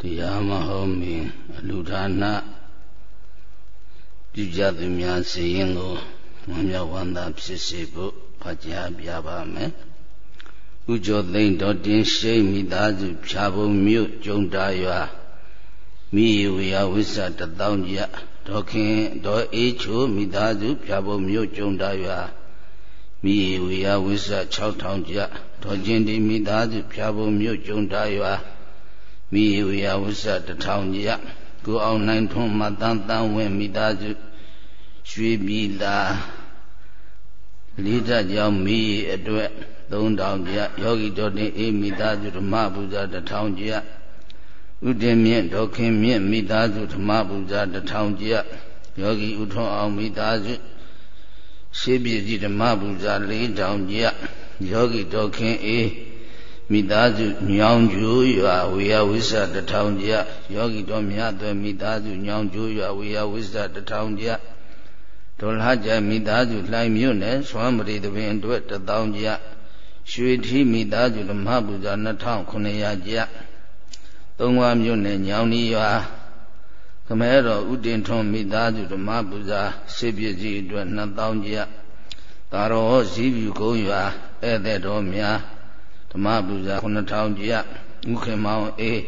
တရားမဟောမီအလူဌာနပြုကြသူများစီရင်ကိုဝမ်းမြောက်ဝမ်းသာဖြစ်စေဖို့ဖတ်ကြားပြပါမယ်ဥကျော်သိမ့်တော်တင်ရှိမိသားစုဖြာပုံမြို့ကျုံတာရွာမိဝေယဝိဆတတောင်းကြဒေါခင်ဒေါအေးချိုမိသားစုဖြာပုံမြို့ကျုံတာရွာမိဝေယဝိဆ6000ကြဒေါကျင်ဒီမိသားစုဖြာပုံမြို့ကျုံတာရွာ မိဝေယဝိဆတထောင်ကြကိုအောင်နိုင်ထွန်းမတန်တန်ဝင်မိသားစုရွှေပြည်သာလေးဓာတ်ကြောင့်မိအတွက်3000ကြယောဂီတော်တင်အေးမိသားစုဓမ္မပူဇာ1000ကြဥတည်မြင့်ဒေါခင်မြင့်မိသားစုဓမ္မပူဇာ1000ကြယောဂီဥထွန်းအောင်မိသားစုရှေးပြည်ကြီးဓမ္မပူဇာ4000ကြယောဂီတော်ခင်အေး မိသားစုညောင်ကျိုးရွာဝေယဝိဆတထောင်ကြယောဂီတော်မြတ်သွဲမိသားစုညောင်ကျိုးရွာဝေယဝိဆတထောင်ကြဒေါ်လာကြမိသားစုလှိုင်မြို့နယ်ဆွမ်းပရိသပင်အတွက်တထောင်ကြရွှေထီမိသားစုဓမ္မပူဇာ2900ကြသုံးဝါမြို့နယ်ညောင်နီရွာခမဲတော်ဥတင်ထွန်းမိသားစုဓမ္မပူဇာစေပစ္စည်းအတွက်2000ကြသာရောဇီးပြူကုန်းရွာဧည့်သည်တော်များ ဓမ္မပူဇာ9000ကြဥခေမောင်အေး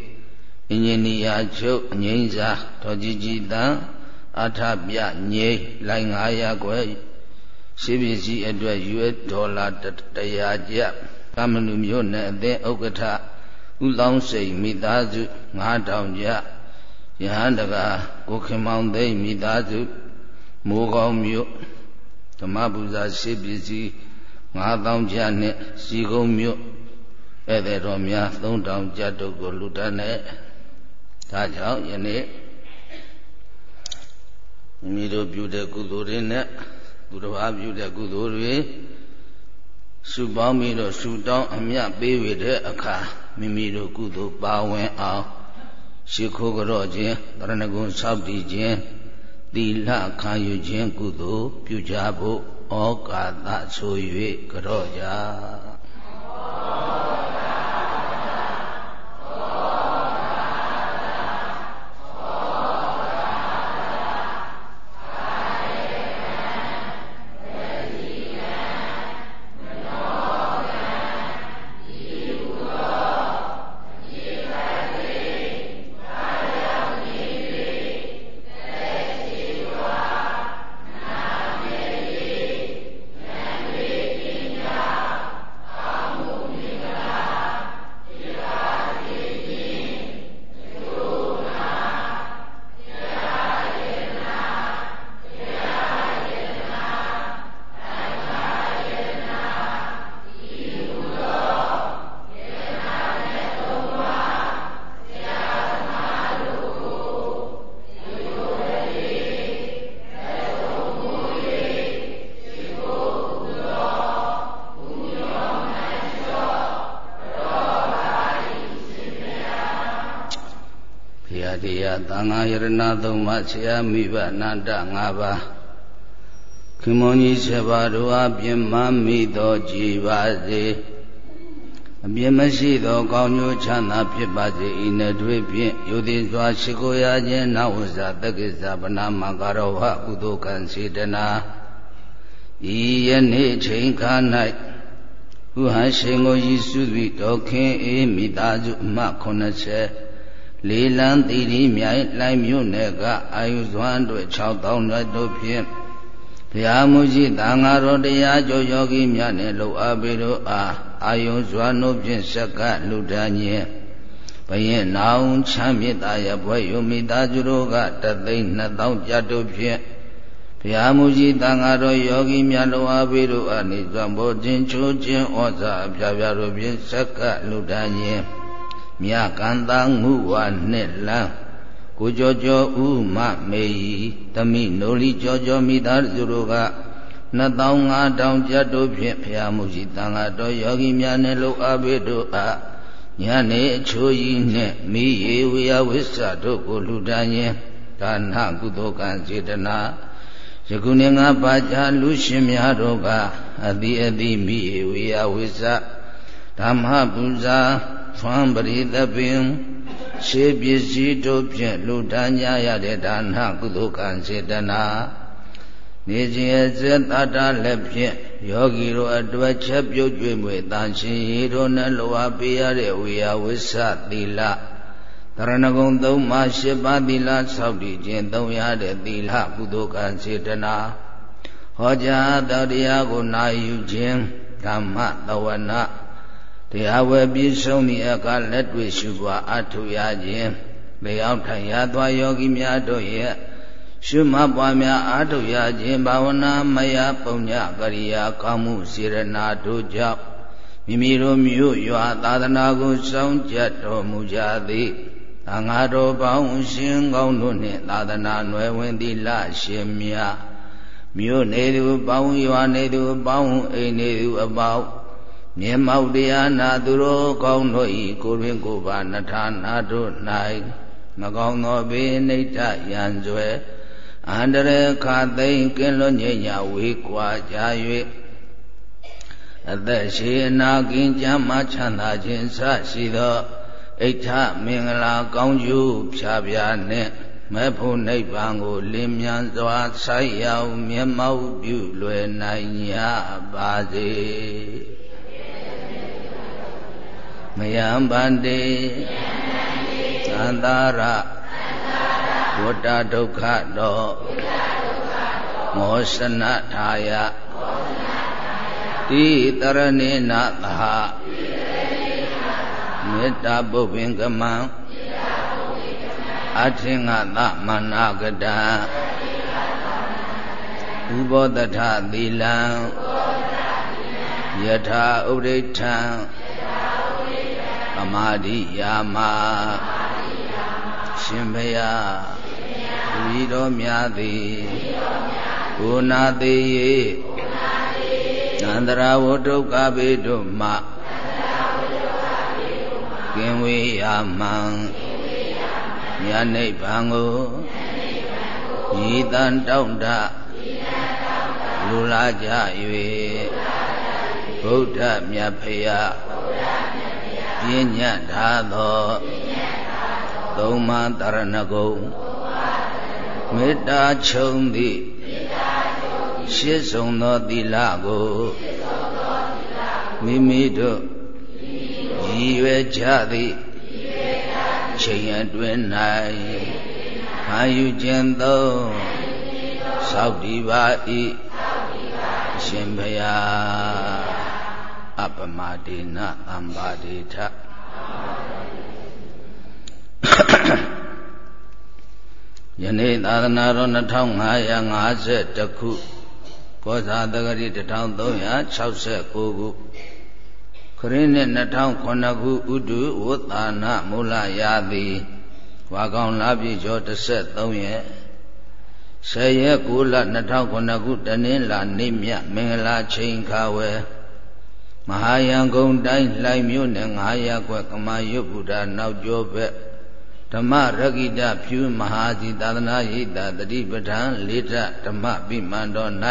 အင်ဂျင်နီယာချုပ်အငိမ့်စာတော်ကြီးကြီးတန်အထပြငိမ့်လိုင်900ခွဲရှိပစ္စည်းအတွက် US ဒေါ်လာ100ကျပ်ကမလူမျိုးနဲ့အသင်းဥက္ကဋ္ဌဥလောင်းစိန်မိသားစု9000ကျပ်ယဟန်တကာကိုခင်မောင်သိမ့်မိသားစုမိုးကောင်းမြို့ဓမ္မပူဇာရှိပစ္စည်း9000ကျပ်နဲ့စီကုံမြို့ ဧည့်သည်တော်များ3000ကျပ်တို့ကိုလူတန်းနဲ့ဒါကြောင့်ယနေ့မိမိတို့ပြုတဲ့ကုသိုလ်တွေနဲ့သူတော်ဘာပြုတဲ့ကုသိုလ်တွေစုပေါင်းပြီးတော့စုတောင်းအမြတ်ပေးဝေတဲ့အခါမိမိတို့ကုသိုလ်ပါဝင်အောင်ရှိခိုးကြော့ခြင်းတရဏဂုံဆောက်တည်ခြင်းသီလခံယူခြင်းကုသိုလ်ပြုကြဖို့ဩကာသဆို၍ကြော့ကြ All သုံးပါးဆရာမိဘအနန္တ၅ပါးခင်မုန်းကြီး7ပါးတို့အပြင်မမိသောကြည်ပါစေအပြစ်မရှိသောကောင်းကျိုးချမ်းသာဖြစ်ပါစေဤနှတွေဖြင့်ယုတိစွာရှိကိုရခြင်းနဝဇာတက္ကိစ္စဗနာမကာရောဟကုသိုလ်ကံစေတနာဤယနေ့ချိန်ခါ၌ဟုဟန်ရှင်ကိုယေရှုသည်တော်ခင်အေးမိသားစုအမှ80 လေးလံတိရိမြိုင်လိုင်မြို့နယ်ကအာယုဇွမ်းတို့6000ရွတ်တို့ဖြင့်ဘုရားမူရှိသံဃာတော်တရားကျော်ယောဂီများနဲ့လှူအပ်ပေတို့အားအာယုဇွမ်းတို့ဖြင့်ဆက်ကလူဒန်းခြင်းဘယင်နောင်ချမ်းမြေတာရဘွဲ့ယုမိသားစုတို့ကတသိန်း2000ကျပ်တို့ဖြင့်ဘုရားမူကြီးတန်ဃာတော်ယောဂီများလောအားပေတို့အားနေသွံဘောခြင်းချိုးခြင်းဩဇာအပြာပြာတို့ဖြင့်ဆက်ကလူဒန်းခြင်း မြကန္တာငုဝါနှစ်လန်းကိုကြောကြောဥမမေဤတမိနိုလီကြောကြောမိသားစုတို့က2500ကျပ်တို့ဖြင့်ဖျားမှုရှိတန်ဃာတော်ယောဂီများနဲ့လုံအဘိတို့အားညနေအချိုးကြီးနှင့်မိယေဝေယဝိစ္စတို့ကိုလူတန်းခြင်းဒါနကုသိုလ်ကံစေတနာယခုနေ့ငါပါကြလူရှင်များတို့ကအတိအတိမိယေဝေယဝိစ္စဓမ္မပူဇာ သွမ်းပရိသပင်ခြေပစ္စည်းတို့ဖြင့်လူတန်းကြရတဲ့ဒါနကုသိုလ်ကံစေတနာနေခြင်းအစတတလည်းဖြင့်ယောဂီတို့အတွက်ချက်ပြုတ်ကြွေမွေတန်ရှင်ရေတို့နဲ့လိုအပ်ပေးရတဲ့ဝေယဝိသသီလတရဏဂုံသုံးပါး၈ပါးသီလဆောက်တည်ခြင်းသုံးရတဲ့သီလကုသိုလ်ကံစေတနာဟောကြားတော်တရားကိုနာယူခြင်းဓမ္မသဝနာ တရားဝယ်ပြည့်စုံသည့်အခါလက်တွေ့ရှုပွားအထုရခြင်းဘေအောင်ထိုင်ရသွားယောဂီများတို့ရဲ့ရှုမှတ်ပွားများအာထုရခြင်းဘာဝနာမယပုံညကရိယာကောင်းမှုစေရနာတို့ကြောင့်မိမိတို့မြို့ရွာသာသနာကိုစောင့်ကြတော်မူကြသည်သံဃာတော်ပေါင်းရှင်ကောင်းတို့နှင့်သာသနာနွယ်ဝင်သီလရှင်များမြို့နေသူပေါင်းရွာနေသူပေါင်းအိမ်နေသူအပေါင်း မြေမောက်တရားနာသူတော်ကောင်းတို့ဤကိုရင်းကိုပါနထာနာတို့၌မကောင်းသောဘေးနိဋ္ဌယံဇွဲအန္တရခသိမ့်ကင်းလွတ်ငြိမ်ညာဝေကွာကြ၍အသက်ရှိအနာကင်းကြမ်းမှချမ်းသာခြင်းစရှိသောအိဋ္ဌမင်္ဂလာကောင်းကျိုးဖြာဖြာနှင့်မဲ့ဖို့နိဗ္ဗာန်ကိုလင်းမြန်စွာဆိုက်ရောက်မျက်မှောက်ပြုလွယ်နိုင်ကြပါစေ မယံဗန္တိသန္တာရဝတ္တဒုက္ခတောမောစနထာယတိတရဏေနသဟမေတ္တာပုပ္ပင်္ဂမံအထင်္ဂသမနာကတံဥဘောတထသီလံယထာဥဒိဋ္ဌံသ မာဓိယာမရှင်ဘုရားဤတော်များသည်ဘုနာသေး၏နန္ဒရာဝတ္တုကဘေတို့မှကင်ဝေးယာမံမြတ်နိဗ္ဗာန်ကိုဤတန်တောင့်တလူလာကြ၍ဗုဒ္ဓမြတ်ဖရာ ပြဉ္ညထားသောသုံးမတရဏဂုံမေတ္တာချုံသည့်ရှစ်ဆုံးသောသီလကိုမိမိတို့ရည်ရွယ်ကြသည်ချိန်အတွင်း၌ခံယူခြင်းသောသောက်ဒီပါဤရှင်ဘုရားအ ပမဒေနအမ္ပါဒေထယနေ့သာသနာတော်2550ခုကောဇာတဂရီ1369ခုခရစ်နှစ်2009ခုဥတုဝတ္တနာမူလရာသီဝါကောင်လပြည့်ကျော်13ရက်10ရက်9လ2009ခုတနင်္လာနေ့မြမင်္ဂလာချိန်ခါဝယ် မဟာယံကုံတိုင်းလှိုင်မြို့နယ်9ရပ်ကွက်ကမာယုတ်ဗုဒ္ဓနောက်ကျောဘက်ဓမ္မရဂိတဖြူမဟာစီသာသနာ့ရိပ်သာတတိပဋ္ဌာန်လေးထဓမ္မပိမန္တော၌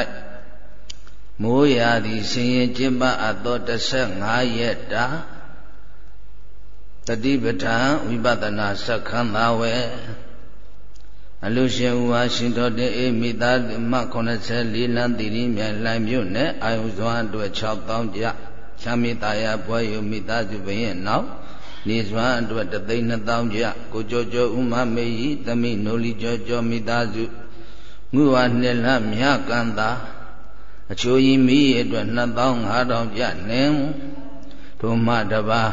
မိုးရာသည်ဆင်ရင်ကျင့်ပအပ်သော15ရက်တာတတိပဋ္ဌာန်ဝိပဿနာစက္ခန္တာဝေအလူရှင်ဥဟာရှင်တော်တဲ့အေမိသားမ84လမ်းတိရိမြိုင်လိုင်မြို့နယ်အာယုဇွမ်းအတွက်6000ကျ ချမ်းမိသားရပွဲယုမိသားစုဘရင်နောက်နေစွမ်းအတွက်တသိန်း2000ကျကိုကြောကြောဥမမေယီသမိနိုလီကြောကြောမိသားစုငုဝနှစ်လမြကန္တာအချိုးကြီးမိအတွက်2500ကျနင်းဒုမတပါ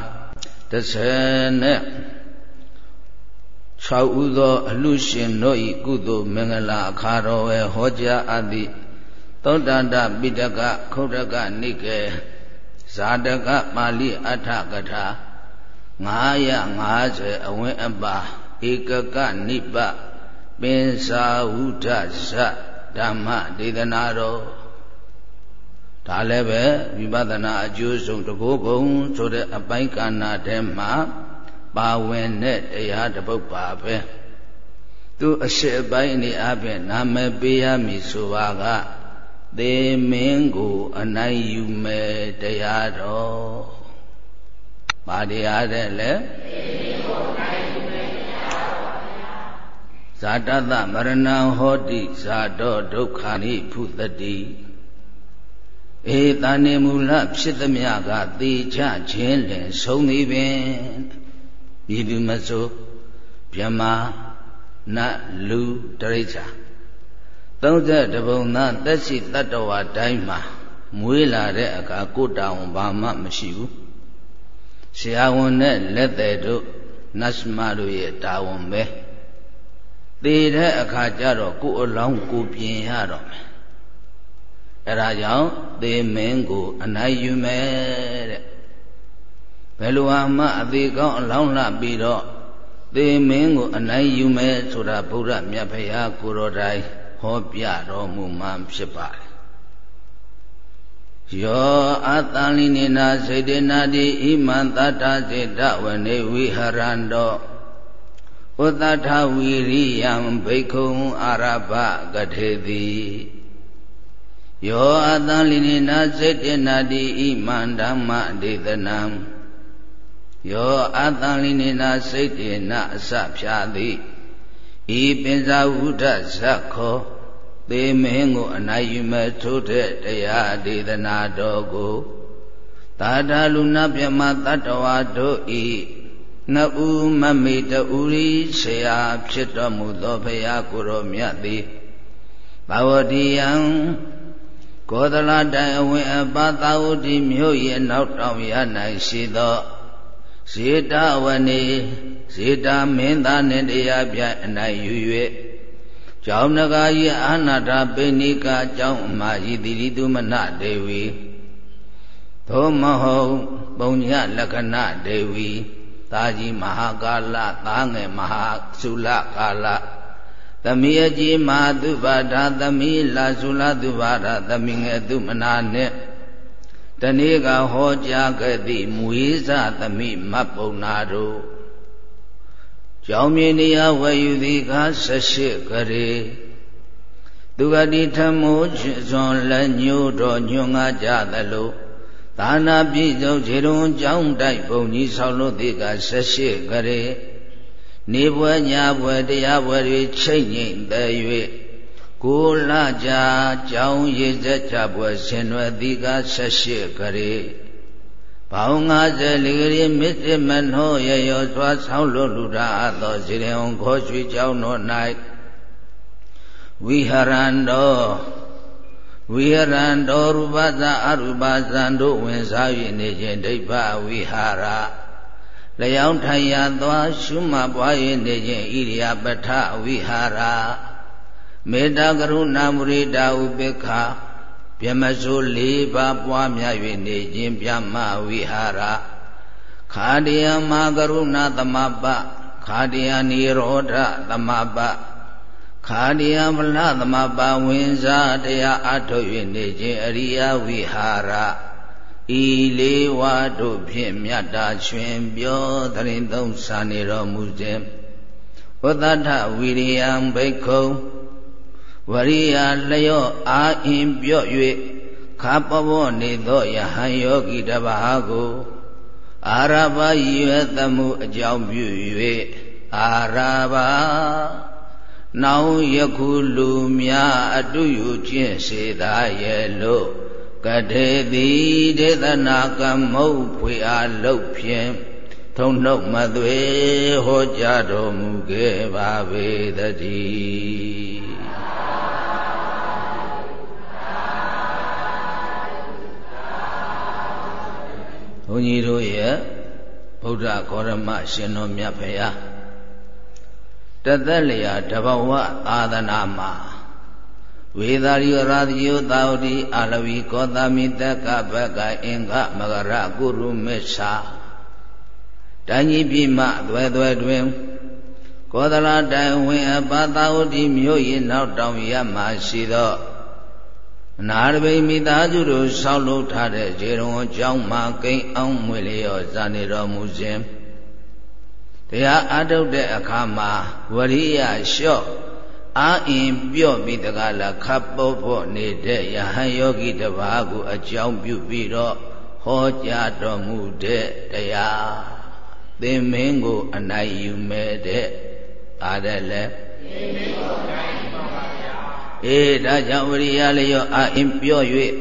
30နဲ့6ဥသောအလှရှင်တို့ဤကုသိုလ်မင်္ဂလာအခါတော်ဝဲဟောကြားအပ်သည့်သောတန္တပိတကခုတ်တကနိကေ ဇာတကပါဠိအဋ္ဌကထာ950အဝင်းအပါဧကကနိပပင်စာဝုဒ္ဓဇဓမ္မဒေသနာတော်ဒါလည်းပဲဝိပဿနာအကျိုးဆုံးတကောကုံဆိုတဲ့အပိုင်းကဏ္ဍထဲမှာပါဝင်တဲ့တရားတစ်ပုဒ်ပါပဲသူအရှိအပိုင်းအနေအချင်းနာမည်ပေးရမည်ဆိုပါက သေမင်းကိုအနိုင်ယူမယ်တရားတော်ဘာတရားတဲ့လဲသေမင်းကိုအနိုင်ယူမယ်ဇာတတမရဏံဟောတိဇာတောဒုက္ခနိဖုတတိဧတန်နေမူလဖြစ်သည်မြကသေချခြင်းလင်ဆုံးသည်ပင်မြည်သူမဆိုမြမနတ်လူတရိစ္ဆာ 30ဘုံသားတက်ရှိတတ္တဝါတိုင်းမှာမွေးလာတဲ့အခါကိုတောင်ဘာမှမရှိဘူးဆရာဝန်နဲ့လက်သည်တို့နတ်မတို့ရဲ့တာဝန်ပဲသေတဲ့အခါကျတော့ကိုယ်အလောင်းကိုပြင်ရတော့မယ်အဲဒါကြောင့်သေမင်းကိုအနိုင်ယူမယ်တဲ့ဘယ်လိုမှအသေးကောင်းအလောင်းလှပြီးတော့သေမင်းကိုအနိုင်ယူမယ်ဆိုတာဗုဒ္ဓမြတ်ဖရာကိုတော်တိုင် ဟောပြတော်မူမှဖြစ်ပါတယ်ယောအတန်လိနေနာစေတေနာတိဣမံတတ္တစေတဝနေဝိဟရန္တောဥတ္တထဝီရိယံဘိက္ခုံအာရဘကထေတိယောအတန်လိနေနာစေတေနာတိဣမံဓမ္မဒေသနံယောအတန်လိနေနာစိတ်တေနအစဖြာတိ ဤပင်ဇာဝုဒ္ဓဇတ်ခောသေမင်းကိုအနိုင်ယူမဲ့ထိုးတဲ့တရားဒေသနာတော်ကိုသာဓလူနာပြမတတ္တဝါတို့ဤနှစ်ဦးမမေတူရီဆရာဖြစ်တော်မူသောဘုရားကိုယ်တော်မြတ်သည်ဘာဝတိယံကောသလတိုင်အဝင်အပါသာဝတိမြို့ရဲ့နောက်တောင်ရ၌ရှိသော ဇေတဝနေဇေတမင်းသားနှင့်တရားပြအနိုင်ယူ၍ကျောင်းနဂါယအာနာတာပိဏိကာကျောင်းအမယီတိရိတုမနဒေဝီသို့မဟုတ်ပုံညလက္ခဏဒေဝီသာကြီးမဟာကာလသာငယ်မဟာသုလကာလသမီးအကြီးမဟာသုဘာဒသမီးလာသုလသုဘာဒသမီးငယ်သူမနာနဲ့ တနေ့ကဟောကြားခဲ့သည့်မွေးစသမီးမတ်ပုံနာတို့ကြောင်းမြေနေရာဝယ်ယူသည်ကား18ကရေသူကတိထမိုးဇွန်လက်ညို့တော်ညွန်ငါကြသလိုသာနာပြည့်စုံခြေတုံကြောင်းတိုက်ပုံကြီးဆောက်လို့သည်က18ကရေနေပွဲညာပွဲတရားပွဲတွေချိတ်ငိမ့်တဲ့၍ ကိုလကြာကြောင်းရည်သက်ကြပွဲဆင်နွယ်သည်က18ကရေဘောင်54ကလေးမစ္စမနောရရောစွာဆောင်းလွတ်လူရာအသောဇိရင်အောင်ခေါ်ရွှေကြောင်းတော်၌ဝိဟရန္တောဝိဟရန္တောရူပဇာအရူပဇံတို့ဝင်စား၍နေခြင်းဒိဗ္ဗဝိဟာရလျောင်းထိုင်ရသွားရှုမှတ်ပွား၍နေခြင်းဣရိယာပထဝိဟာရ မေတ္တာကရုဏာမုရိတာဥပေက္ခပြမစိုး၄ပါးပွားများ၍နေခြင်းပြမဝိဟာရခာတယမကရုဏာသမပခာတယနိရောဓသမပခာတယဗလသမပဝင်စားတရားအထုတ်၍နေခြင်းအရိယဝိဟာရဤလေးဝါတို့ဖြင့်မြတ်တာရွှင်ပြောသရင်သုံးစာနေတော်မူခြင်းဝတ္တထဝိရိယံဘိက္ခုံ ဝရိယလျော့အာအင်ပြော့၍ခါပဘောနေသောယဟန်ယောဂီတပါးကိုအာရဘရွယ်သမှုအကြောင်းပြု၍အာရဘနောင်ယခုလူများအတုယူခြင်းစေသာရဲ့လို့ကထေတိဒေသနာကမုတ်ဖွေအားလုတ်ဖြင့်ထုံနှုတ်မသွေဟောကြားတော်မူခဲ့ပါပေတည်း ဘုန်းကြီးတို့ရဲ့ဗုဒ္ဓဂေါရမရှင်တော်မြတ်ဖရာတသက်လျာတဘဝအာသနာမှာဝေသာရိရာဇယုသာဝတိအာလဝီကောသမိတက္ကဘကအင်္ဂမဂရကုရုမေသာတန်ကြီးပြမသွဲသွဲတွင်ကောသလတိုင်ဝင်အပါသာဝတိမြို့၏နောက်တောင်ရမှာရှိသောအ နာရဘိမိသားစုတို့ဆောက်လုပ်ထားတဲ့ခြေတော်အကြောင်းမှာကိန်းအောင်မွေလျော့ဇာနေတော်မူခြင်းတရားအားထုတ်တဲ့အခါမှာဝရိယလျှော့အာအင်ပြော့ပြီးတကားလားခပ်ပေါ်ပေါ်နေတဲ့ယဟန်ယောဂီတစ်ပါးကိုအကြောင်းပြုပြီးတော့ဟောကြားတော်မူတဲ့တရားသင်မင်းကို အနိုင်ယူမဲ့တဲ့အားတယ်လေ အေးဒါကြောင့်ဝရိယလျော့အာအင်ပြော့၍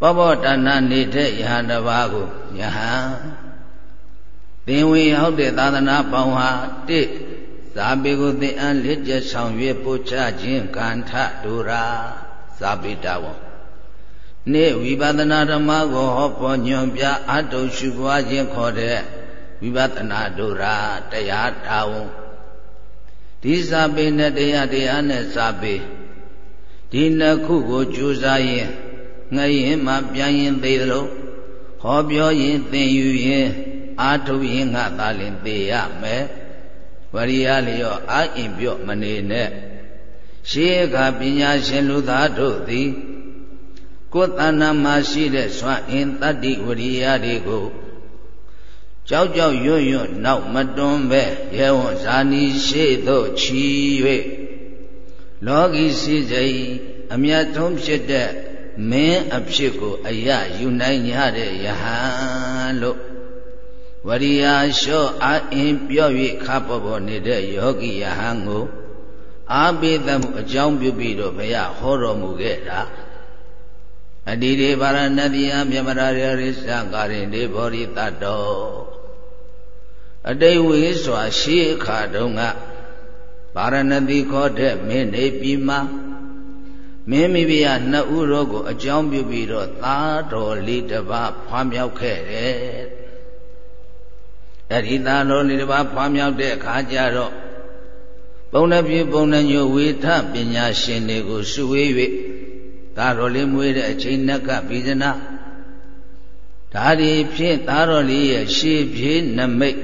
ပောပောတဏနေတဲ့ယဟန်တစ်ပါးကိုယဟန်သင်ဝေဟုတ်တဲ့သာသနာပေါင်းဟာတိဇာပေကိုသင်အန်းလက်ကျဆောင်၍ပို့ချခြင်းကန္ထဒုရာဇာပိတဝံနေဝိပဿနာဓမ္မကိုဟောပေါ်ညွန်ပြအတုရှုပွားခြင်းခေါ်တဲ့ဝိပဿနာဒုရာတရားတာဝန် ဒီစာပေနဲ့တရားတရားနဲ့စာပေဒီနှစ်ခုကိုကြိုးစားရင်ငရင်မှပြန်ရင်သေးသလိုဟောပြောရင်သင်ယူရင်အာထုတ်ရင်ငါသာလင်သေရမယ်ဝရိယလျော့အာအင်ပြော့မနေနဲ့ရှေးကပညာရှင်လူသားတို့သည်ကိုယ်တဏ္ဍမှာရှိတဲ့စွမ်းအင်တတ္တိဝရိယတွေကို ကြောက်ကြောက်ရွံ့ရွံ့နောက်မတွန်းပဲရဲဝံဇာနီရှိသို့ချီ၍လောကီစီစိတ်အမြတ်ဆုံးဖြစ်တဲ့မင်းအဖြစ်ကိုအယယူနိုင်ကြတဲ့ယဟန်လို့ဝရိယာလျှော့အာအင်းပြော့၍ခါပေါ်ပေါ်နေတဲ့ယောဂီယဟန်ကိုအာပိသမှုအကြောင်းပြုပြီးတော့ဘုရားဟောတော်မူခဲ့တာ အတိရေပါရဏတိယမြမရာရိသကာရင်ဒီဘောရိတတောအတိတ်ဝေစွာရှိအခါတုန်းကပါရဏသီခေါ်တဲ့မင်းနေပြီမှာမင်းမိဖုရားနှစ်ဦးတို့ကိုအကြောင်းပြုပြီးတော့သာတော်လေးတစ်ပါးဖွားမြောက်ခဲ့တယ်အဲ့ဒီသာတော်လေးတစ်ပါးဖွားမြောက်တဲ့အခါကျတော့ပုံနှပြပုံနှညိုဝေထပညာရှင်တွေကိုစုဝေး၍ သာတော်လေးမွေးတဲ့အချိန်နက်ကဘိဇနာဒါဒီဖြင့်သာတော်လေးရဲ့ရှေးပြေးနမိတ်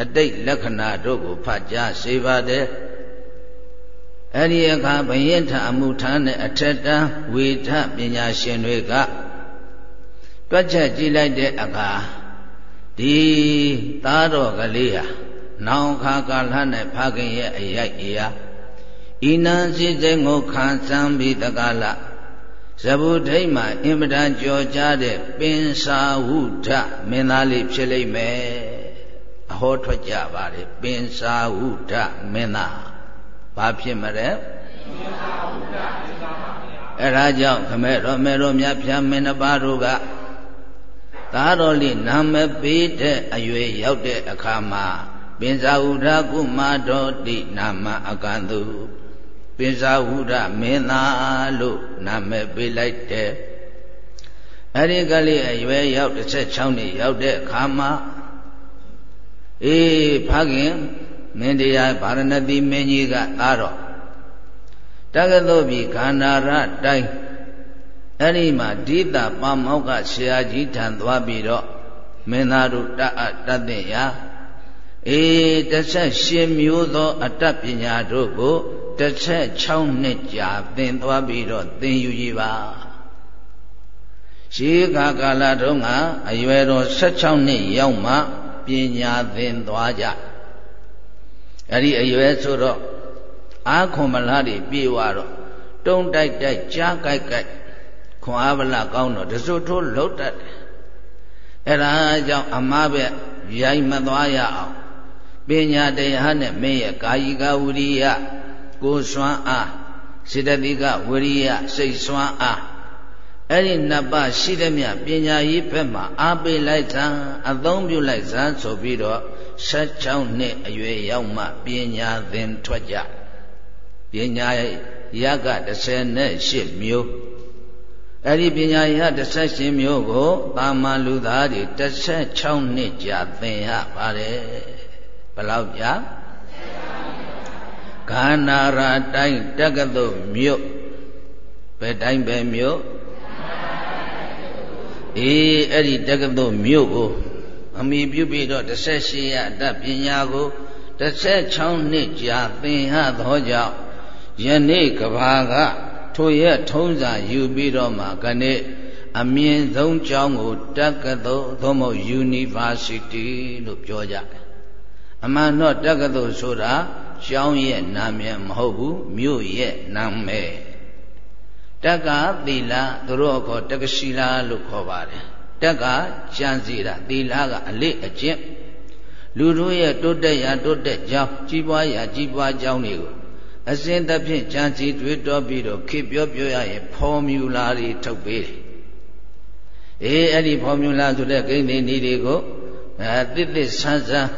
အတိတ်လက္ခဏာတို့ကိုဖတ်ကြားစေပါတယ်အဲ့ဒီအခါဘယင်ထအမှုထမ်းတဲ့အထက်တန်းဝေထပညာရှင်တွေကတွက်ချက်ကြည့်လိုက်တဲ့အခါဒီသားတော်ကလေးဟာနောင်ခါကာလနဲ့ဖခင်ရဲ့အရိုက်အရာ ဤနံစိစိတ်ကိုခံစမ်းပြီးတကလဇဗုဒိတ်မှာအင်မတန်ကြော်ကြားတဲ့ပင်စာဝုဒ္ဓမင်းသားလေးဖြစ်လိမ့်မယ်အဟောထွက်ကြပါလေပင်စာဟုဒမင်းသားဘာဖြစ်မလဲအဲ့ဒါကြောင့်ခမဲတော်မဲတော်မြတ်ဖြာမင်းတစ်ပါးတို့ကသာတော်လေးနာမပေးတဲ့အရွယ်ရောက်တဲ့အခါမှာပင်စာဟုဒကုမာတော်တိနာမအကန္တု ပင်စာဟုဒမင်းသားလို့နာမည်ပေးလိုက်တဲ့အဲ့ဒီကလေးအရွယ်ရောက်16နှစ်ရောက်တဲ့အခါမှာအေးဖခင်မင်းတရားဗာရဏသီမင်းကြီးကသားတော်တက္ကသိုလ်ပြည်ခန္ဓာရတိုင်းအဲ့ဒီမှာဒိတာပါမောက္ခဆရာကြီးထံသွားပြီးတော့မင်းသားတို့တတ်အပ်တတ်တဲ့ရာ အေးတစ်ဆက်ရှင်မျိုးသောအတတ်ပညာတို့ကိုတစ်ဆက်6နှစ်ကြာသင်သွားပြီးတော့သင်ယူကြပါရှိခါကာလတုန်းကအရွယ်တော်16နှစ်ရောက်မှပညာသင်သွားကြအဲ့ဒီအရွယ်ဆိုတော့အာခွန်မလားတွေပြေးသွားတော့တုံးတိုက်တိုက်ကြားကြိုက်ကြိုက်ခွန်အားဗလာကောင်းတော့တစွတ်ထိုးလှုပ်တတ်တယ်အဲ့ဒါကြောင့်အမားပဲရိုက်မသွားရအောင် ပညာတရားနဲ့မင်းရဲ့ကာယကဝိရိယကိုယ်စွမ်းအားစေတသိကဝိရိယစိတ်စွမ်းအားအဲ့ဒီနှစ်ပါးရှိတဲ့မြပညာရေးဘက်မှာအားပေးလိုက်သံအသုံးပြုလိုက်သံဆိုပြီးတော့16နှစ်အရွယ်ရောက်မှပညာသင်ထွက်ကြပညာရက18မျိုးအဲ့ဒီပညာရ18မျိုးကိုတာမန်လူသားတွေ16နှစ်ကြာသင်ရပါတယ်ဘယ် လောက်ကြာခန္ဓာရာတိုင်းတက္ကသိုလ်မြို့ဘယ်တိုင်းပဲမြို့အေးအဲ့ဒီတက္ကသိုလ်မြို့ကိုအမိပြုပြီးတော့18ရအတတ်ပညာကို16နှစ်ကြာသင်ဟသောကြောင့်ယနေ့ကဘာကထိုရက်ထုံးစာယူပြီးတော့မှကနေ့အမြင့်ဆုံးကျောင်းကိုတက္ကသိုလ်သို့မဟုတ် University လို့ပြောကြတယ် အမှန်တော့တက္ကသိုလ်ဆိုတာကျောင်းရဲ့နာမည်မဟုတ်ဘူးမြို့ရဲ့နာမည်တက္ကသီလသူတို့ခေါ်တက္ကရှိလာလို့ခေါ်ပါတယ်တက္ကကြံစီတာသီလကအလေးအကျင့်လူတို့ရဲ့တိုးတက်ရာတိုးတက်ကြောင်းကြီးပွားရာကြီးပွားကြောင်းတွေကိုအစဉ်သဖြင့်ကြံစီတွေးတောပြီးတော့ခေပြောပြောရရင်ဖော်မြူလာတွေထုတ်ပေးတယ်အေးအဲ့ဒီဖော်မြူလာဆိုတဲ့ဂိမ်းနေနည်းတွေကိုအဲတစ်တစ်ဆန်းဆန်း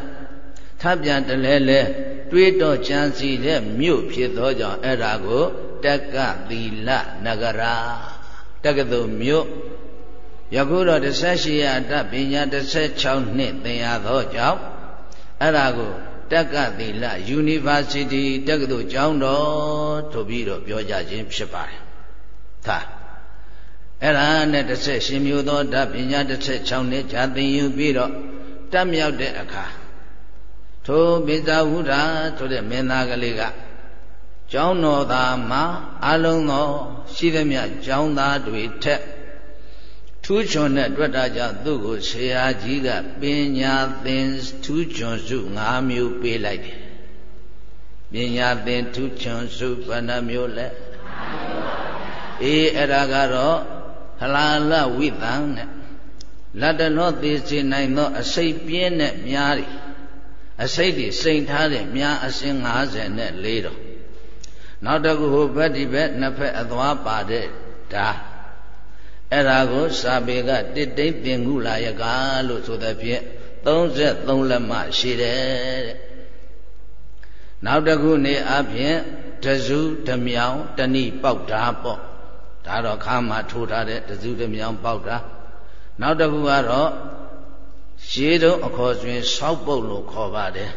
ထပ်ပြန်တလဲလဲတွေးတော့ကြံစီတဲ့မြို့ဖြစ်သောကြောင့်အဲ့ဒါကို တက္ကသီလနဂရာတက္ကသိုလ်မြို့ယခုတော့18ရတပညာ16နှစ်သင်ရသောကြောင့်အဲ့ဒါကိုတက္ကသီလ University တက္ကသိုလ်ကျောင်းတော်ဆိုပြီးတော့ပြောကြခြင်းဖြစ်ပါတယ်။သာအဲ့ဒါနဲ့တစ်ဆက်ရှင်မျိုးသောဓပညာ16နှစ်ကြာသင်ယူပြီးတော့တက်မြောက်တဲ့အခါ ထိုပိဇာဝုဒ္ဓဆိုတဲ့မင်းသားကလေးကကျောင်းတော်သားမှာအလုံးသောရှိသမျှကျောင်းသားတွေထက်ထူးချွန်တဲ့တွေ့တာကြောင့်သူ့ကိုဆရာကြီးကပညာသင်ထူးချွန်စု၅မျိုးပေးလိုက်တယ်ပညာသင်ထူးချွန်စုဘယ်နှမျိုးလဲအေးအဲ့ဒါကတော့ဟလာလဝိသံနဲ့လတ္တနောသေစေနိုင်သောအစိတ်ပြင်းတဲ့မြားတွေ အစိတ်တွေစိန်ထားတဲ့မြားအစင်း54တော့နောက်တစ်ခုဟိုဘက်ဒီဘက်နှစ်ဖက်အသွားပါတဲ့ဓာအဲ့ဒါကိုစာပေကတစ်တိတ်ပင်ကုလာယကလို့ဆိုတဲ့ဖြင့်33လက်မှရှိတယ်တဲ့နောက်တစ်ခုနေအပြင်တစုဓမြောင်တဏိပေါက်တာပေါ့ဒါတော့ခါမှထိုးထားတဲ့တစုဓမြောင်ပေါက်တာနောက်တစ်ခုကတော့ ရှေးတုံးအခေါ်ဆိုရင်ဆောက်ပုတ်လို့ခေါ်ပါတယ်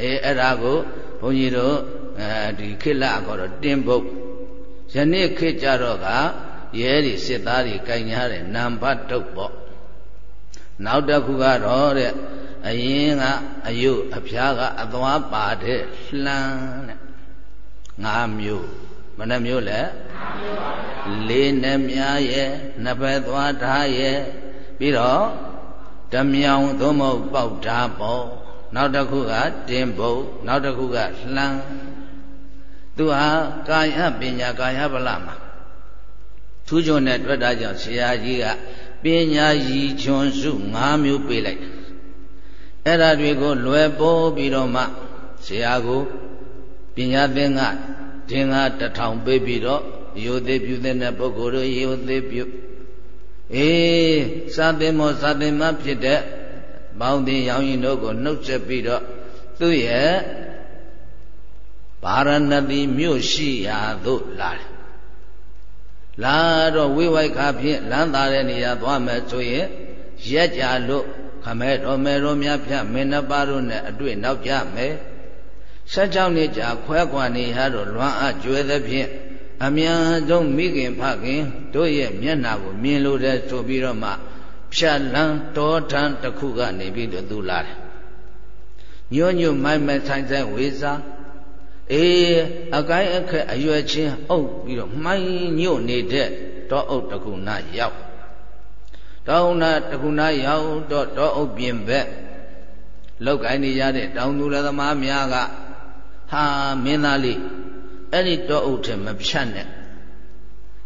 အေးအဲ့ဒါကိုဘုန်းကြီးတို့အဲဒီခိလအခေါ်တော့တင်းပုတ်ယနေ့ခေတ်ကြတော့ကရဲတွေစစ်သားတွေကင်ညာတဲ့နံပါတ်တုတ်ပေါ့နောက်တစ်ခုကတော့တဲ့အရင်ကအယုအဖျားကအသွားပါတဲ့လှမ်းတဲ့ငါးမျိုးမနှမျိုးလဲလေးနဲ့မြားရဲ့နှစ်ဘက်သွားထားရဲ့ပြီးတော့ ဓမြောင်သို့မဟုတ်ပေါက်ဓာပေါ့နောက်တစ်ခုကတင်းပုတ်နောက်တစ်ခုကလှမ်းသူဟာကာယပညာကာယဗလမှာထူးချွန်တဲ့တွေ့တာကြောင့်ဆရာကြီးကပညာရည်ချွန်စု၅မျိုးပေးလိုက်အဲ့ဒါတွေကိုလွယ်ပေါ်ပြီးတော့မှဆရာကိုပညာသင်္ကဒင်္ဂတထောင်ပေးပြီးတော့ရိုသေပြုတဲ့ပုဂ္ဂိုလ်တို့ရိုသေပြု အေးစာသင်မောစာသင်မဖြစ်တဲ့ပေါင်းတင်ရောင်ရင်တို့ကိုနှုတ်ဆက်ပြီးတော့သူ့ရဲ့ဗာရဏသီမြို့ရှိရာသို့လာတယ်လာတော့ဝိဝိုက်ခါဖြင့်လမ်းသာတဲ့နေရာသွားမယ်ဆိုရင်ရက်ကြလို့ခမဲတော်မဲတော်များဖြတ်မင်းနှပါတို့နဲ့အတွေ့နောက်ကြမယ်ဆက်ကြောင်းနေကြခွဲခွာနေရတော့လွမ်းအကျွဲသဖြင့် အမြန်ဆုံးမိခင်ဖခင်တို့ရဲ့မျက်နာကိုမြင်လို့တဲ့ဆိုပြီးတော့မှဖြတ်လန်းတောထန်းတစ်ခုကနေပြီးတော့သူလာတယ်ညွညွမိုက်မိုက်ဆိုင်ဆိုင်ဝေစားအေးအကိုင်းအခက်အရွယ်ချင်းအုပ်ပြီးတော့မှိုင်းညို့နေတဲ့တောအုပ်တခုနာရောက်တောင်းနာတခုနာရောက်တော့တောအုပ်ပြင်ဘက်လောက်ကိုင်းနေရတဲ့တောင်သူလသမားများကဟာမင်းသားလေး အဲ့ဒီတောအုပ်ထဲမဖြတ်နဲ့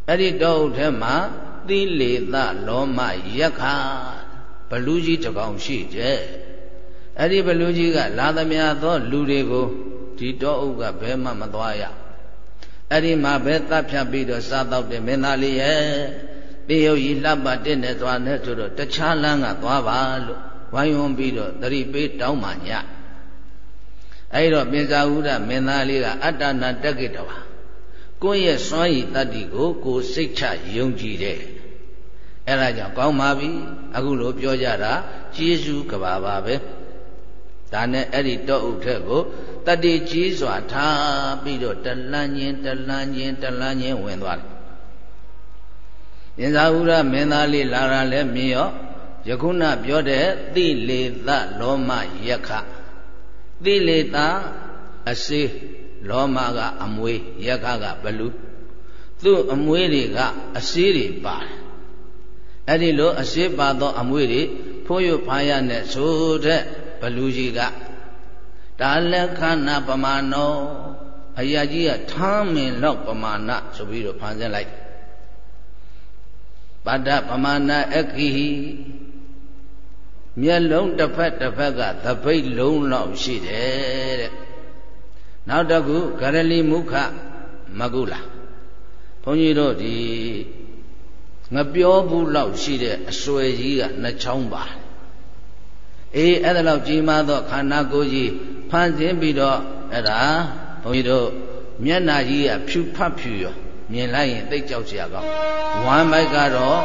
အဲ့ဒီတောအုပ်ထဲမှာသီလေသလောမယက္ခဘလူကြီးတကောင်ရှိတဲ့အဲ့ဒီဘလူကြီးကလာသမျှသောလူတွေကိုဒီတောအုပ်ကဘယ်မှမသွားရအဲ့ဒီမှာပဲတပ်ဖြတ်ပြီးတော့စားတော့တယ်မင်းသားလေးရဲ့တေယုတ်ကြီးလှပတဲ့နဲ့သွားနဲ့ဆိုတော့တခြားလမ်းကသွားပါလို့ဝိုင်းဝန်းပြီးတော့တတိပေးတောင်းမှည အဲ့တော့ပင်စာဟုဒမင်းသားလေးကအတ္တနာတက္ကိတဝါကိုယ့်ရဲ့စွမ်းရည်တတ္တိကိုကိုယ်စိတ်ချယုံကြည်တယ်အဲ့ဒါကြောင့်ကောင်းပါပြီအခုလိုပြောကြတာကျေးဇူးကဘာပါပဲဒါနဲ့အဲ့ဒီတောအုပ်ထက်ကိုတတိကြီးစွာထားပြီးတော့တလန်းချင်းတလန်းချင်းတလန်းချင်းဝင်သွားတယ်။ရင်သာဟုရမင်းသားလေးလာတာလည်းမြင်ရောယခုနပြောတဲ့တိလေသလောမယက္ခ တိလေသအစေးလောမကအမွေးယက္ခကဘလူသူ့အမွေးတွေကအစေးတွေပါတယ်အဲ့ဒီလိုအစေးပါသောအမွေးတွေဖိုးရဖားရနဲ့ဆိုတဲ့ဘလူကြီးကဒါလက်ခဏပမာဏောအရာကြီးကထမ်းမင်လောက်ပမာဏဆိုပြီးတော့ဖန်ဆင်းလိုက်ပတ္တပမာဏအခိဟိ မျက်လုံးတစ်ဖက်တစ်ဖက်ကသပိတ်လုံးလောက်ရှိတယ်တဲ့နောက်တစ်ခုဂရလီမုခမကုလာဘုန်းကြီးတို့ဒီငပြောဘူးလောက်ရှိတဲ့အစွဲကြီးကနှစ်ချောင်းပါအေးအဲ့ဒါလောက်ကြီးမားသောခန္ဓာကိုယ်ကြီးဖန်ဆင်းပြီးတော့အဲ့ဒါဘုန်းကြီးတို့မျက်နာကြီးကဖြူဖတ်ဖြူရောမြင်လိုက်ရင်သိကြောက်စရာကောင်းဝမ်းမိုက်ကတော့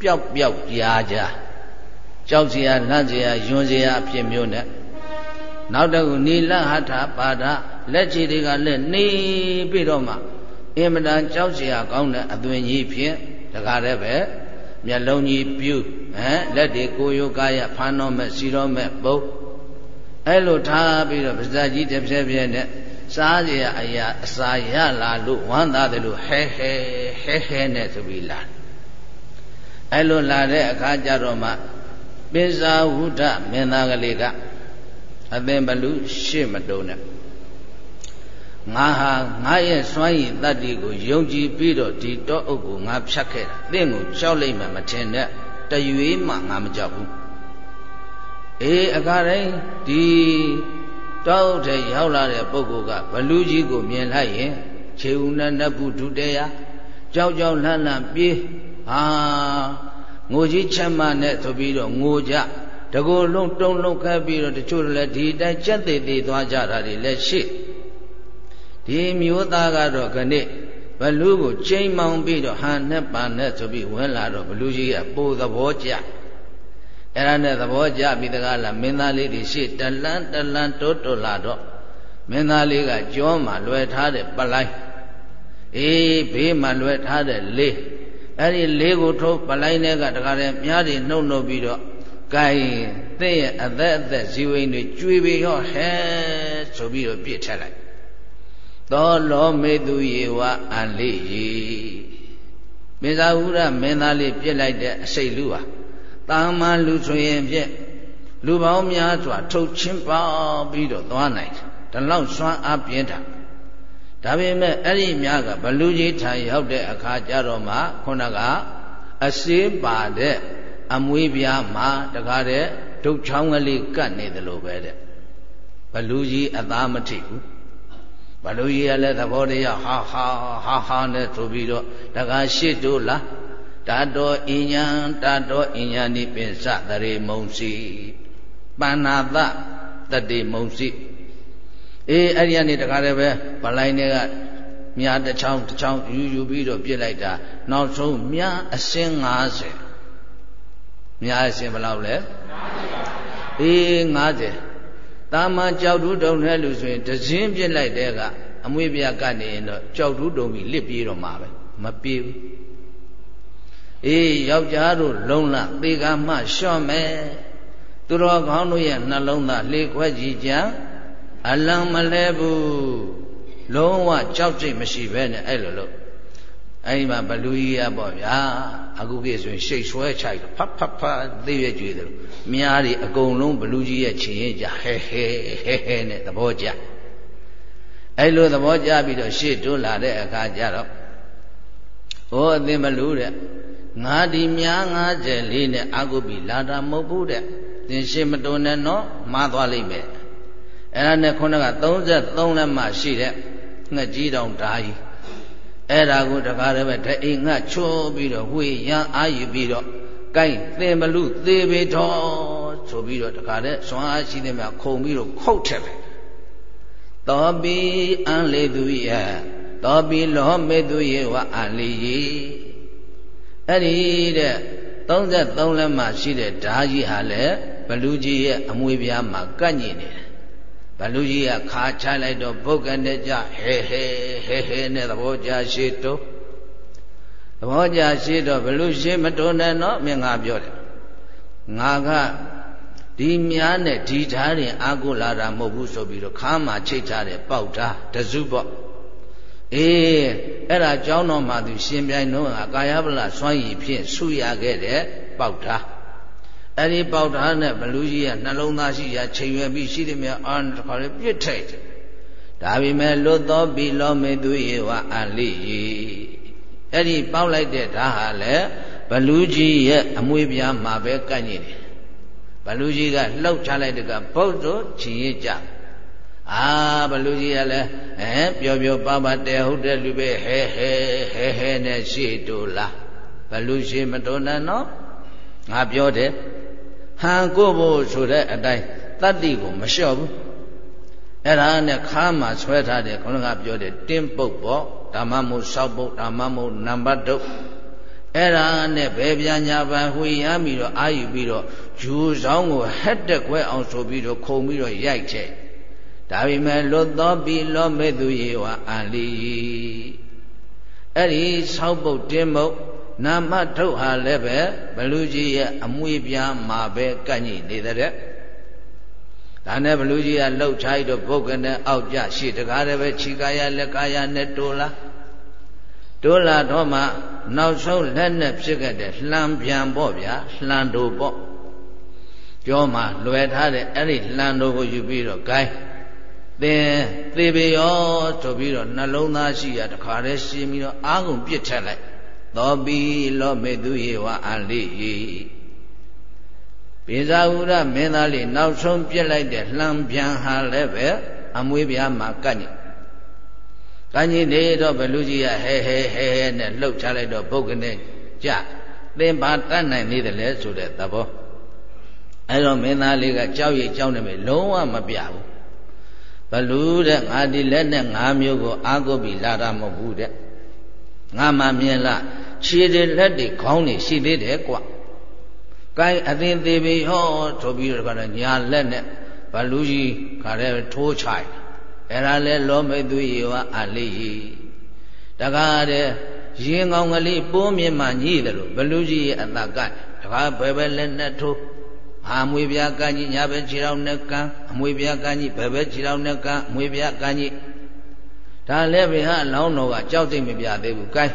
ပျောက်ပျောက်ကြားကြားကြောက်စရာလန့်စရာယွန်းစရာအဖြစ်မျိုးနဲ့နောက်တခုနီလဟထပါဒလက်ချီတွေကလည်းနေပြီးတော့မှအင်မတန်ကြောက်စရာကောင်းတဲ့အသွင်ကြီးဖြင့်တကားလည်းပဲမျက်လုံးကြီးပြူးဟမ်လက်တွေကိုယုကာယဖမ်းတော့မဲ့စီတော့မဲ့ပုတ်အဲ့လိုထားပြီးတော့ပါဇာကြီးတစ်ဖြည်းဖြည်းနဲ့စားစရာအရာအစာရလာလို့ဝမ်းသာတယ်လို့ဟဲဟဲဟဲဟဲနဲ့ဆိုပြီးလာ အဲ့လိုလာတဲ့အခါကျတော့မှပိဇာဝုဒ္ဓမင်းသားကလေးကအသင်ဘလူရှေ့မတုံးနဲ့ငါဟာငါရဲ့စွမ်းရည်တတ္တိကိုယုံကြည်ပြီးတော့ဒီတောအုပ်ကိုငါဖြတ်ခဲ့တာသင်ကိုကြောက်လိုက်မှမထင်နဲ့တရွေးမှငါမကြောက်ဘူးအေးအခါတိုင်းဒီတောအုပ်ထဲရောက်လာတဲ့ပုဂ္ဂိုလ်ကဘလူကြီးကိုမြင်လိုက်ရင်ခြေဦးနဲ့နတ်ဘူးဒုတေယကြောက်ကြောက်လှန့်လှန့်ပြေး ဟာငိုကြီးချက်မနဲ့ဆိုပြီးတော့ငိုကြတကူလုံးတုံးလုံးခတ်ပြီးတော့တချို့လည်းဒီတိုင်းကြက်သေးသေးသွားကြတာတွေလည်းရှိဒီမျိုးသားကတော့ခဏိဘလူးကိုချိန်မောင်ပြီးတော့ဟန်နဲ့ပန်နဲ့ဆိုပြီးဝင်လာတော့ဘလူးကြီးကပိုသဘောကျအဲ့ဒါနဲ့သဘောကျပြီးတကားလားမင်းသားလေးတွေရှေ့တလန်းတလန်းတိုးတိုးလာတော့မင်းသားလေးကကြောမှာလွယ်ထားတဲ့ပလိုက်အေးဘေးမှာလွယ်ထားတဲ့လေး အဲ့ဒီလေးကိုထုတ်ပလိုက်တဲ့ကတကားလည်းမြားတွေနှုတ်နှုတ်ပြီးတော့ကဲသင်ရဲ့အသက်အသက်ဇီဝိန်တွေကျွေပြီးရောဟဲဆိုပြီးတော့ပြစ်ထက်လိုက်သောလောမေသူယေဝအန်လေးရီမေဇာဟုရမင်းသားလေးပြစ်လိုက်တဲ့အစိတ်လူဟာတာမန်လူဆိုရင်ပြက်လူပေါင်းများစွာထုတ်ချင်းပေါပြီးတော့သွားနိုင်တယ်ဒီလောက်စွမ်းအားပြင်းတာ ဒါပေမဲ့အဲ့ဒီများကဘလူကြီးထံရောက်တဲ့အခါကျတော့မှခုနကအစင်းပါတဲ့အမွေးပြားမှာတခါတဲ့ဒုတ်ချောင်းကလေးကတ်နေတယ်လို့ပဲတဲ့ဘလူကြီးအသားမထိဘူးဘလူကြီးကလည်းသဘောတရားဟာဟာဟာဟာနဲ့ဆိုပြီးတော့တခါရှိတို့လားတတောအဉ္ဉံတတောအဉ္ဉံနိပိစသရေမုံစီပန္နာသတတိမုံစီ အေးအဲ့ဒီကနေတခါတည်းပဲဗလိုင်းတွေကမြားတစ်ချောင်းတစ်ချောင်းယူယူပြီးတော့ပြစ်လိုက်တာနောက်ဆုံးမြားအစင်း90မြားအစင်းဘယ်လောက်လဲအေး90တာမန်ကြောက်တူးတုံတဲ့လူဆိုရင်တစင်းပြစ်လိုက်တဲ့ကအမွေပြကနေရင်တော့ကြောက်တူးတုံပြီးလစ်ပြေးတော့မှာပဲမပြေးဘူးအေးယောက်ျားတို့လုံလသေကမှလျှော့မယ်သူတော်ကောင်းတို့ရဲ့နှလုံးသားလေခွက်ကြည့်ကြ အလံမလဲဘူးလုံးဝကြောက်ကြိတ်မရှိပဲနဲ့အဲ့လိုလို့အဲ့ဒီမှာဘလူကြီးရပေါ့ဗျာအခုကိဆိုရင်ရှိတ်ဆွဲချိုက်ဖတ်ဖတ်ဖတ်သိရကြွေတယ်လို့မြားတွေအကုန်လုံးဘလူကြီးရဲ့ခြေရင်ကြဟဲဟဲဟဲဟဲနဲ့သဘောကျအဲ့လိုသဘောကျပြီးတော့ရှေ့တွန်းလာတဲ့အခါကျတော့ဟောအသင်ဘလူတဲ့ငါဒီမြား90လေးနဲ့အာကုပြီလာတာမဟုတ်ဘူးတဲ့သင်ရှေ့မတွန်းနဲ့နော်မှားသွားလိမ့်မယ် အဲ့ဒါနဲ့ခုနက33လက်မှရှိတဲ့ငှက်ကြီးတောင်ဓာကြီးအဲ့ဒါကိုတကားလည်းပဲတအိမ်ငှချိုးပြီးတော့ဝေရန်အာယူပြီးတော့ကိုင်းသင်မလူသေပေတော်ဆိုပြီးတော့တကားလည်းစွမ်းအားရှိတဲ့မြခုံပြီးတော့ခုတ်ထက်တယ်တောပိအံလေသူရဲ့တောပိလောမေသူရဲ့ဝအလီကြီးအဲ့ဒီတဲ့33လက်မှရှိတဲ့ဓာကြီးဟာလည်းဘလူကြီးရဲ့အမွေပြားမှာကန့်ညင်နေတယ် ဘလူကြီးကခါချလိုက်တော့ဘုတ်ကနေကြဟဲဟဲဟဲဟဲနဲ့သဘောကြရှိတော့သဘောကြရှိတော့ဘလူရှိမတွန်းနဲ့တော့မင်းငါပြောတယ်ငါကဒီများနဲ့ဒီဓာတ်ရင်အာကိုလာတာမဟုတ်ဘူးဆိုပြီးတော့ခါမှချိတ်ထားတယ်ပေါက်တာတစုပေါ့အေးအဲ့ဒါကြောင်းတော်မှာသူရှင်ပြိုင်တော့ကာယဗလစွမ်းရည်ဖြင့်ဆုရခဲ့တဲ့ပေါက်တာ အဲ့ဒီပေါက်ထားနဲ့ဘလူကြီးကနှလုံးသားရှိရာချိန်ရွယ်ပြီးရှိသည်မြအာတခါလေးပြစ်ထိုက်တယ်ဒါပေမဲ့လွတ်သောဘီလောမေသူယေဝအလိယေအဲ့ဒီပေါက်လိုက်တဲ့ဓာတ်ဟာလည်းဘလူကြီးရဲ့အမွေပြားမှာပဲကန့်ညင်တယ်ဘလူကြီးကလှုပ်ချလိုက်တဲ့ကဘုဒ္ဓချင်ရကြအာဘလူကြီးကလည်းအဲပျော်ပျော်ပါပါတဲဟုတ်တဲ့လူပဲဟဲဟဲဟဲဟဲနဲ့ရှေ့တူလားဘလူရှိမတော်နဲ့နော်ငါပြောတယ် ဟန်ကိုဖို့ဆိုတဲ့အတိုင်းတတ္တိကိုမလျှော့ဘူးအဲ့ဒါနဲ့ခါမှာဆွဲထားတယ်ခေါင်းကပြောတယ်တင်းပုတ်ပေါ့ဓမ္မမို့စောက်ပုတ်ဓမ္မမို့နံပါတ်တုတ်အဲ့ဒါနဲ့ဘယ်ပြညာပန်ဝှေရမ်းပြီးတော့အာယူပြီးတော့ဂျူဆောင်ကိုဟက်တက်ခွဲအောင်ဆိုပြီးတော့ခုံပြီးတော့ရိုက်ချက်ဒါပေမဲ့လွတ်သောပြီလောမဲ့သူရေဝအန်လီအဲ့ဒီဆောက်ပုတ်တင်းပုတ် နာမထုတ်ဟာလည်းပဲဘလူကြီးရဲ့အမွေပြားမှာပဲကန့်ညိနေတဲ့ဒါနဲ့ဘလူကြီးကလှုပ်ချိုက်တော့ပုဂ္ဂနဲ့အောက်ကြရှေ့တကားလည်းပဲခြိကာယလက်ကာယနဲ့တိုးလာတိုးလာတော့မှနောက်ဆုံးလက်နဲ့ဖြစ်ခဲ့တဲ့လှံပြန်ပေါ့ဗျာလှံတို့ပေါ့ပြောမှလွယ်ထားတဲ့အဲ့ဒီလှံတို့ကိုယူပြီးတော့ gain သင်သေပေရောဆိုပြီးတော့နှလုံးသားရှိရတခါတည်းရှင်းပြီးတော့အာကုန်ပြစ်ထက်လိုက် သောဘီလောမေသူယေဝအလိပိဇာဟုရမင်းသားလေးနောက်ဆုံးပြစ်လိုက်တဲ့လှံပြန်ဟာလည်းပဲအမွေးပြားမှာကန့်ညိကန့်ညိနေတော့ဘလူကြီးကဟဲဟဲဟဲဟဲနဲ့လှုပ်ချလိုက်တော့ပုဂ္ဂနဲ့ကြသင်ပါတတ်နိုင်နေတယ်လေဆိုတဲ့သဘောအဲတော့မင်းသားလေးကကြောက်ရိပ်ကြောက်နေမယ်လုံးဝမပြဘူးဘလူတဲ့ငါဒီလက်နဲ့ငါမျိုးကိုအာကိုပြီးလာတာမဟုတ်ဘူးတဲ့ငါမှမြင်လား ခြေတွေလက်တွေခေါင်းတွေရှိသေးတယ်ကွာကိုင်းအသင်သေးပြီဟောဆိုပြီးတော့ကညာလက်နဲ့ဘလူကြီးခါတဲ့ထိုးချိုင်အဲ့ဒါလဲလောမိတ်သူရေဝအလေးတကားတဲ့ရင်ကောင်းကလေးပိုးမြင်မှညှိတယ်လို့ဘလူကြီးရဲ့အတကတကားဘယ်ပဲလက်နဲ့ထိုးဟာမွေပြားကန်းကြီးညာပဲခြေတော်နဲ့ကန်းအမွေပြားကန်းကြီးဘယ်ပဲခြေတော်နဲ့ကန်းအမွေပြားကန်းကြီးဒါလည်းဘယ်ဟာလောင်းတော်ကကြောက်သိမပြသေးဘူး gain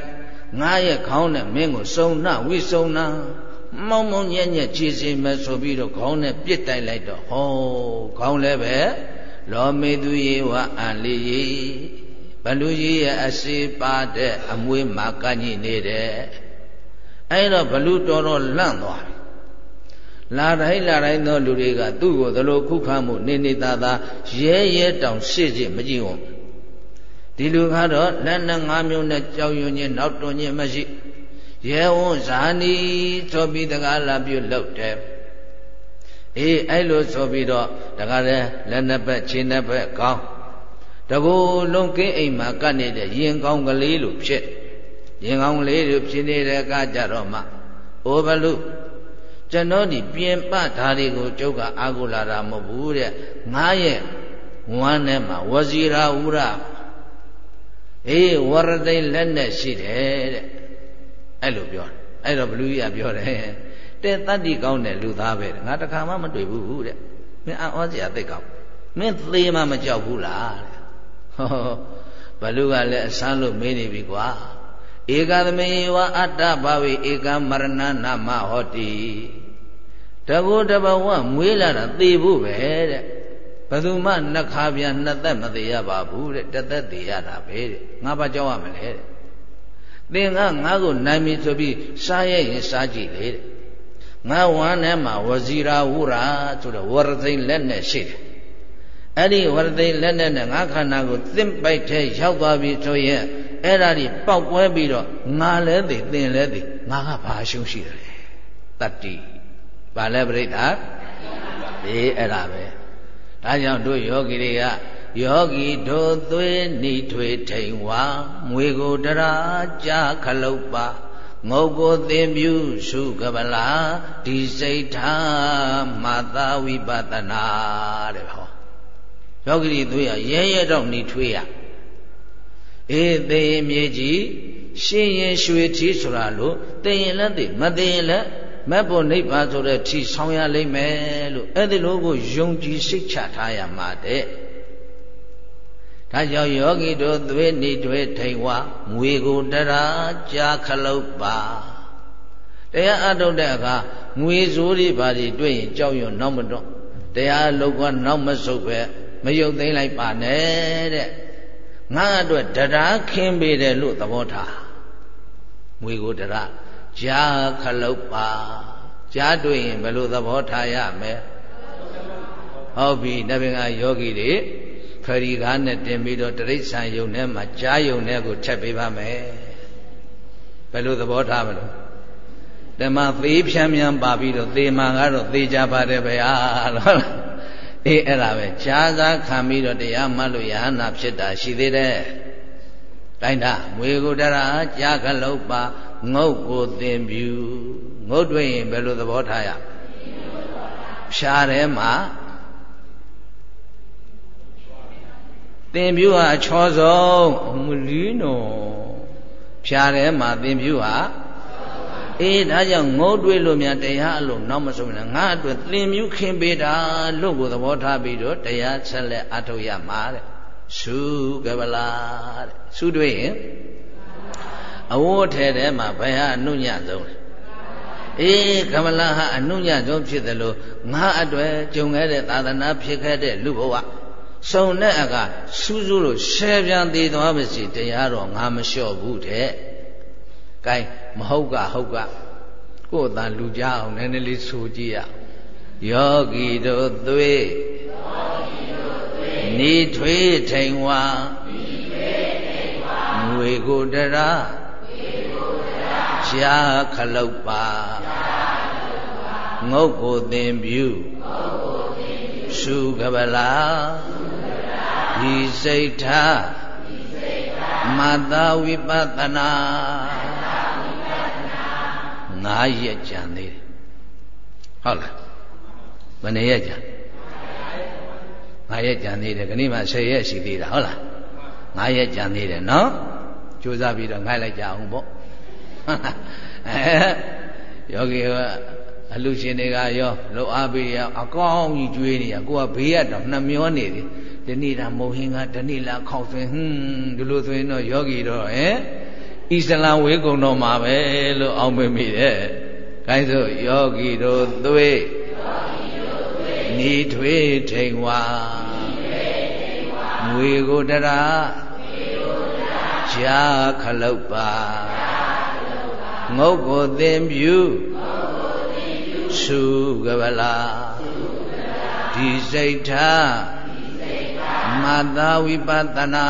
ငါရဲ့ခေါင်းနဲ့မင်းကိုစုံနှဝိစုံနှမောင်းမောင်းညက်ညက်ခြေစင်မဲ့ဆိုပြီးတော့ခေါင်းနဲ့ပြစ်တိုက်လိုက်တော့ဟောခေါင်းလည်းပဲလောမေသူယေဝအန်လီဘလူကြီးရဲ့အစီပါတဲ့အမွေးမှာကညိနေတယ်အဲ့တော့ဘလူတော်တော်လန့်သွားပြီလာတိုင်းလာတိုင်းသောလူတွေကသူ့ကိုသလိုခုခံမှုနေနေသာသာရဲရဲတောင်ရှေ့ရှေ့မကြည့်ဘူး ဒီလူကတော့လက်နဲ့ငါးမျိုးနဲ့ကြောက်ရွံ့ခြင်းနောက်တွင်ခြင်းမရှိရဲဝန်းဇာနီဆိုပြီးတကားလာပြုလုပ်တယ်အေးအဲ့လိုဆိုပြီးတော့တကားလဲလက်နှစ်ဘက်ခြေနှစ်ဘက်ကောင်းတကူလုံးကင်းအိမ်မှာကပ်နေတဲ့ရင်ကောင်းကလေးလိုဖြစ်ရင်ကောင်းကလေးလိုဖြစ်နေတဲ့ကကြတော့မှအိုဘလူကျွန်တော်ဒီပြင်ပဓာရီကိုကျုပ်ကအာဟုလာတာမဟုတ်ဘူးတဲ့ငါရဲ့ဝမ်းထဲမှာဝဇီရာဥရ အေးဝရတိလက်နဲ့ရှိတယ်တဲ့အဲ့လိုပြောအဲ့တော့ဘလူကြီးကပြောတယ်တဲ့တတ္တိကောင်းတဲ့လူသားပဲငါတခါမှမတွေ့ဘူးတဲ့မင်းအောစရာသိကောင်းမင်းသေးမှမကြောက်ဘူးလားတဲ့ဟောဘလူကလည်းအဆန်းလို့မေးနေပြီကွာဧကသမေဝအတ္တဘာဝေဧကမရဏနာမဟောတိတဘောတဘဝမွေးလာတာသေဖို့ပဲတဲ့ ဘယ်သူမှနှစ်ခါပြန်နှစ်သက်မသေးရပါဘူးတဲ့တသက်သေးရတာပဲတဲ့ငါဘာကြောက်ရမလဲတဲ့သင်ကငါ့ကိုနိုင်ပြီဆိုပြီးစားရရင်စားကြည့်လေတဲ့ငါဝမ်းထဲမှာဝဇီရာဝုရာဆိုတော့ဝရသိလက်နဲ့ရှိတယ်အဲ့ဒီဝရသိလက်နဲ့ငါခန္ဓာကိုသင့်ပိုက်ထဲရောက်သွားပြီဆိုရင်အဲ့ဒါဒီပေါက်ပွဲပြီးတော့ငါလည်းသိသင်လည်းသိငါကဘာရှုံးရှိတယ်တတ္တိဘာလဲပြိဋ္ဌာအေးအဲ့ဒါပဲ ဒါကြောင့်တို့ယောဂီတွေကယောဂီတို့သွေးနှိထွေထိန်ဝါမွေကိုတရာကြာခလုတ်ပါငုတ်ကိုသင်ပြုစုကပလာဒီစိတ်ထားမာသာဝိပဒနာတဲ့ဟောယောဂီတွေသွေးရရဲရဲတော့နှိထွေးရအေးသိရင်မြေကြီးရှင်ရင်ရွှေထီးဆိုတာလို့သိရင်လည်းသိမသိရင်လည်း မက်ဖို့နိဗ္ဗာန်ဆိုတဲ့ထီဆောင်ရလိမ့်မယ်လို့အဲ့ဒီလိုကိုယုံကြည်စိတ်ချထားရမှာတဲ့ဒါကြောင့်ယောဂီတို့သွေးနေတွေထိန်ဝငွေကိုတရာကြာခလုတ်ပါတရားအထုတ်တဲ့အခါငွေစိုးတွေဘာတွေတွေ့ရင်ကြောက်ရွံ့နောက်မတော့တရားလောကနောက်မဆုတ်ပဲမယုတ်သိမ့်လိုက်ပါနဲ့တဲ့ငါအတွက်တရားခင်းပေးတယ်လို့သဘောထားမွေကိုတရ ကြားခလုတ်ပါကြားတွေ့ရင်ဘယ်လိုသဘောထားရမလဲဟုတ်ပြီတပင်ကယောဂီတွေဖရီကားနဲ့တင်ပြီးတော့တရိษံယုံထဲမှာကြားယုံထဲကိုထက်ပေးပါမယ်ဘယ်လိုသဘောထားမလို့ဓမ္မသေးဖြန်းဖြန်းပါပြီးတော့သေမာကတော့သေကြပါတယ်ဗျာလို့အေးအဲ့ဒါပဲကြားစားခံပြီးတော့တရားမှတ်လို့ယဟနာဖြစ်တာရှိသေးတယ်တိုင်းတာမွေကိုတရာကြားကလုံးပါ ငုတ်ကိုသင်ပြူငုတ်တွေ့ရင်ဘယ်လိုသဘောထားရဖြာထဲမှာသင်ပြူဟာအချောဆုံးမလီနော်ဖြာထဲမှာသင်ပြူဟာအေးဒါကြောင့်ငုတ်တွေ့လို့များတရားအလို့နောက်မဆုံးနဲ့ငါအတွက်သင်မြူခင်ပေးတာလို့ကိုသဘောထားပြီးတော့တရားဆက်လက်အထုတ်ရမှာတဲ့သုကပလာတဲ့သုတွေ့ရင် အဝတ်ထဲထဲမှာဘယ်ဟာအနုညဆုံးလဲအေးကမလဟာအနုညဆုံးဖြစ်တယ်လို့ငါအတွက်ကြုံခဲ့တဲ့သာသနာဖြစ်ခဲ့တဲ့လူဘဝစုံတဲ့အကစူးစူးလို့ရှယ်ပြန်သေးသွားပါစီတရားတော့ငါမလျှော့ဘူးတဲ့။ကဲမဟုတ်ကဟုတ်ကကိုယ်အတန်လူကြအောင်နည်းနည်းလေးဆိုကြည့်ရယောဂီတို့သွေးနေထွေးထိန်ဝါငွေကိုတရာရှား ခလုတ်ပါငုတ်ကိုသင်ပြုရှုကပလာဒီစိတ်ထားမတဝိပဿနာငါးရက်ကြံသေးတယ်ဟုတ်လားဘယ်နှစ်ရက်ကြံငါးရက်ကြံသေးတယ်ခဏမှ10ရက်ရှိသေးတာဟုတ်လားငါးရက်ကြံသေးတယ်နော် ကြိုးစားပြီးတော့ငိုက်လိုက်ကြအောင်ပေါ့အဲယောဂီကအလူရှင်တွေကရောလှုပ်အားပေးရအကောင်းကြီးကျွေးနေရကိုကဘေးကတော့နှမျောနေတယ်ဒီနေ့တာမုံဟင်းကဒီနေ့လာခေါက်ဆွင်ဟွန်းဒီလိုဆိုရင်တော့ယောဂီတော့ဟဲ့ဣစလမ်ဝေကုံတော်မှာပဲလို့အောင်းပေးမိတယ်။ခိုင်းစို့ယောဂီတို့သွေးနီထွေးထိန်ဝါငွေကိုတရာ ရှားခလုတ်ပါငုတ်ကိုသင်ပြုစုကပလာဒီစိတ်ထားမသာဝိပဿနာ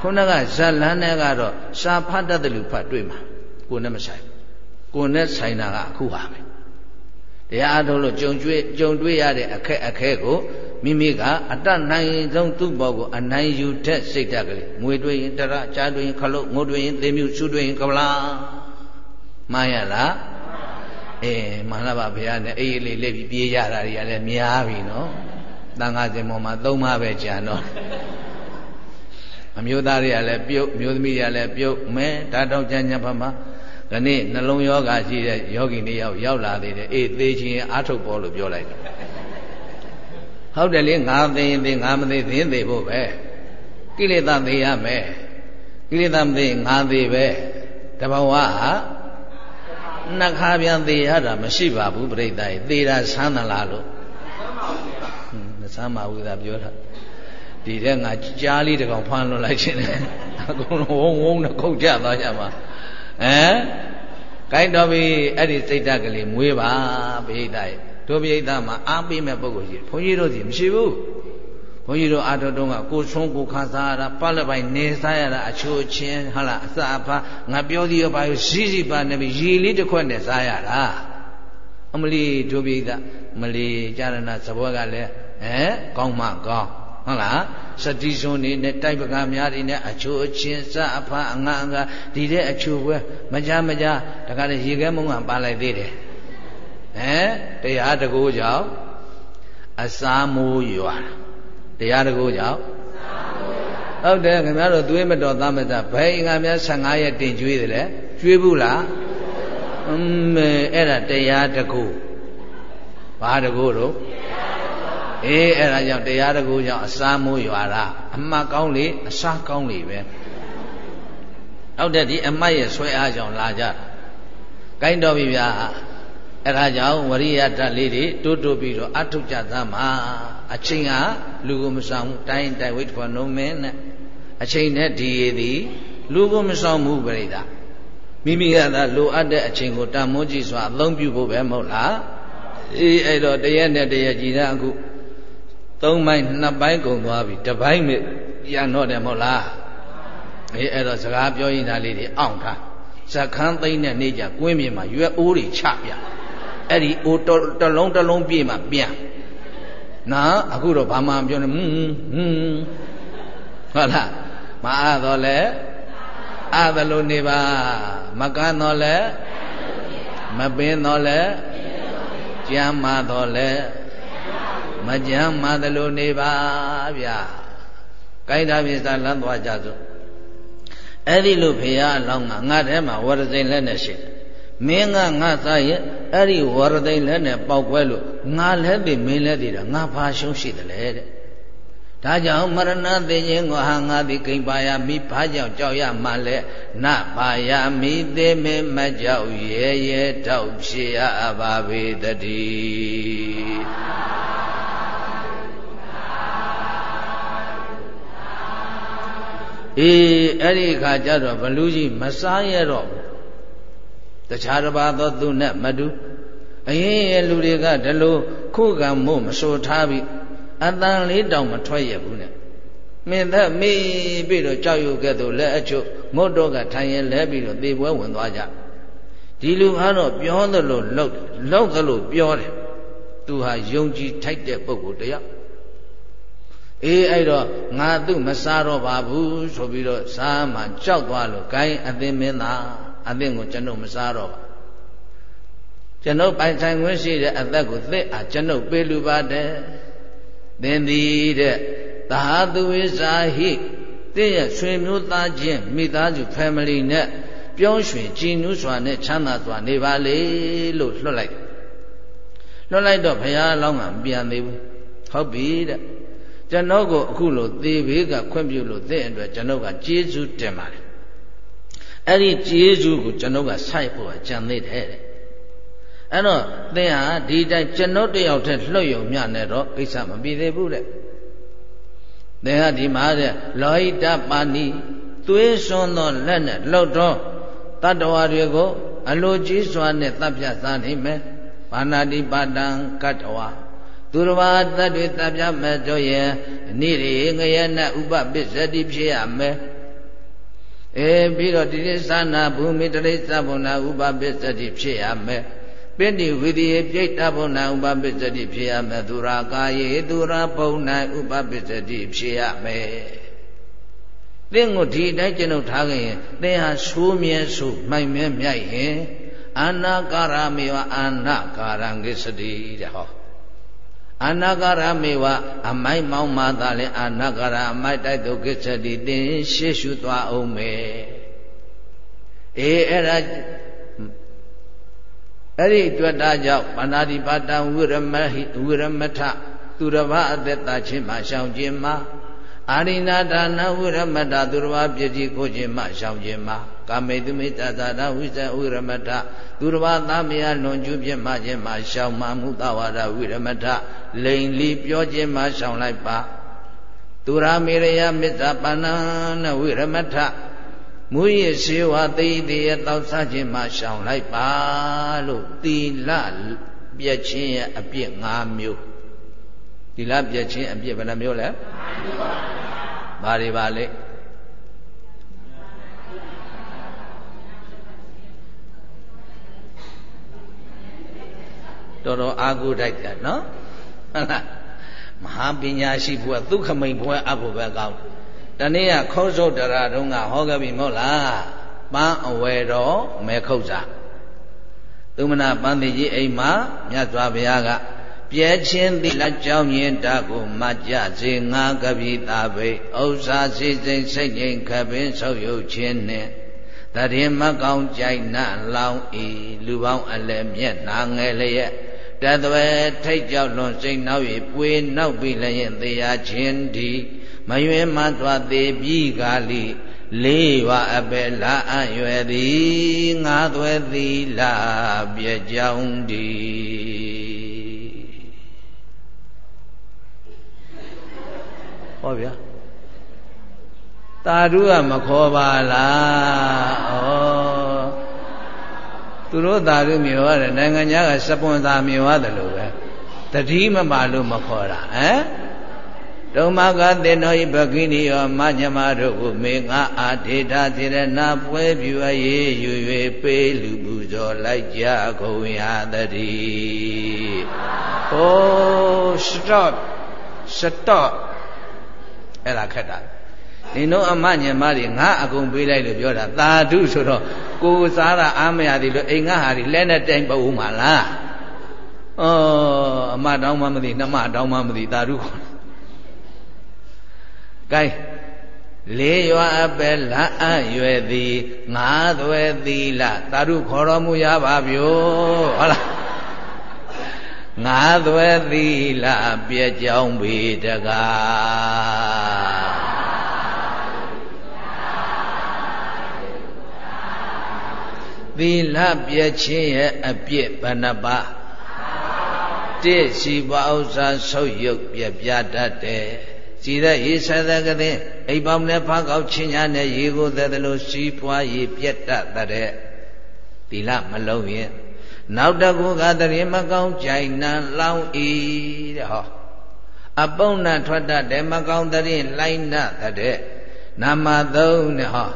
ခုနကဇလန်းနဲ့ကတော့စာဖတ်တတ်တယ်လို့ဖတ်တွေ့မှာကိုနဲ့မဆိုင်ကိုနဲ့ဆိုင်တာကအခုပါပဲတရားအထုတ်လို့ကြုံကျွေးကြုံတွေ့ရတဲ့အခက်အခဲကို မိမိကအတတ်နိုင်ဆုံးသူ့ဘောကိုအနိုင်ယူတဲ့စိတ်ဓာတ်ကလေးငွေတွေ့ရင်တရကြားတွေ့ရင်ခလုတ်ငုတ်တွေ့ရင်သေမြုရှုတွေ့ရင်ကပလာမှန်ရလားအေးမှန်လားပါဘုရားနဲ့အေးလေးလေးပြီးပြေးရတာတွေကလည်းများပြီနော်တန်ခါစင်ပေါ်မှာသုံးပါးပဲကြံတော့အမျိုးသားတွေကလည်းပြုတ်မျိုးသမီးတွေကလည်းပြုတ်မဲဓာတ်တော့ကြမ်းကြမ်းဖမှာခဏနှလုံးယောဂရှိတဲ့ယောဂီနှစ်ယောက်ရောက်လာသေးတယ်အေးသေးချင်းအာထုတ်ပေါ်လို့ပြောလိုက်တယ် ဟုတ်တယ်လေငါသိရင်သိငါမသိသိရင်သိဖို့ပဲကိလေသာသိရမယ်ကိလေသာမသိငါသိပဲတဘဝဟာနှခါပြန်သိရတာမရှိပါဘူးပြိတ္တာရေသေတာဆန်းသလားလို့မဆန်းပါဘူးသာပြောတာဒီတဲ့ငါကြားလေးတကောင်ဖမ်းလွန်လိုက်ခြင်းနဲ့အကုန်လုံးဝုံဝုံနဲ့ခုတ်ကြသွားကြမှာဟမ်ကိုင်းတော်ပြီအဲ့ဒီစိတ်ဓာတ်ကလေးမွေးပါပိဋကရဲ့ တို့ပိဋကမှာအားပေးမဲ့ပုဂ္ဂိုလ်ကြီးဘုန်းကြီးတို့စီမရှိဘူးဘုန်းကြီးတို့အာတော်တုံးကကိုဆုံးကိုခါစားရတာပတ်လက်ပိုင်းနေစားရတာအချိုးချင်းဟာလားအစာအဖာငါပြောသေးရောပါရောစီစီပါနေပြီရေလေးတစ်ခွက်နဲ့စားရတာအမလီတို့ပိဋကမလီကြာရဏသဘောကလည်းဟမ်ကောင်းမှကောင်းဟုတ်လားစတိဇွန်နေနဲ့တိုက်ပကများတွေနဲ့အချိုးအချင်းစအဖာအငါအငါဒီတဲ့အချိုးပဲမကြမကြတခါလေရေခဲမုံကပါလိုက်သေးတယ် ဟမ်တရားတကူကြောင့်အစာမိုးရွာတရားတကူကြောင့်ဟုတ်တယ်ခင်ဗျားတို့သွေးမတော်သားမသားဘယ်အင်္ဂါများ15ရက်တင်ကျွေးတယ်လေကျွေးဘူးလားအမေအဲ့ဒါတရားတကူဘာတကူတော့အေးအဲ့ဒါကြောင့်တရားတကူကြောင့်အစာမိုးရွာတာအမှတ်ကောင်းလေအစာကောင်းလေပဲဟုတ်တယ်ဒီအမှတ်ရဲ့ဆွဲအားကြောင့်လာကြကိုင်းတော်ပြီဗျာ အဲ့ဒါကြောင့်ဝရိယဓာတ်လေးတွေတိုးတိုးပြီးတော့အထုကြသမှာအချိန်ဟာလူကိုမဆောင်တိုင်းတိုင်းဝိတ္တဖော်နှုံးမင်းနဲ့အချိန်နဲ့ဒီရည်သည်လူကိုမဆောင်ဘူးပြိဿမိမိကသာလိုအပ်တဲ့အချိန်ကိုတန်မိုးကြည့်စွာအသုံးပြုဖို့ပဲမဟုတ်လားအေးအဲ့တော့တရက်နဲ့တရက်ကြည်သာအခုသုံးပိုင်းနှစ်ပိုင်းကုန်သွားပြီတစ်ပိုင်းမြပြန်တော့တယ်မဟုတ်လားအေးအဲ့တော့စကားပြောရင်ဒါလေးတွေအောင့်ထားဇခန်းသိမ့်တဲ့နေ့ကျကွင်းမြေမှာရွက်အိုးတွေချပြ အဲ့ဒီအိုးတလုံးတလုံးပြည့်မှပြန်နာအခုတော့ဘာမှပြောနေဟွန်းဟွန်းဟုတ်လားမအားတော့လဲအားသလိုနေပါမကန်းတော့လဲမပင်းတော့လဲကြမ်းမာတော့လဲမကြမ်းမာသလိုနေပါဗျာကိုင်းတာပြစ္ဆာလမ်းသွားကြစို့အဲ့ဒီလိုဖရာအလောင်းကငါထဲမှာဝရစိန်လက်နဲ့ရှိ မင်းကငါသားရဲ့အဲ့ဒီဝရသိန်လက်နဲ့ပေါက်ကွဲလို့ငါလည်းသိမင်းလည်းသိတာငါဘာရှုံးရှိတယ်လေတဲ့ဒါကြောင့်မရဏသိခြင်းကိုဟာငါသည်ကိမ့်ပါယမိဘာကြောင့်ကြောက်ရမှလဲနပါယမိသေမေမကြောက်ရဲရဲတောက်ဖြစ်ရပါပေတည်းအေးအဲ့ဒီခါကျတော့ဘလူကြီးမစားရတော့ တခြားတစ်ပါးသောသူနဲ့မတူအရင်ရဲ့လူတွေကဒီလိုခုခံမို့မဆိုထားပြီးအတန်လေးတောင်မထွက်ရဘူးနဲ့မင်းသက်မေးပြီးတော့ကြောက်ရွံ့ခဲ့သူလက်အချုပ်မုတ်တော့ကထိုင်ရင်လဲပြီးတော့သေပွဲဝင်သွားကြဒီလူကတော့ပြောသလိုလောက်လောက်သလိုပြောတယ်သူဟာယုံကြည်ထိုက်တဲ့ပုဂ္ဂိုလ်တယောက်အေးအဲ့တော့ငါသူ့မစားတော့ပါဘူးဆိုပြီးတော့စားမှကြောက်သွားလို့ gain အသိမင်းသား အသိကိုကျွန်ုပ်မစားတော့ပါကျွန်ုပ်ပိုင်ဆိုင်ခွင့်ရှိတဲ့အသက်ကိုသစ်အားကျွန်ုပ်ပေးလူပါတယ်သင်သည်တဲ့သာသူဝိစာဟိတင့်ရဲ့ဆွေမျိုးသားချင်းမိသားစု family နဲ့ပြောင်းရွှင်ကြည်နူးစွာနဲ့ချမ်းသာစွာနေပါလေလို့လွှတ်လိုက်လွှတ်လိုက်တော့ဘုရားလောင်းကမပြန်သေးဘူးဟုတ်ပြီတဲ့ကျွန်တော်ကိုအခုလိုသေဘေးကခွင့်ပြုလို့တဲ့အတွက်ကျွန်တော်ကကျေးဇူးတင်ပါတယ် အဲ့ဒီကျေးဇူးကိုကျွန်တော်ကစိုက်ဖို့ကြံသေးတယ်တဲ့အဲ့တော့သင်ဟာဒီတိုင်းကျွန်တော်တယောက်တည်းလွတ်ယုံမြနဲ့တော့ကိစ္စမပြီးသေးဘူးတဲ့သင်ဟာဒီမှာတဲ့လောဟိတပါဏိသွေးစွန်းသောလက်နဲ့လှုပ်တော့တတ္တဝါတွေကို အလိုကြီးစွာနဲ့တပ်ပြစားနိုင်မယ်ဘာနာတိပါတံကတ္တဝါသူတော်ဘာတတ်တွေတပ်ပြမဲ့တော့ရဲ့နိရိငရဏဥပပစ္စတိဖြစ်ရမယ် အဲပြီးတော့တိရိသနာဘူမိတရိသဘုံနာဥပပစ္စတိဖြစ်ရမယ်ပိဋိဝိရိယပြိတ္တဘုံနာဥပပစ္စတိဖြစ်ရမယ်သူရာကာယေသူရာဘုံနာဥပပစ္စတိဖြစ်ရမယ်သင်ကိုဒီအတိုင်းကျွန်ုပ်ထားခဲ့ရင်သင်ဟာဆိုးမြဲဆိုးမိုက်မြဲမြိုက်ရင်အာနာကာရမေဝအာနာကာရံကိစ္စတိတဲ့ဟော အာနာကာရမေဝအမိုက်မောင်းမှသာလဲအာနာကာရအမိုက်တိုက်တုကိစ္စတိသင်ရှေ့ရှုသွားအောင်မယ်အေးအဲ့ဒါအဲ့ဒီတွေ့တာကြောင့်ပါဏာတိပါတံဝိရမဟိဝိရမထသူတစ်ပါးအသက်တာချင်းမှရှောင်ခြင်းမှာအာရိနာဒါနဝိရမတသူတစ်ပါးပြည့်ကြည်ကိုခြင်းမှရှောင်ခြင်းမှာကာမေတုမိတသာဒဝိဇဝိရမထသူတစ်ပါးသားမယားလွန်ကျူးပြစ်မှခြင်းမှရှောင်မှမူတဝါဒဝိရမထလိန်လီပြောခြင်းမှရှောင်လိုက်ပါသူရာမေရယမေတ္တာပါဏနဝိရမထမူရရှိဝသိတိရတောက်စားခြင်းမှရှောင်လိုက်ပါလို့သီလပြည့်ခြင်းရဲ့အပြစ်၅မျိုးသီလပြည့်ခြင်းအပြစ်ဘယ်နှမျိုးလဲ၅မျိုးပါဘာတွေပါလဲ တော်တော်အာကိုတိုက်တယ်နော်ဟုတ်လားမဟာပညာရှိဘုရားဒုက္ခမိန်ဘုရားအဖို့ပဲကောင်းတယ်တနေ့ကခေါစုတ်တရာတုန်းကဟောခဲ့ပြီမဟုတ်လားပန်းအဝယ်တော်မဲခုတ်စာသုမနာပန်းတိကြီးအိမ်မှာမြတ်စွာဘုရားကပြဲချင်းသီလကြောင်းရင်တကိုမကြစေငါကပိတာဘိဥစ္စာစီစိတ်စိတ်ငြိမ်ခပင်ဆုပ်ယုတ်ခြင်းနှင့်တရင်မကောင်းကြိုက်နှလောင်းဤလူပေါင်းအလည်းမျက်နာငယ်လျက် တသွဲထိတ်ကြောက်လွန်စိတ်နောက်၍ပွေနောက်ပြီးလျင်သေရခြင်းဒီမယွင်မသွားသေးပြီးကားလိလေးဝအပဲလာအံ့ရွယ်သည်ငါသွဲသည်လာပြကြောင်းဒီဟောဗျာသာဓုကမခေါ်ပါလားဩ သူတို့သာဓုမြေရတယ်နိုင်ငံခြားကစပွန်စာမြေရတယ်လို့ပဲတတိမပါလို့မခေါ်တာဟမ်ဒုမကတေနောဤပကိနိယောမညမတို့ကိုမေငါအာထေတာစေရနာပွဲပြုအရေးယူ၍ပေးလူပူဇော်လိုက်ကြကုန်ရသတည်းဟို stop stop အဲ့ဒါခက်တာ ဒီတော့အမညမတွေငါအကုန်ပေးလိုက်လို့ပြောတာသာဓုဆိုတော့ကိုစားတာအားမရသေးလို့အိမ်ငါဟာဒီလက်နဲ့တိုင်ပုတ်မှာလားဩအမတောင်းမှမသိနှမတောင်းမှမသိသာဓုခေါ်ကဲလေးရွာအပဲလအရွယ်သည်ငါးသွဲသီလသာဓုခေါ်တော်မူရပါဗျို့ဟုတ်လားငါးသွဲသီလပြည့်ကြောင်းပေတကား သီလပြည့်ခြင်းရဲ့အပြည့်ဘဏ္ဍပါတိရှိပါဥစ္စာဆုပ်ယုတ်ပြပြတတ်တယ်ကြည်တဲ့ရေဆသကတဲ့အိမ်ပေါင်းနဲ့ဖကောက်ချင်းညာနဲ့ရေကိုသက်သလိုစီးပွားရေပြက်တတ်တဲ့သီလမလုံးရင်နောက်တကူကတရေမကောင်းကြိုင်နံလောင်းဤတဲ့ဟောအပုံနာထွက်တတ်တယ်မကောင်းတရင်လိုက်နတဲ့နာမသုံးတဲ့ဟော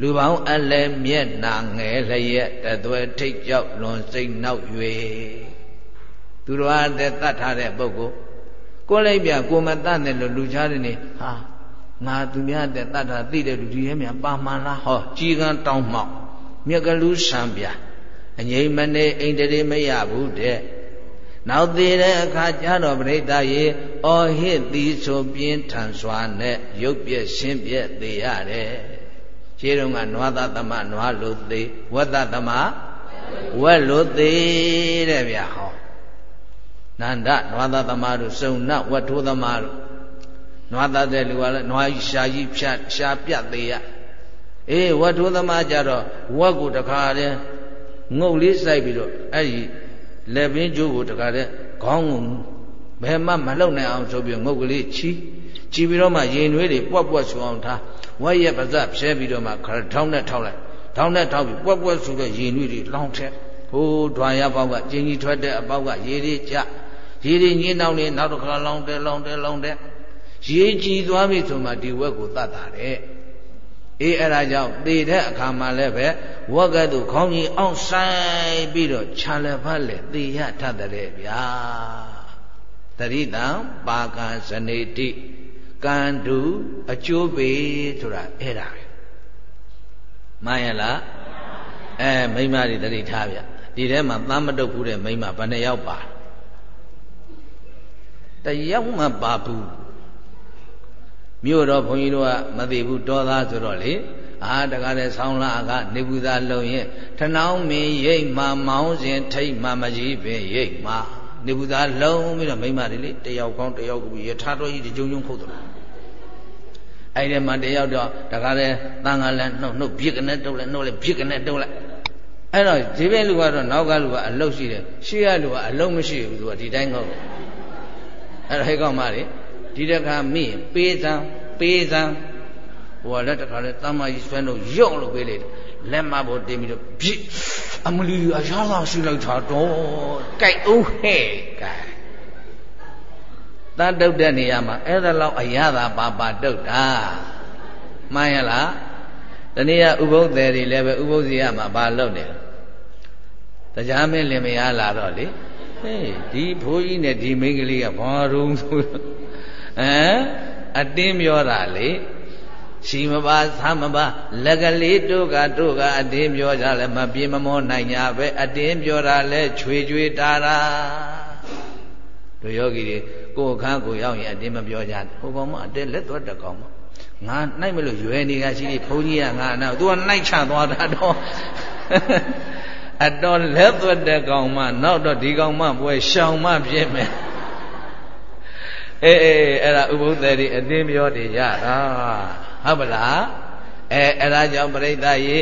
လူပေါင်းအလဲမျက်နာငယ်လျက်တသွဲထိတ်ကြောက်လွန်စိတ်နောက်၍သူတော်အားတတ်ထားတဲ့ပုဂ္ဂိုလ်ကိုလိုက်ပြကိုမတတ်တယ်လို့လူချားတယ်နေဟာငါသူများတဲ့တတ်တာသိတဲ့လူဒီရဲ့မြန်ပါမှန်လားဟောကြီးကန်းတောင်းမောက်မြက်ကလူဆံပြအငိမ့်မနေအိန္ဒြေမရဘူးတဲ့နောက်သေးတဲ့အခါကျတော့ပြိတ္တရေအော်ဟစ်သည်ဆိုပြင်းထန်စွာနဲ့ရုပ်ပြက်ရှင်းပြက်သေးရတယ် ခြေတုံးကနွားသသမနွားလို့သေးဝက်သသမဝက်လို့သေးတဲ့ဗျာဟောနန္ဒနွားသားသမားတို့စုံနဝတ်ထိုးသမားတို့နွားသားတဲ့လူကလည်းနွားကြီးရှာကြီးဖြတ်ရှာပြတ်သေးရအေးဝတ်ထိုးသမားကြတော့ဝက်ကိုတခါတည်းငုတ်လေးစိုက်ပြီးတော့အဲ့ဒီလက်ပင်ကျိုးကိုတခါတည်းခေါင်းကိုဘယ်မှမလှုပ်နိုင်အောင်ဆိုပြီးငုတ်ကလေးချီချီပြီးတော့မှရင်နွေးတွေပွက်ပွက်ဆူအောင်ထား ဝက်ရဲ့ပါဇက်ဖြဲပြီးတော့မှခါထောင်းနဲ့ထောက်လိုက်ထောင်းနဲ့ထောက်ပြီးပွက်ပွက်ဆူတဲ့ရင်နွေးတွေလောင်းထက်ဟိုးဒွာရပေါက်ကကျင်းကြီးထွက်တဲ့အပေါက်ကရေတွေကြရေတွေညင်းတောင်းနေနောက်တစ်ခါလောင်းတယ်လောင်းတယ်လောင်းတယ်ရေကြည်သွားပြီဆိုမှဒီဝက်ကိုတတ်တာတဲ့အေးအဲ့ဒါကြောင့်သေတဲ့အခါမှာလည်းပဲဝက်ကတူခေါင်းကြီးအောင်ဆိုင်ပြီးတော့ခြာလည်းဖတ်လေသေရထတဲ့ဗျာတရိတံပါကံဇနေတိ ကံတုအကျိုးပေဆိုတာအဲ့ဒါပဲမှန်ရလားအဲမိမတွေတတိထားဗျဒီထဲမှာသမ္မတုတ်ဘူးတဲ့မိမဘယ်နှယောက်ပါတယောက်မှပါဘူးမြို့တော့ဘုန်းကြီးတို့ကမသိဘူးတောသားဆိုတော့လေအာတကားတဲ့ဆောင်းလာကနေဘူးသားလုံရင်ထနောင်းမင်းရိတ်မှမောင်းစဉ်ထိတ်မှမကြီးပင်ရိတ်မှနေဘူးသားလုံပြီးတော့မိမတွေလေတယောက်ကောင်းတယောက်ကူရထားတော်ကြီးတကြုံကြုံခုတ်တယ် အဲ့ဒီမှာတယောက်တော့တကားတဲ့တန်ခါလဲနှုတ်နှုတ်ပြစ်ကနေတုတ်လဲနှုတ်လဲပြစ်ကနေတုတ်လဲအဲ့တော့ဒီဘက်လူကတော့နောက်ကလူကအလုတ်ရှိတယ်ရှေ့ကလူကအလုတ်မရှိဘူးသူကဒီတိုင်းဟုတ်အဲ့ဒါဟဲ့ကောင်မလေးဒီတခါမိပေးစမ်းပေးစမ်းဟိုကလည်းတခါလဲတမကြီးဆွဲလို့ရုံလို့ပေးလိုက်တယ်လက်မပေါ်တင်ပြီးတော့ပြစ်အမလီအရာသာရှိလိုက်တာတော့ကြိုက်အောင်ဟဲ့ကဲ တတ်တုတ်တဲ့နေရာမှာအဲ့ဒါလောက်အရာသာပါပါတုတ်တာမှန်ရလားတနည်းဥပုသ္တေတွေလည်းပဲဥပုသ္ဇေယမှာဘာလုပ်နေလဲတရားမင်းလင်မယားလာတော့လေဟေးဒီဘိုးကြီးနဲ့ဒီမိန်းကလေးကဘာရုံဆိုဟမ်အတင်းပြောတာလေရှိမပါသမပါလက်ကလေးတို့ကတို့ကအတင်းပြောကြလဲမပြေမမောနိုင်ညာပဲအတင်းပြောတာလဲချွေချွေတာတာတို့ယောဂီတွေ ကိုယ်ခန်းကိုရောက်ရင်အတင်းမပြောကြဟိုကောင်မအတင်းလက်သွက်တကောင်မငါနိုင်မလို့ရွယ်နေကရှိနေဘုန်းကြီးကငါနောက် तू ကနိုင်ချသွားတာတော့အတော်လက်သွက်တဲ့ကောင်မှနောက်တော့ဒီကောင်မှပွဲရှောင်မှပြင်းမယ်အေးအေးအဲ့ဒါဥပုသ္တေဒီအတင်းပြောနေကြတာဟုတ်ပလားအဲအဲ့ဒါကြောင့်ပြိဿရေ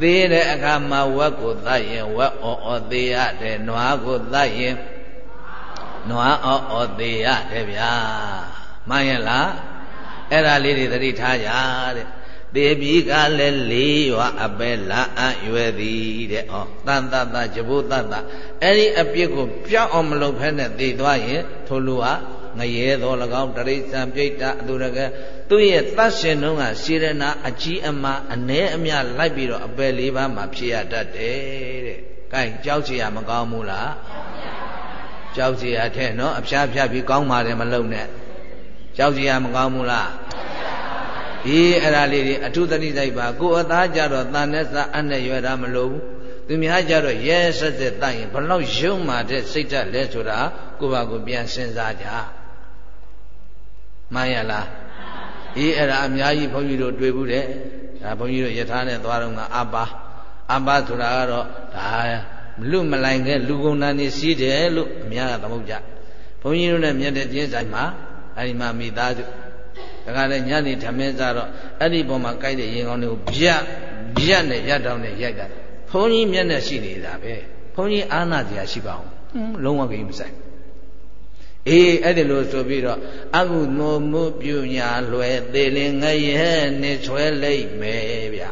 သေးတဲ့အခါမှာဝက်ကိုသတ်ရင်ဝက်အော်အော်သေးရတယ်နွားကိုသတ်ရင် နွားအော့အော့သေးရတယ်ဗျာမှန်ရဲ့လားအဲ့ဒါလေးတွေသတိထားကြတဲ့သေပြီးကလည်းလေးရွာအပဲလာအံ့ရွယ်သည်တဲ့ဩတန်တတဂျဘုတတအဲ့ဒီအပြစ်ကိုပြောင်းအောင်မလုပ်ဖဲနဲ့သိသွားရင်ထိုလူဟာငရဲတော်၎င်းတရိစ္ဆာန်ပြိတ္တာအသူရကသူ့ရဲ့သတ်ရှင်တုန်းကစေရနာအကြီးအမားအ ਨੇ အမြလိုက်ပြီးတော့အပယ်လေးပါးမှာဖြစ်ရတတ်တယ်တဲ့။ကဲကြောက်ချင်ရမကောင်းဘူးလား။ကြောက်ပါ ကြောက်စရာထဲနော်အဖျားဖျားပြီးကောင်းပါတယ်မလုံနဲ့ကြောက်စရာမကောင်းဘူးလားဒီအဲ့ဒါလေးတွေအထုသတိစိုက်ပါကိုယ်အသားကြတော့တန်နဲ့စအနဲ့ရွယ်တာမလို့ဘူးသူများကြတော့ရဲဆက်ဆက်တတ်ရင်ဘလောက်ရုံမာတဲ့စိတ်ဓာတ်လဲဆိုတာကိုယ့်ဘာကိုပြန်စဉ်းစားကြမှန်ရလားဒီအဲ့ဒါအများကြီးဘုန်းကြီးတို့တွေ့ဘူးတဲ့ဒါဘုန်းကြီးတို့ယထာနဲ့သွားတော့ငါအပါအပါဆိုတာကတော့ဒါ လူမလိုက်ခဲ့လူကုန်တန်နေစီးတယ်လို့အများကသမုတ်ကြဘုန်းကြီးတို့နဲ့မြတ်တဲ့ကျင်းဆိုင်မှာအဲ့ဒီမှာမိသားစုဒါကလည်းညနေထမင်းစားတော့အဲ့ဒီပုံမှာကြိုက်တဲ့ရင်ကောင်းတွေကိုဗျက်ဗျက်နဲ့ရက်တောင်းနဲ့ရိုက်တာဘုန်းကြီးမျက်နှာရှိနေတာပဲဘုန်းကြီးအာနာတရားရှိပါအောင်လုံးဝကိမဆိုင်အေးအဲ့ဒီလိုဆိုပြီးတော့အကုသိုလ်မှုပြုညာလွယ်သေးလင်ငရဲနဲ့ဆွဲလိုက်မယ်ဗျ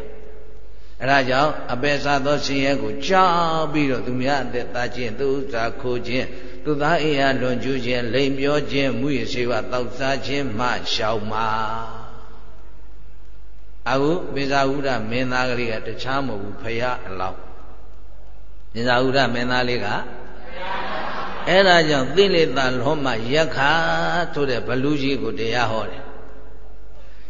အဲ့ဒါကြောင့်အပေစားသောရှင်ရဲ့ကိုကြောက်ပြီးတော့သူများအသက်သားခြင်းသူဥစ္စာခိုးခြင်းသူသားအိယာလွန်ကျူးခြင်းလိမ်ပြောခြင်းမူရစေဝတောက်စားခြင်းမှရှောင်ပါအခုပိဇာဟုရမင်းသားကလေးကတခြားမဟုတ်ဘူးဖရာအလောင်းပိဇာဟုရမင်းသားလေးကအဲ့ဒါကြောင့်သိလေတလောမယက္ခာဆိုတဲ့ဘလူကြီးကိုတရားဟောတယ်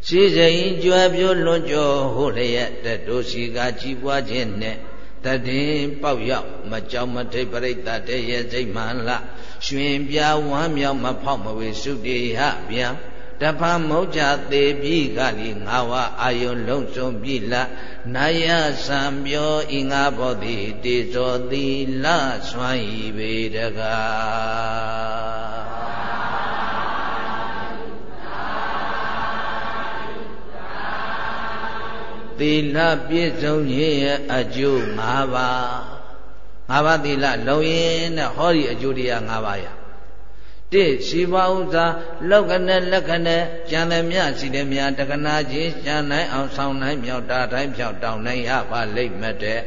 ရှိစိန်ကြွယ်ပြိုးလွန်ကျော်ဟုတ်လျက်တတို့စီကကြီးပွားခြင်းနဲ့တည်ပေါက်ရောက်မကြောင်မထိတ်ပရိသတ်တဲ့ရဲ့စိတ်မှန်လားရွှင်ပြဝမ်းမြောက်မဖောက်မဝေစုတေဟပြန်တဖန်မုတ်ကြသေးပြီးကလီငါဝအာယုံလုံးစုံပြီလားနာယစံပြောဤငါဘောတိတေဇောသီလဆွမ်းဤပေတကား သီလပြည့်စုံခြင်းရဲ့အကျိုး၅ပါး၅ပါးသီလလုံရင်နဲ့ဟောဒီအကျိုးတရား၅ပါးရတိရှိပါဥစ္စာလောကနဲ့လက္ခနဲ့ကြံသည်မြရှိသည်မြတကနာကြီးကြံနိုင်အောင်ဆောင်နိုင်မြောက်တာတိုင်းဖြောက်တောင်းနိုင်ရပါလိမ့်မဲ့တဲ့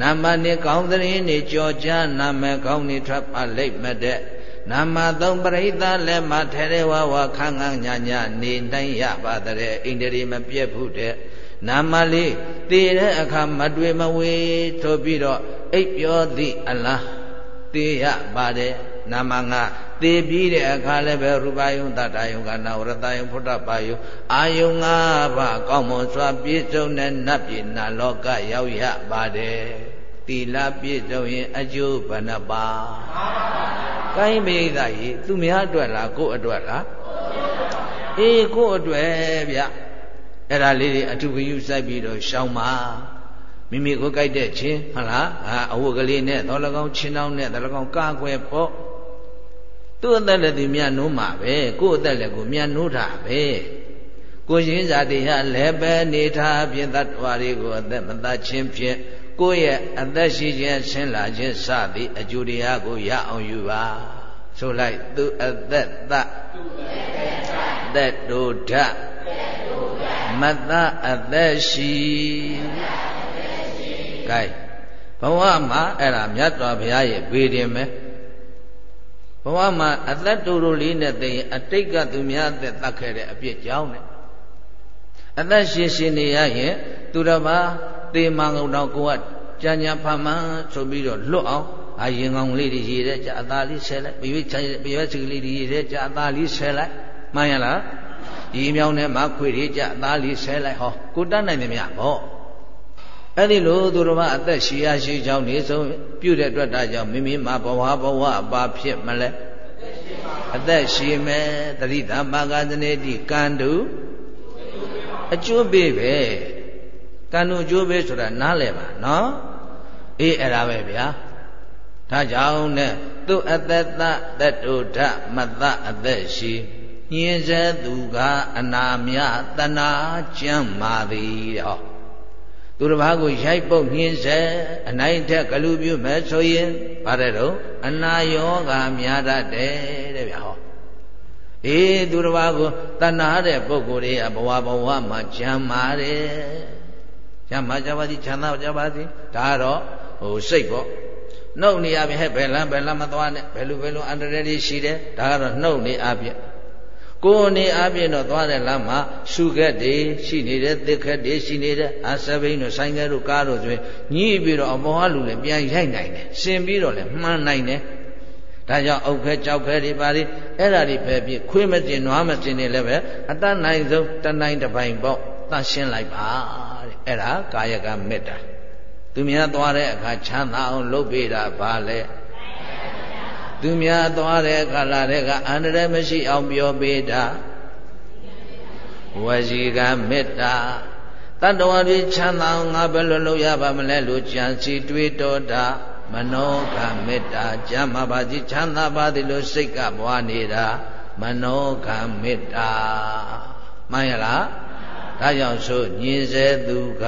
နာမနဲ့ကောင်းသတင်းနေကြော်ကြားနာမကောင်းနေထွက်ပါလိမ့်မဲ့တဲ့နာမသုံးပရိသတ်လည်းမထဲထဲဝဝခန်းခန်းညာညာနေနိုင်ရပါတဲ့ဣန္ဒြေမပြည့်ဘူးတဲ့ နာမလေးတည်တဲ့အခါမတွေ့မဝေထို့ပြီးတော့အိပ်ပြောသည့်အလားတည်ရပါတယ်နာမငါသေပြီးတဲ့အခါလည်းပဲရူပယုံတတယုံကနာဝရတယုံဖုဒ္ဓပါယုံအာယုံငါးပါးကောင်းမွန်စွာပြည့်စုံတဲ့နတ်ပြည်နာလောကရောက်ရပါတယ်တိလပြည့်စုံရင်အကျိုးဘဏ္ဍပါကိုင်းမိသားကြီးသူများအတွက်လားကိုယ့်အတွက်လားအေးကိုယ့်အတွက်ဗျ အဲ့ဒါလေးတွေအထုကယူစိုက်ပြီးတော့ရှောင်းပါမိမိကိုကြိုက်တဲ့ချင်းဟုတ်လားအာအဝတ်ကလေးနဲ့တော်လကောင်ချင်းအောင်နဲ့တော်လကောင်ကာကွယ်ဖို့သူ့အသက်လည်းဒီမြတ်နိုးမှာပဲကို့အသက်လည်းကိုမြတ်နိုးတာပဲကိုရှင်ဇာတိဟလည်းပဲနေထားဖြင့်တ attva တွေကိုအသက်မတတ်ခြင်းဖြင့်ကိုယ့်ရဲ့အသက်ရှိခြင်းဆင်းလာခြင်းစသည်အကျိုးတရားကိုရအောင်ယူပါဆိုလိုက်သူအသက်သသက်တုဒ မတအသက်ရှိကဲဘဝမှာအဲ့ဒါမြတ်စွာဘုရားရဲ့ဘေးတင်ပဲဘဝမှာအသက်တူတူလေးနဲ့သိရင်အတိတ်ကသူများအသက်တတ်ခဲ့တဲ့အပြစ်ကြောင့်နဲ့အသက်ရှင်ရှင်နေရရင်သူတော်ဘာသေမန်ကုန်တော့ကိုကကြံကြံဖမ်းမှန်ဆိုပြီးတော့လွတ်အောင်အာရင်ကောင်းလေးတွေရေးတဲ့ကြအသားလေးဆဲလိုက်ပြရွေးချပြရွေးစီကလေးတွေရေးတဲ့ကြအသားလေးဆဲလိုက်မှန်ရလား ဒီမြောင်းနဲ့မခွေတွေကြအသားလေးဆဲလိုက်ဟောကိုတတ်နိုင်တယ်မြတ်ဟောအဲ့ဒီလိုသူတော်မအသက်ရှိရရှိကြောင်းနေဆုံးပြုတဲ့အတွက်ဒါကြောင့်မိမိမှာဘဝဘဝအပါဖြစ်မလဲအသက်ရှိမယ်တတိသမ္မာဂသနေတိကံတုအကျိုးပေးပဲကံတို့အကျိုးပေးဆိုတာနားလည်ပါနော်အေးအဲ့ဒါပဲဗျာဒါကြောင့်နဲ့သူအသက်သတတ္တုဓမတအသက်ရှိည င်စေသူကအနာမြတနာကြမ်းမာသည်ဟောသူတစ်ပါးကိုရိုက်ပုတ်ညှင်းဆဲအနိုင်ထက်ကလူပြုမဲ့ဆိုရင်ဗါတဲ့တော့အနာယောဂများတတ်တယ်တဲ့ဗျာဟောအေးသူတစ်ပါးကိုတဏှာတဲ့ပုဂ္ဂိုလ်တွေကဘဝဘဝမှာကြမ်းမာတယ်ကြမ်းမာကြပါသည်ချမ်းသာကြပါသည်ဒါကတော့ဟိုစိတ်ပေါ့နှုတ်နေရပြီဟဲ့ဘယ်လမ်းဘယ်လမ်းမသွားနဲ့ဘယ်လိုဘယ်လိုအန္တရာယ်တွေရှိတယ်ဒါကတော့နှုတ်နေအပြည့် ကိုယ်နေအပြည့်တော့သွားတဲ့လမ်းမှာရှုခက်တွေရှိနေတယ်သစ်ခက်တွေရှိနေတယ်အာဆဘိန်းတို့ဆိုင်ကဲတို့ကားတို့ဆိုရင်ညှိပြီးတော့အပေါ်ကလူလည်းပြန်ရိုက်နိုင်တယ်ရှင်ပြီးတော့လည်းမှန်နိုင်တယ်ဒါကြောင့်အုတ်ခဲကြောက်ခဲတွေပါလိအဲ့ဒါတွေပဲပြခွေးမတင်နွားမတင်နေလည်းပဲအတတ်နိုင်ဆုံးတနိုင်တစ်ပိုင်ပေါ့သတ်ရှင်းလိုက်ပါတဲ့အဲ့ဒါကာယကမေတ္တာသူများသွားတဲ့အခါချမ်းသာအောင်လုပ်ပေးတာဘာလဲ သူများသွားတဲ့အခါလာတဲ့ကအန္တရာယ်မရှိအောင်ပြောပေးတာဝစီကမေတ္တာတတ္တဝါတွေချမ်းသာအောင်ငါဘယ်လိုလုပ်ရပါမလဲလို့ကြံစီတွေးတော်တာမနောကမေတ္တာကြမ်းမာပါစီချမ်းသာပါသည်လို့စိတ်ကပွားနေတာမနောကမေတ္တာမှန်ရလား ဒါကြောင့်ဆိုညင်စေသူက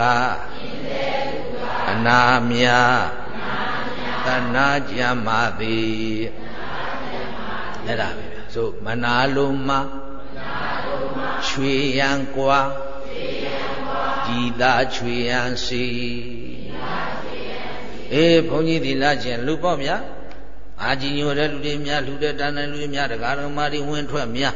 အနာမြတဏှာကြမ်းမာသည်အဲ့ဒါပဲဆိုမနာလိုမှာချွေရန်ကွာကြည်သာချွေရန်စီအေးဘုန်းကြီးဒီလာခြင်းလူပေါ့ဗျာအာကြီးညိုတဲ့လူတွေများလူတဲ့တန်းတဲ့လူတွေများတကားတော်မာတွေဝင်ထွက်များ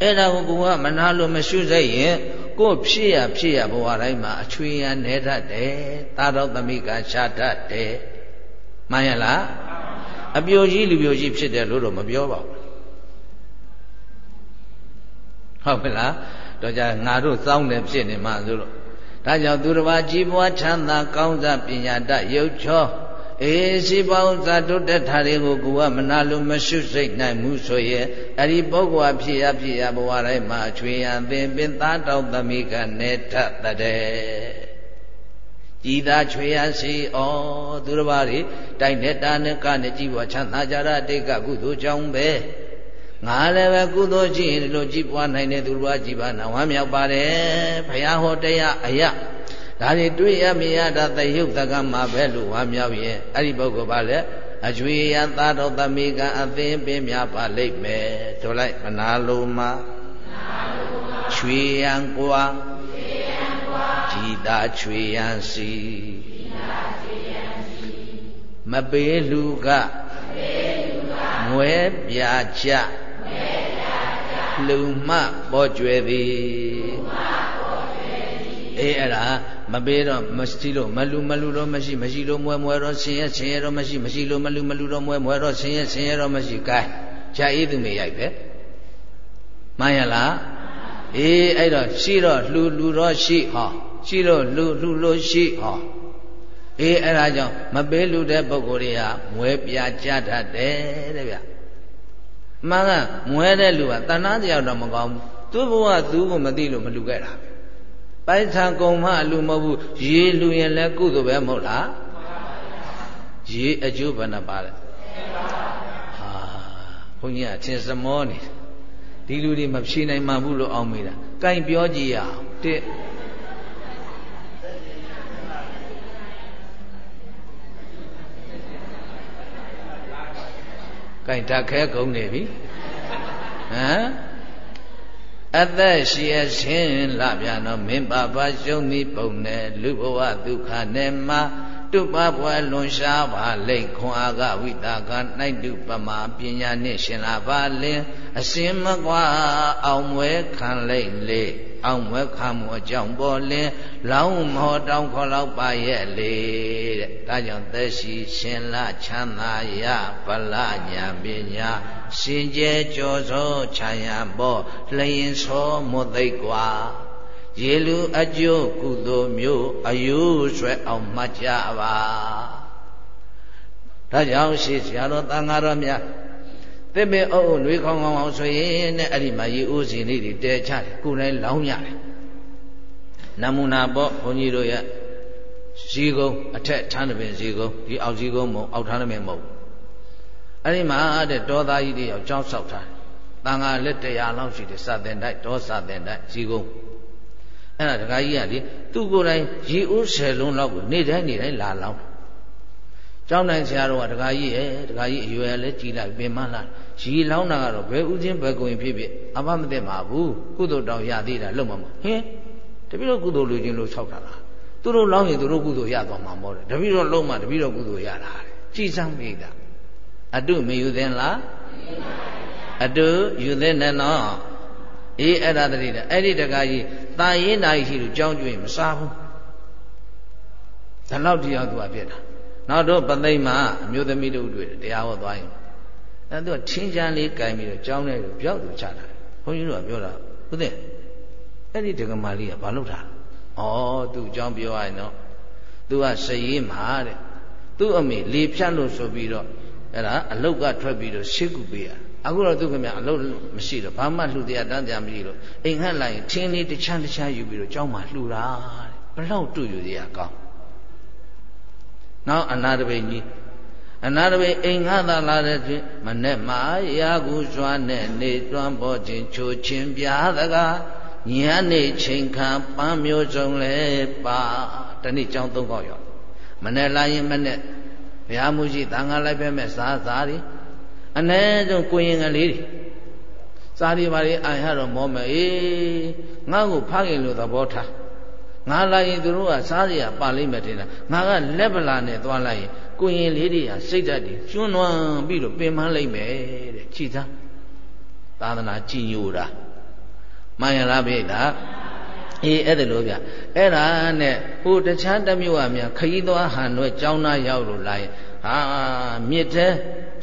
အဲ့ဒါကိုကိုကမနာလို့မရှုစိတ်ရင် ကိုဖြစ်ရဖြစ်ရဘဝတိုင်းမှာအချွေရန်နေတတ်တယ်သာတော်သမိကရှားတတ်တယ်မှန်ရလားအပြိုကြီးလူပြိုကြီးဖြစ်တယ်လို့တော့မပြောပါဘူးဟုတ်ပြီလားတော့じゃငါတို့စောင်းတယ်ဖြစ်နေမှဆိုလို့ဒါကြောင့်သူတစ်ပါးကြီးပွားချမ်းသာကောင်းစားပညာတတ်ရုပ်ချော အေးရှိပေါင်းဇာတုတ္တထာတွေကိုကိုကမနာလို့မရှုစိတ်နိုင်မှုဆိုရဲ့အဲ့ဒီပုဂ္ဂိုလ်အဖြစ်အဖြစ်ရဘဝတိုင်းမှာအချွေရန်ပင်ပင်သားတောက်သမိကနေထတဲ့ကြည်သာချွေရစီဩသူတစ်ပါးတွေတိုက်နေတာနဲ့ကနဲ့ကြည်ပွားချမ်းသာကြရတိတ်ကကုသိုလ်ကြောင့်ပဲငါလည်းပဲကုသိုလ်ရှိရင်ဒီလိုကြည်ပွားနိုင်တဲ့သူတို့ကကြည်ပါနာဝမ်းမြောက်ပါတယ်ဘုရားဟောတရားအရာ ဒါတွေတွေ့ရမရတာသယုတ်တကမှာပဲလို့ဝမ်းမြောက်ရင်အဲ့ဒီပုဂ္ဂိုလ်ပါလေအကျွေရသာတော်သမိကအသင်ပင်များပါလိမ့်မယ်ဆိုလိုက်မနာလိုမှာချွေရန်ကွာကြည်သာချွေရန်စီမပေးလူကမွဲပြချလူမှပေါ်ကျွယ်သည် အေးအဲ့ဒါမပေးတော့မရှိလို့မလူမလူတော့မရှိမရှိလို့မွဲမွဲတော့ဆင်းရဲဆင်းရဲတော့မရှိမရှိလို့မလူမလူတော့မွဲမွဲတော့ဆင်းရဲဆင်းရဲတော့မရှိကဲဂျာအေးသူမေရိုက်ပဲမှန်ရလားအေးအဲ့တော့ရှိတော့လှူလှူတော့ရှိဟောရှိတော့လှူလှူလို့ရှိဟောအေးအဲ့ဒါကြောင့်မပေးလူတဲ့ပုဂ္ဂိုလ်တွေကမွဲပြကြတတ်တယ်တဲ့ဗျမှန်ကမွဲတဲ့လူကတဏှာတရားတော့မကောင်းဘူးသူ့ဘဝသူ့ကိုမသိလို့မလူခဲ့တာပို က်ဆံကုန်မှအလူမဟုတ်ဘူးရေလူရင်လည်းကုသိုလ်ပဲမဟုတ်လားရေအကျိုးဘယ်နှပါလဲဟာဘုန်းကြီးကချင်းစမောနေဒီလူတွေမဖြေနိုင်မှဘူးလို့အောင်းမိတာကင်ပြောကြည့်ရအောင်တစ်ကင်ဓာတ်ခဲကုန်နေပြီဟမ် အသက်ရှိအခြင်းလပြန်တော့မင်းပါပါရှုံးမိပုံနဲ့လူဘဝဒုက္ခနဲ့မှာတုပဘွယ်လွန်ရှားပါလိတ်ခွန်အားကဝိတာကနိုင်တုပမာပညာနှင့်ရှင်လာပါလင်အစင်မကွာအောင်မွဲခံလိမ့်လေအောင်မွဲခံမှုအကြောင်းပေါ်လင်လောင်းမောတောင်းခေါ်လောက်ပါရဲ့လေတဲ့ဒါကြောင့်သက်ရှိရှင်လချမ်းသာရဗလညာပညာ ရှင်ကျဲကြောသောခြံရပေါ်လျင်သောမွတ်သိကွာရေလူအကျိုးကုသိုလ်မျိုးအယုဆွဲအောင်မှတ်ကြပါဒါကြောင့်ရှိဆရာတော်တန်ဃာတော်များသစ်ပင်အုပ်အုပ်နှွေးခေါင်းခေါင်းအောင်ဆိုရင်နဲ့အဲ့ဒီမှာရေဦးစီလေးတွေတဲချတယ်ကိုယ်တိုင်လောင်းရတယ်နမူနာပေါ့ဘုန်းကြီးတို့ရဲ့ဇီကုံအထက်ထန်းတပင်ဇီကုံဒီအောက်ဇီကုံမဟုတ်အောက်ထန်းတပင်မဟုတ် အဲ့ဒီမှာတဲ့ဒေါသကြီးတွေရောက်ကြောင်းဆောက်ထားတန်ဃာလက်တရားလောက်ရှိတယ်စတဲ့တိုက်ဒေါသတဲ့တိုက်ဇီကုံအဲ့ဒါဒကာကြီးကလေသူ့ကိုယ်တိုင်ရေဦးဆယ်လုံးလောက်ကိုနေ့တိုင်းနေ့တိုင်းလာလောင်းကျောင်းနိုင်ဆရာတော်ကဒကာကြီးရဲ့ဒကာကြီးအရွယ်လည်းကြည်လိုက်ပင်မလားရီလောင်းတာကတော့ဘယ်ဥချင်းဘယ်ကိုရင်ဖြစ်ဖြစ်အမမသိမှာဘူးကုသိုလ်တောင်ရသေးတာလုံးမမဟင်တပည့်တော်ကုသိုလ်လူချင်းလို့ဆောက်တာလားသူတို့လောင်းရင်သူတို့ကုသိုလ်ရသွားမှာမို့တယ်တပည့်တော်လုံးမှတပည့်တော်ကုသိုလ်ရတာကြည်စမ်းမိတာ အတုမယူသင်လားအတုယူသင်တယ်နော်အေးအဲ့ဒါတတိတအဲ့ဒီတကားကြီးတာရင်နာရှိလို့ကြောင်းကျွေးမစားဘူးဒါတော့တရားသူကပြက်တာနောက်တော့ပသိမ့်မှာအမျိုးသမီးတို့တွေ့တယ်တရားဟောသွားရင်အဲ့သူကထင်းချမ်းလေးကင်ပြီးတော့ကြောင်းထဲကိုပြောက်သူချတာဘုန်းကြီးတို့ကပြောတာဟုတ်တယ်အဲ့ဒီဒကမာလေးကဘာလုပ်တာဩသူအကြောင်းပြောရရင်တော့သူကစရေးမှာတဲ့သူ့အမေလေဖြတ်လို့ဆိုပြီးတော့ အဲ့ဒါအလုတ်ကထွက်ပြီးတော့ရှေ့ကူပေးရအခုတော့သူခင်ဗျအလုတ်မရှိတော့ဘာမှလှူတရားတန်းတရားမရှိလို့အိမ်ဟက်လိုက်ရင်ထင်းလေးတစ်ချမ်းတစ်ချမ်းယူပြီးတော့ကြောင်းမှာလှူတာတဲ့ဘလောက်တွေ့ယူရကောင်းနောက်အနာတပိကြီးအနာတပိအိမ်ငါသာလာတဲ့တွင်မနဲ့မာရာကူစွာနဲ့နေတွန်းပေါ်ခြင်းချိုချင်းပြားတကားညနေချိန်ခံပန်းမျိုးစုံလဲပါတနေ့ကြောင်းသုံးခေါက်ရောက်မနဲ့လာရင်မနဲ့ ဘုရားမှုရှိသံဃာလိုက်ပဲမဲ့စားစားတွေအ ਨੇ ဆုံးကိုရင်ကလေးတွေစားတွေပါလေအာရတော့မောမယ်အေးငါ့ကိုဖခင်လို့သဘောထားငါလာရင်သူတို့ကစားစရာပါလိမ့်မယ်ထင်တာငါကလက်ပလာနဲ့သွားလိုက်ရင်ကိုရင်လေးတွေဟာစိတ်ဓာတ်တွေကျွန်းနွမ်းပြီးတော့ပင်ပန်းလိမ့်မယ်တဲ့ကြည်သားသာသနာကြည်ညိုတာမှန်ရလားဗျာ အေးအဲ့ဒါလို့ဗျအဲ့ဒါနဲ့ဟိုတခြားတမျိုးအများခရီးသွားဟန်တော့ကြောင်းသားရောက်လို့လာရင်ဟာမြစ်တဲ့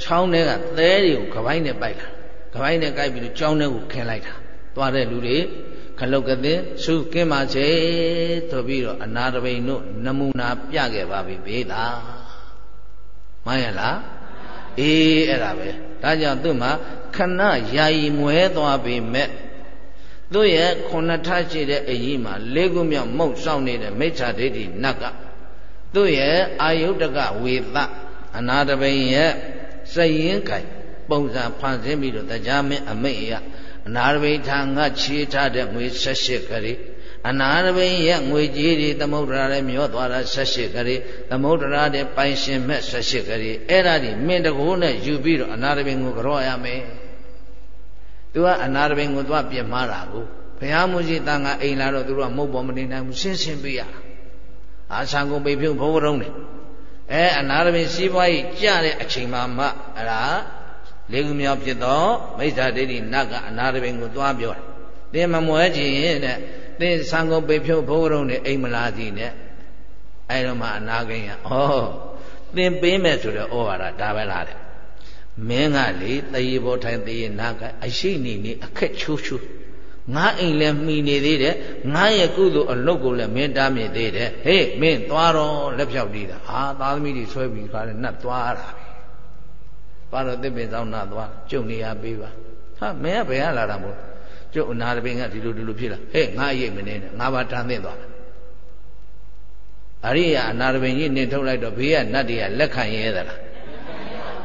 ချောင်းထဲကသဲတွေကိုခပိုင်းနဲ့ပိုက်လာခပိုင်းနဲ့ကိုက်ပြီးတော့ကြောင်းထဲကိုခင်းလိုက်တာသွားတဲ့လူတွေခလုတ်ကတဲ့စုကင်းပါစေဆိုပြီးတော့အနာတပိန်တို့နမူနာပြခဲ့ပါပြီဘေးသာမှန်ရလားအေးအဲ့ဒါပဲဒါကြောင့်သူ့မှာခဏယာယီမွဲသွားပြီမဲ့ သူ့ရဲ့ခုနှစ်ထရှိတဲ့အကြီးမှာလေးခုမြောက်မုတ်ဆောင်နေတဲ့မိစ္ဆာဒိဋ္ဌိနတ်ကသူ့ရဲ့အာယုတကဝေသအနာတပိန်ရဲ့စရင်ခိုင်ပုံစံဖန်ဆင်းပြီးတော့တရားမင်းအမိတ်အရအနာရဘိထာငတ်ချေထားတဲ့ငွေ78ကလေးအနာရဘိရဲ့ငွေကြီးတွေသမုဒ္ဒရာလည်းမျောသွားတာ78ကလေးသမုဒ္ဒရာတဲ့ပိုင်ရှင်မဲ့78ကလေးအဲ့ဒါဒီမင်းတကိုးနဲ့ယူပြီးတော့အနာရဘိကိုကြောရမယ် သူကအနာရဘိကိုသွားပြင်မာတာကိုဘုရားမူကြီးတန်ခါအိမ်လာတော့သူတို့ကမုတ်ပေါ်မနေနိုင်ဘူးရှင်းရှင်းပေးရအာဆံကုန်ပိဖြုတ်ဘုံဘုံနေအဲအနာရဘိစီးပွားရေးကြတဲ့အချိန်မှမှအဲ့ဒါလေးခုမြောက်ဖြစ်သောမိစ္ဆာဒိဋ္ဌိနတ်ကအနာတပင်ကိုသွားပြောတယ်။သင်မမွဲခြင်းတဲ့သင်သံဃောပိဖြုတ်ဘုရားတော်နဲ့အိမ်မလာစီနဲ့အဲတော့မှအနာကိန်းကဩသင်ပေးမယ်ဆိုတော့ဩဝါဒဒါပဲလားတဲ့။ မင်းကလေတရေဘောထိုင်တရေနာကအရှိနေနေအခက်ချိုးချိုးငါအိမ်လည်းမှီနေသေးတယ်ငါရဲ့ကုသိုလ်အလုပ်ကိုလည်းမင်းတားမြစ်သေးတယ်ဟေးမင်းသွားတော့လက်ဖြောက်သေးတာဟာသားသမီးတွေဆွဲပြီးခါတဲ့နတ်သွားတာပဲပါတော့သစ်ပင်ဆောင်နာသွားကျုပ်နေရပေးပါဟာမင်းကဘယ်ကလာတာမို့ကျုပ်အနာတပင်ကဒီလိုဒီလိုဖြစ်လာဟဲ့ငါရိတ်မနေနဲ့ငါပါတန်သင့်သွားတာအရိယာအနာတပင်ကြီးနင်ထုတ်လိုက်တော့ဘေးကနတ်တွေကလက်ခံရဲသလား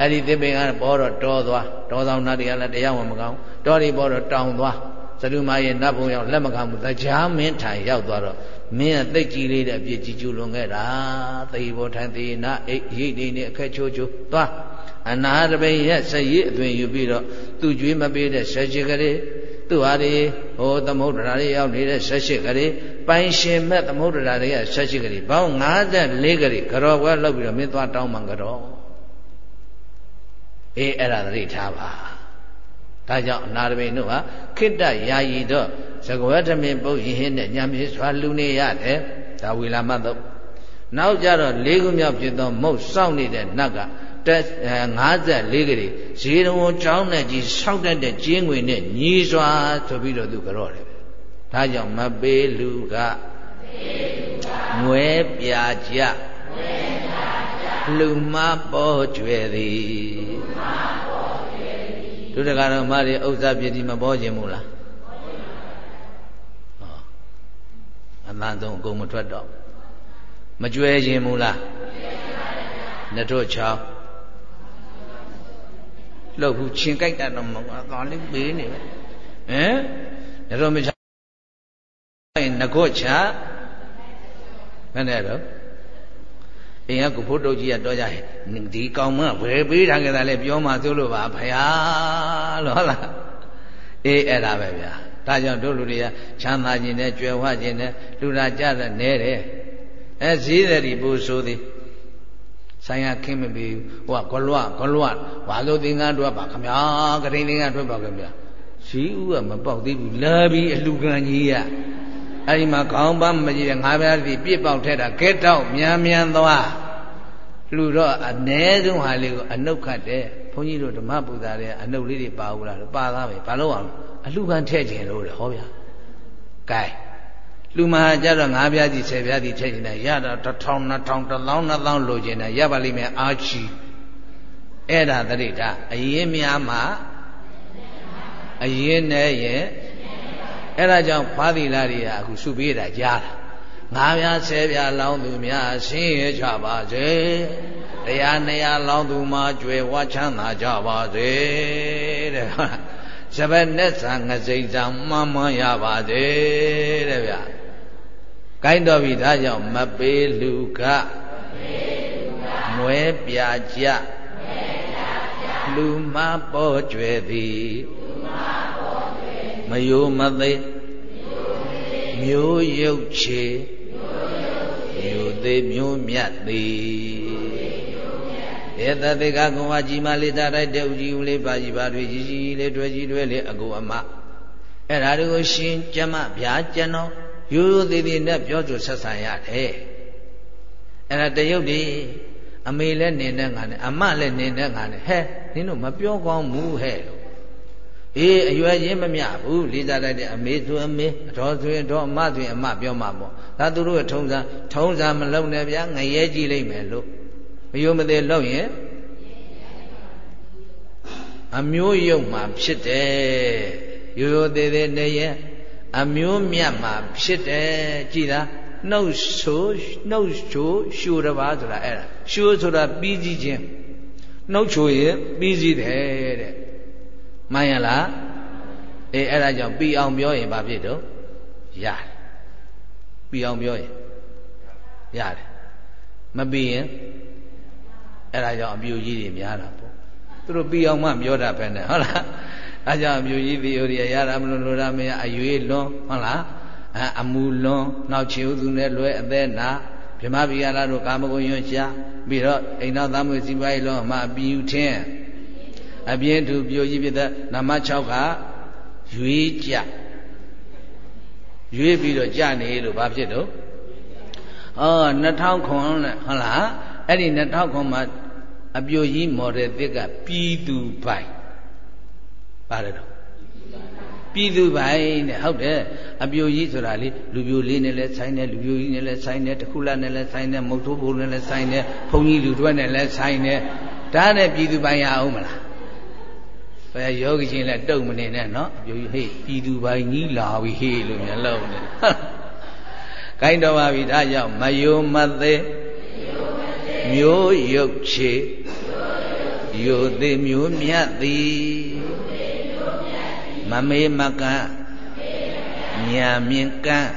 အဲ့ဒီသစ်ပင်ကပေါ်တော့တောသွားတောဆောင်နတ်တွေကလည်းတရားမှမကောင်းတောတွေပေါ်တော့တောင်သွားသတုမရဲ့နတ်ဘုံရောက်လက်မခံဘူးတရားမင်းထိုင်ရောက်သွားတော့မင်းကသိကြီးလေးတဲ့အပြစ်ကြီးကျူးလွန်ခဲ့တာသေဘောထိုင်သေနာအိတ်ရိတ်နေနေအခက်ချိုးချိုးသွားအနာတပိရဲ့စရည်အသွင်ယူပြီးတော့သူ့ကြွေးမပေးတဲ့ဆက်ရှိကလေးသူ့ဟာဒီဟိုသမုဒ္ဒရာတွေရောက်နေတဲ့ဆက်ရှိကလေးပိုင်ရှင်မဲ့သမုဒ္ဒရာတွေကဆက်ရှိကလေးဘောင်း54ကလေးကြောဘွဲလောက်ပြီးတော့မင်းသွားတောင်းမှန်ကြော အေးအဲ့ဒါသတိထားပါဒါကြောင့်အနာတပိတို့ဟာခိတ္တယာယီတော့သကဝတ္ထမင်းပုတ်ရင်ဟင်းနဲ့ညံပြေစွာလူနေရတယ်ဒါဝီလာမတော့နောက်ကြတော့လေးခုမြောက်ဖြစ်သောမုတ်စောင့်နေတဲ့နတ်ကတက်54ကလေးရေတော်ချောင်းနဲ့ကြီးဆောက်တတ်တဲ့ကျင်းငွေနဲ့ညီးစွာဆိုပြီးတော့သူကြော့တယ်ဒါကြောင့်မပေးလူကငွေပြာကြ လူမပေါ်ကျွယ်သည်ဒုဒကာတော်မတွေဥစ္စာပြည့်ဒီမပေါ်ခြင်းမို့လားဟောအမှန်ဆုံးအကုန်မထွက်တော့မကျွဲခြင်းမို့လားနှစ်တို့ချောင်းလှုပ်ဘူးချင်းကြိုက်တာတော့မဟုတ်ဘူးသွားလေးပေးနေပဲဟမ်ဒါတော့မချရင်ငကောချဘယ်နဲ့တော့ အိမ်ကကိုဖို့တုတ်ကြီးကတော့ကြရဲ့ဒီကောင်မဘယ်ပေးထားကြတာလဲပြောမှသို့လို့ပါဖယားလို့ဟုတ်လားအေးအဲ့ဒါပဲဗျာဒါကြောင့်တို့လူတွေကချမ်းသာခြင်းနဲ့ကြွယ်ဝခြင်းနဲ့လူလာကြတဲ့နဲတယ်အဲဈေးတယ်ဒီပူဆိုသည်ဆိုင်ရခင်းမပြီးဟိုကဂလွဂလွဘာလို့သင်္ကန်းတွက်ပါခမညာဂရိန်သင်္ကန်းတွက်ပါခင်ဗျာဈေးဥကမပေါက်သေးဘူးလာပြီးအလူကန်ကြီးရ အဲ့ဒီမှာခေါင်းပန်းမကြီးတဲ့ငါးပြားစီပြစ်ပေါက်ထဲတာကဲတောက်မြန်မြန်သွားလူတော့အ ਨੇ ဆုံးဟာလေးကိုအနှုတ်ခတ်တယ်ဘုန်းကြီးတို့ဓမ္မပူဇာတွေအနှုတ်လေးတွေပါဘူးလားပါသားပဲဘာလို့အောင်အလှကန်ထည့်ခြင်းလို့လေဟောဗျာကဲလူမဟာကြတော့ငါးပြားစီဆယ်ပြားစီထည့်ခြင်းနဲ့ရတော့တစ်ထောင်နှစ်ထောင်တစ်လောင်းနှစ်လောင်းလိုချင်တယ်ရပါလိမ့်မယ်အာချီအဲ့ဒါတရိတာအရင်များမှာအရင်နဲ့ရဲ့ အဲ့ဒါကြောင့်ဖာသီလာတွေကအခုစုပေးတာကြားတာငါးပြားဆယ်ပြားလောင်းသူများဆင်းရဲကြပါစေတရားနေရာလောင်းသူမှာကြွယ်ဝချမ်းသာကြပါစေတဲ့စပက်နဲ့ဆံငစိမ့်စာမှန်မှန်ရပါစေတဲ့ဗျာကိုင်းတော်ပြီဒါကြောင့်မပေးလူကမွဲပြကြလူမပေါ်ကျွယ်သည်မ ယိုမသိမျိုးရုပ်ချေမျိုးသေးမျိုးမြတ်သည်ဧတသိကကုံဝကြီးမလေးတာတိုက်တဲ့ဥကြီးဦးလေးပါကြီးပါတွေကြီးကြီးလေးတွေ့ကြီးတွေ့လေးအကူအမအဲ့ဒါတွေကိုရှင်ကျမဗျာကျွန်တော်ရိုးရိုးသေးသေးနဲ့ပြောဆိုဆက်ဆံရတယ်အဲ့ဒါတရုပ်ဒီအမေလည်းနေတဲ့ငါနဲ့အမလည်းနေတဲ့ငါနဲ့ဟဲ့နင်တို့မပြောကောင်းဘူးဟဲ့လို့ အေးအရွယ်ချင်းမမျှဘူးလေးစားတတ်တဲ့အမေဆိုအမေအတော်ဆိုရင်တော့အမဆိုရင်အမပြောမှာပေါ့ဒါသူတို့ရဲ့ထုံးစံထုံးစံမလုံနဲ့ဗျာငရဲကြည့်လိုက်မယ်လို့မယုံမသေးလို့ရင်အမျိုးယုတ်မှာဖြစ်တယ်ရိုးရိုးသေးသေးနေရင်အမျိုးမြတ်မှာဖြစ်တယ်ကြည်လားနှုတ်ဆိုနှုတ်ချိုရှူတပါဆိုတာအဲ့ဒါရှူဆိုတာပြီးစည်းခြင်းနှုတ်ချိုရင်ပြီးစည်းတယ်တဲ့ မှန်ရလားအေးအဲ့ဒါကြောင့်ပြီးအောင်ပြောရင်ဘာဖြစ်တော့ရတယ်ပြီးအောင်ပြောရင်ရတယ်မပြီးရင်အဲ့ဒါကြောင့်အပြူကြီးတွေများတာပေါ့သူတို့ပြီးအောင်မှပြောတာပဲနဲ့ဟုတ်လားအဲကြောင့်အပြူကြီးသီအိုရီရတာမလို့လိုတာမရအရွေးလွန်ဟုတ်လားအအမူလွန်နောက်ချေဥသူနဲ့လွဲအသက်နာဗြဟ္မပိယလာတို့ကာမဂုဏ်ညွှန်ရှားပြီးတော့အိမ်တော်သားမွေစီပွားရေးလွန်အမှအပြူထင်း အပြင်းသူပြိုကြီးဖြစ်တဲ့နမ6ကရွေးကြရွေးပြီးတော့ကြနေလို့ဘာဖြစ်တော့ဩ2000ခွန်နဲ့ဟုတ်လားအဲ့ဒီ2000ခွန်မှာအပြိုကြီးမော်ဒယ်သစ်ကပြည်သူပိုင်ပါတယ်တော့ပြည်သူပိုင်တဲ့ဟုတ်တယ်အပြိုကြီးဆိုတာလေလူပြိုလေးနဲ့လည်းဆိုင်တယ်လူပြိုကြီးနဲ့လည်းဆိုင်တယ်တခုလနဲ့လည်းဆိုင်တယ်မုတ်ထိုးဘုံနဲ့လည်းဆိုင်တယ်ဘုံကြီးလူတွဲနဲ့လည်းဆိုင်တယ်ဒါနဲ့ပြည်သူပိုင်ရအောင်မလား ဘယ်ယောဂီချင်းလဲတုံမနေနဲ့နော်အပြိုကြီးဟေးပြည်သူပိုင်ကြီးလာပြီဟေးလို့မျက်လုံးနဲ့ကိုင်းတော်ပါပြီဒါကြောင့်မယုံမသေးမျိုးရုပ်ချေယိုသေးမျိုးမြတ်သည်မမေးမကညာမြင်ကန်း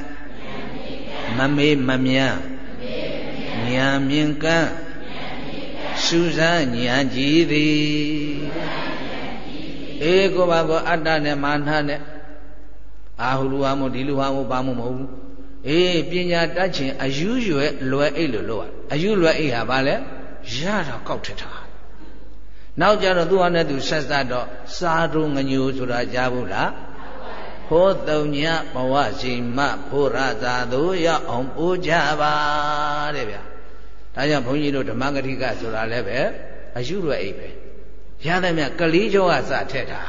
မမေးမမြညာမြင်ကန်းစူးစမ်းညာကြည်သည် အေးကိုပါကောအတ္တနဲ့မာနနဲ့အာဟုလူဟာမို့ဒီလူဟာမို့ဘာမှမဟုတ်ဘူးအေးပညာတတ်ခြင်းအယူရွယ်လွယ်အိတ်လို့လို့ရအယူလွယ်အိတ်ဟာဘာလဲရတာကောက်ထတာနောက်ကြတော့သူ့ဟာနဲ့သူဆက်ဆက်တော့စာတို့ငညိုဆိုတာကြားဘူးလားဟောတုံညဘဝစီမဖိုရသာတို့ရအောင်ပို့ကြပါတဲ့ဗျာဒါကြောင့်ဘုန်းကြီးတို့ဓမ္မဂတိကဆိုတာလည်းပဲအယူရွယ်အိတ်ပဲ ရတဲ့မြကလေးကျော်ကစထက်တာ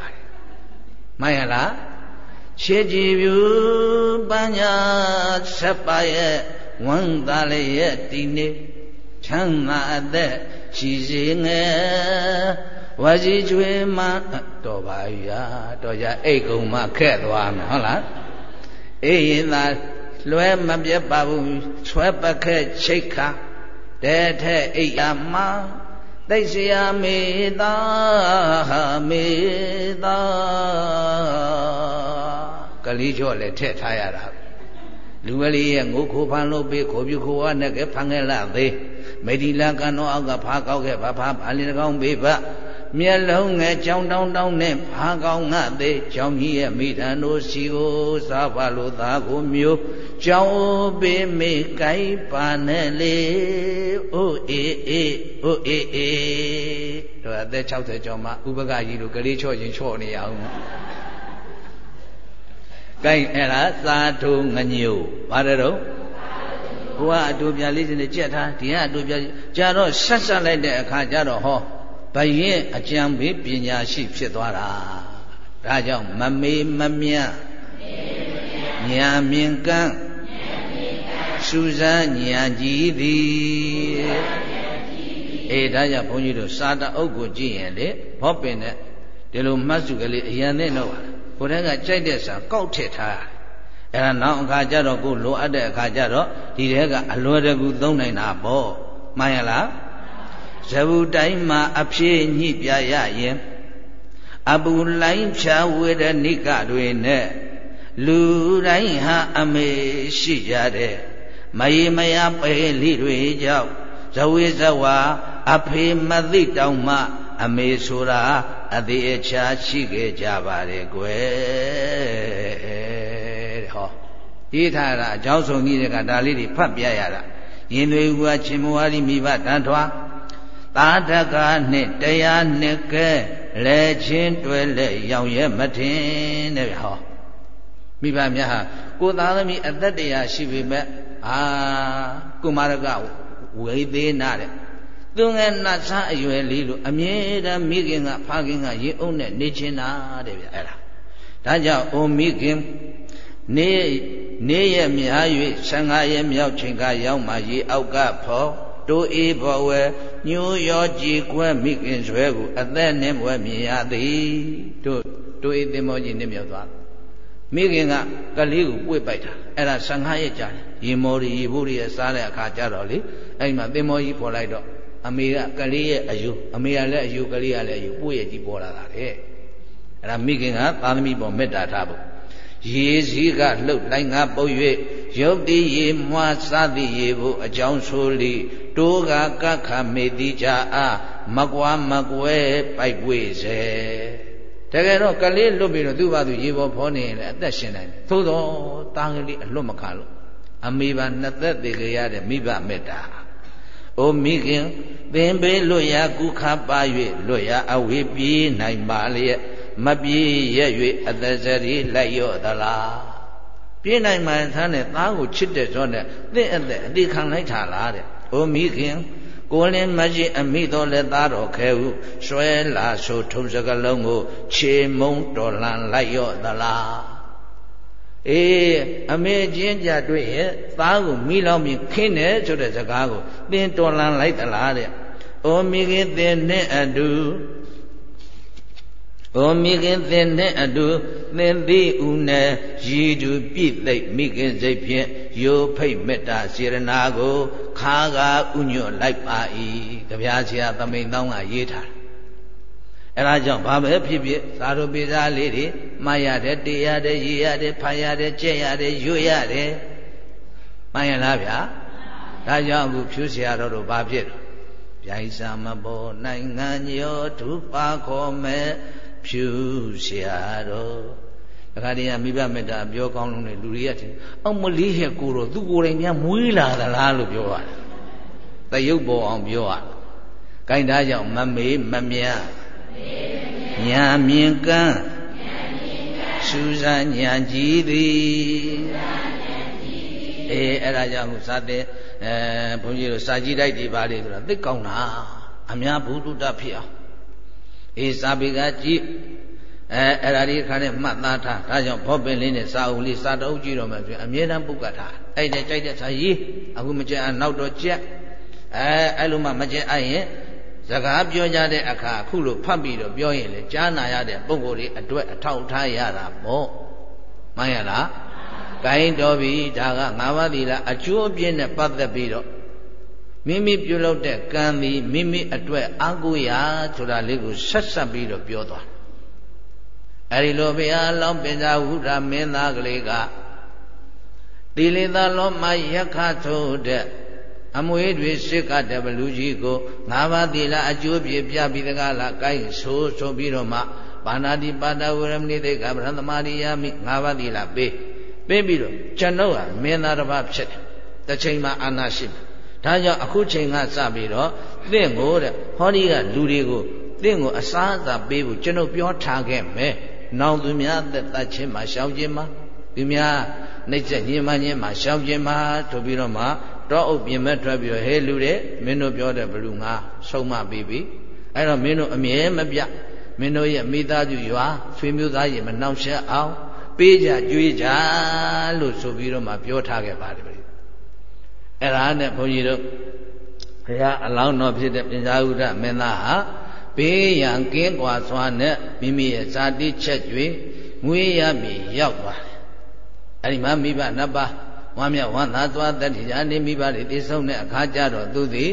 မှန်ရလားခြေကြည်ပြူပညာဆက်ပါရဲ့ဝမ်းသာလေးရဲ့ဒီနေ့ချမ်းသာအသက်ရှိစေငယ်ဝါစီကျွေးမှတော်ပါရာတော်ကြအိတ်ကုံမှခက်သွားမယ်ဟုတ်လားအေးရင်သာလွဲမပြတ်ပါဘူးဆွဲပခက်ချိတ်ခါတဲထဲအိတ်ရမှာ သိစရာမေသာမေသာကလေးကျော်လည်းထည့်ထားရတာလူကလေးရဲ့ငိုခိုးဖန်လို့ပေးခိုးပြခိုးဝါနဲ့ကဖန်ခဲ့လာသေးမေဒီလာကံတော်အောက်ကဖားကောက်ခဲ့ဖားဖားဗာလီကောင်းပေးပါ မျက်လုံးငယ်ကြောင်တောင်းတောင်းနဲ့ဖားကောင်းငါသေးကြောင်ကြီးရဲ့မိထန်တို့စီကိုစားပါလို့သားကိုမျိုးကြောင်ပေးမေကိုင်းပါနဲ့လေအိုးအေးအေးအိုးအေးအေးတို့အသက်60ကျော်မှဥပကကြီးတို့ကလေးချော့ရင်ချော့နေရအောင်ကိုင်းအဲ့ဒါသာထုံငညို့ပါတယ်တော့ဟိုကအတူပြလေးစင်းနဲ့ကြက်ထားဒီကအတူပြကြာတော့ဆက်ဆက်လိုက်တဲ့အခါကျတော့ဟော ဘယင်းအကြံပေးပညာရှိဖြစ်သွားတာဒါကြောင့်မမေးမမြတ်ညာမြင်ကန်းစူဇမ်းညာကြည်သည်အေးဒါကြောင့်ဘုန်းကြီးတို့စာတအုပ်ကိုကြည့်ရင်လေဘောပင်နဲ့ဒီလိုမှတ်စုကလေးအရန်နဲ့တော့ကိုယ်တည်းကကြိုက်တဲ့စာကောက်ထည့်ထားအဲ့ဒါနောက်အခါကျတော့ကိုလိုအပ်တဲ့အခါကျတော့ဒီတဲကအလွယ်တကူသုံးနိုင်တာပေါ့မှန်ရလား ဇဗုတိုင်းမှာအဖြစ်ညှိပြရရင်အပူလိုင်းဖြာဝေဒနိကတွေနဲ့လူတိုင်းဟာအမေရှိကြတဲ့မယေမယပဲလိတွေကြောင့်ဇဝေဇဝါအဖေမသိတောင်မှအမေဆိုတာအသေးအချာရှိခဲ့ကြပါတယ်ကွယ်တဲ့ဟောရေးထားတာအကြောင်းဆုံးကြီးတွေကဒါလေးတွေဖတ်ပြရတာရင်တွေကချင်းမဝါရီမိဘတန်ထွား သာဓကနဲ့တရားနှစ်ကဲလဲချင်းတွဲလဲရောင်ရဲမထင်တဲ့ဟောမိဘများဟာကိုသားသမီးအသက်တရားရှိပေမဲ့အာကုမာရကဝေသေးနာတဲ့သူငယ်နတ်စားအရွယ်လေးလို့အမြဲတမ်းမိခင်ကဖခင်ကရေအုပ်နဲ့နေချင်တာတဲ့ဗျအဲ့ဒါဒါကြောင့်အိုမိခင်နေနေရများ၍15ရက်မြောက်ချိန်ကရောက်မှရေအောက်ကဖော် တိုးအေးဘောဝဲညိုရောကြည်ကွဲမိခင်ဆွဲကိုအသက်နဲ့ဘွယ်မြင်ရသည်တို့တိုးအေးသင်္ဘောကြီးနစ်မြောက်သွားမိခင်ကကလေးကိုပွေ့ပိုက်တာအဲ့ဒါ15ရက်ကြာတယ်ရေမော်ရီရေဖို့ရီစားတဲ့အခါကျတော့လေအဲ့မှာသင်္ဘောကြီးပေါ်လိုက်တော့အမေကကလေးရဲ့အယူအမေကလည်းအယူကလေးကလည်းအယူပွေ့ရဲ့ကြီးပေါ်လာတာတဲ့အဲ့ဒါမိခင်ကသာသမီပေါ်မေတ္တာထားဖို့ရေစည်းကလှုပ်လိုက်ငါပုတ်၍ ရုပ်တည်ရေမွားစသည်ရေဖို့အကြောင်းဆိုလီတိုးကကခမေတိကြအားမကွာမကွဲပိုက်ပွေစေတကယ်တော့ကလေးလွတ်ပြီးတော့သူ့ဘာသူရေပေါ်ဖောနေရင်လည်းအသက်ရှင်နိုင်တယ်သို့တော့တာကလေးအလွတ်မခလို့အမေပါနှစ်သက်သေးကြရတဲ့မိဘမေတ္တာအိုမိခင်သင်ပေးလွတ်ရကုခပါ၍လွတ်ရအဝေးပြေးနိုင်ပါလျက်မပြေးရဲ့၍အသက်စရီလိုက်ရော့သလား ပြေးနိုင်မှန်သားနဲ့သားကိုချစ်တဲ့ဇောနဲ့သင့်အသက်အတိခံလိုက်တာလားတဲ့။အိုမိခင်ကိုလင်းမရှိအမိတော်လက်သားတော်ခဲဟုရွှဲလာဆိုထုံစကလုံးကိုခြေမုံတော်လန်လိုက်ရော့သလားအေးအမေချင်းကြတွေ့ရဲ့သားကိုမိလောင်မြင်ခင်းတယ်ဆိုတဲ့စကားကိုသင်တော်လန်လိုက်သလားတဲ့။အိုမိခင်သင်နဲ့အတူ။ ဩမိခင်သင်နဲ့အတူသင်သည်ဥနဲ့ရည်သူပြည့်သိမ့်မိခင်စိတ်ဖြင့်ယောဖိတ်မေတ္တာစေရနာကိုခါကာဥညွတ်လိုက်ပါ၏။ကြပြားဆရာသမိန်တောင်းကရေးထား။အဲဒါကြောင့်ဘာပဲဖြစ်ဖြစ်သာရပိစာလေးတွေမှားရတယ်တေးရတယ်ရေးရတယ်ဖတ်ရတယ်ကြက်ရတယ်ရွတ်ရတယ်။မှန်ရလားဗျာ။ဒါကြောင့်အခုဖြူဆရာတော်တို့ဘာဖြစ်တော့ဗျိုင်စာမပေါ်နိုင်ငံညောဒုပါခေါ်မဲ့ ဖြူရှာတော့တခါတည်းကမိဘမေတ္တာပြောကောင်းလုံးနဲ့လူတွေကထင်အောက်မလေးရဲ့ကိုတော့သူကိုယ်တိုင်များမွေးလာသလားလို့ပြောရတယ်။တရုပ်ပေါ်အောင်ပြောရတယ်။ကိုင်းသားကြောင့်မမေးမမြညာမြင်ကန်းစူးစမ်းညာကြည်သည်အေးအဲ့ဒါကြောင့်စာတဲ့အဲဘုန်းကြီးတို့စာကြည့်တိုက်ဒီပါလေဆိုတာသိကောင်းတာအများဘုဒ္ဓဖြစ်အောင် အေးစာပေကကြည့်အဲအဲ့ဒါဒီခါနဲ့မှတ်သားထားဒါကြောင့်ဘောပင်လေးနဲ့စာအုပ်လေးစာတအုပ်ကြည့်တော့မှဆိုအမြဲတမ်းပုတ်ကထားအဲ့တဲ့ကြိုက်တဲ့စာရေးအခုမကြက်အောင်နောက်တော့ကြက်အဲအဲ့လိုမှမကြက်အရင်စကားပြောကြတဲ့အခါအခုလိုဖတ်ပြီးတော့ပြောရင်လေကြားနာရတဲ့ပုံကိုယ်လေးအတွက်အထောက်ထားရတာပေါ့မှန်ရလားကိုင်းတော်ပြီဒါကငါးပါးသီလအကျိုးအပြည့်နဲ့ပတ်သက်ပြီးတော့ မိမိပြုလုပ်တဲ့ကံသည်မိမိအတွက်အာကိုရာဆိုတာလေးကိုဆက်ဆက်ပြီးတော့ပြောသွားအဲဒီလိုဘုရားလောင်းပင်သာဝုဒ္ဓမင်းသားကလေးကသီလေသာလောမယက္ခထို့တဲ့အမွေတွေစစ်ကတဲ့ဘလူကြီးကိုငါးပါးသီလအကျိုးပြပြပြီးတကားလားကိုင်းဆိုးဆိုပြီးတော့မှပါဏာတိပါဒဝရမဏိတေကဗရသမာရိယာမိငါးပါးသီလပေးပေးပြီးတော့ကျွန်ုပ်ဟာမင်းသားတစ်ပါးဖြစ်တယ်တစ်ချိန်မှာအာနာရှိတယ် ဒါကြောင့်အခုချိန်ကစပြီးတော့သင့်ကိုတဲ့ဟောဒီကလူတွေကိုသင့်ကိုအစားအစာပေးဖို့ကျွန်ုပ်ပြောထားခဲ့မယ်နောင်သူများသက်တတ်ခြင်းမှာရှောင်ခြင်းမှာသူများနှိမ့်ဆက်ညင်မညင်မှာရှောင်ခြင်းမှာဆိုပြီးတော့မှတောအုပ်ပြင်မဲ့ထွက်ပြီးတော့ဟဲလူတဲ့မင်းတို့ပြောတဲ့ဘလူငါဆုံးမပြီးပြီအဲ့တော့မင်းတို့အမြဲမပြမင်းတို့ရဲ့မိသားစုရွာဆွေမျိုးသားရေမနှောင့်ယှက်အောင်ပေးကြကြွေးကြလို့ဆိုပြီးတော့မှပြောထားခဲ့ပါတယ်ဗျ အဲ့ဒါနဲ့ဘုန်းကြီးတို့ဘုရားအလောင်းတော်ဖြစ်တဲ့ပညာဥဒ္ဒမင်းသားဟာဘေးရန်ကင်းကွာစွာနဲ့မိမိရဲ့ဇာတိချက်ကျွေငွေရပြီရောက်သွားတယ်အဲ့ဒီမှာမိဘနှစ်ပါးဝမ်းမြဝမ်းသာစွာတတိယနေမိဘတွေသိဆုံးတဲ့အခါကျတော့သူသည်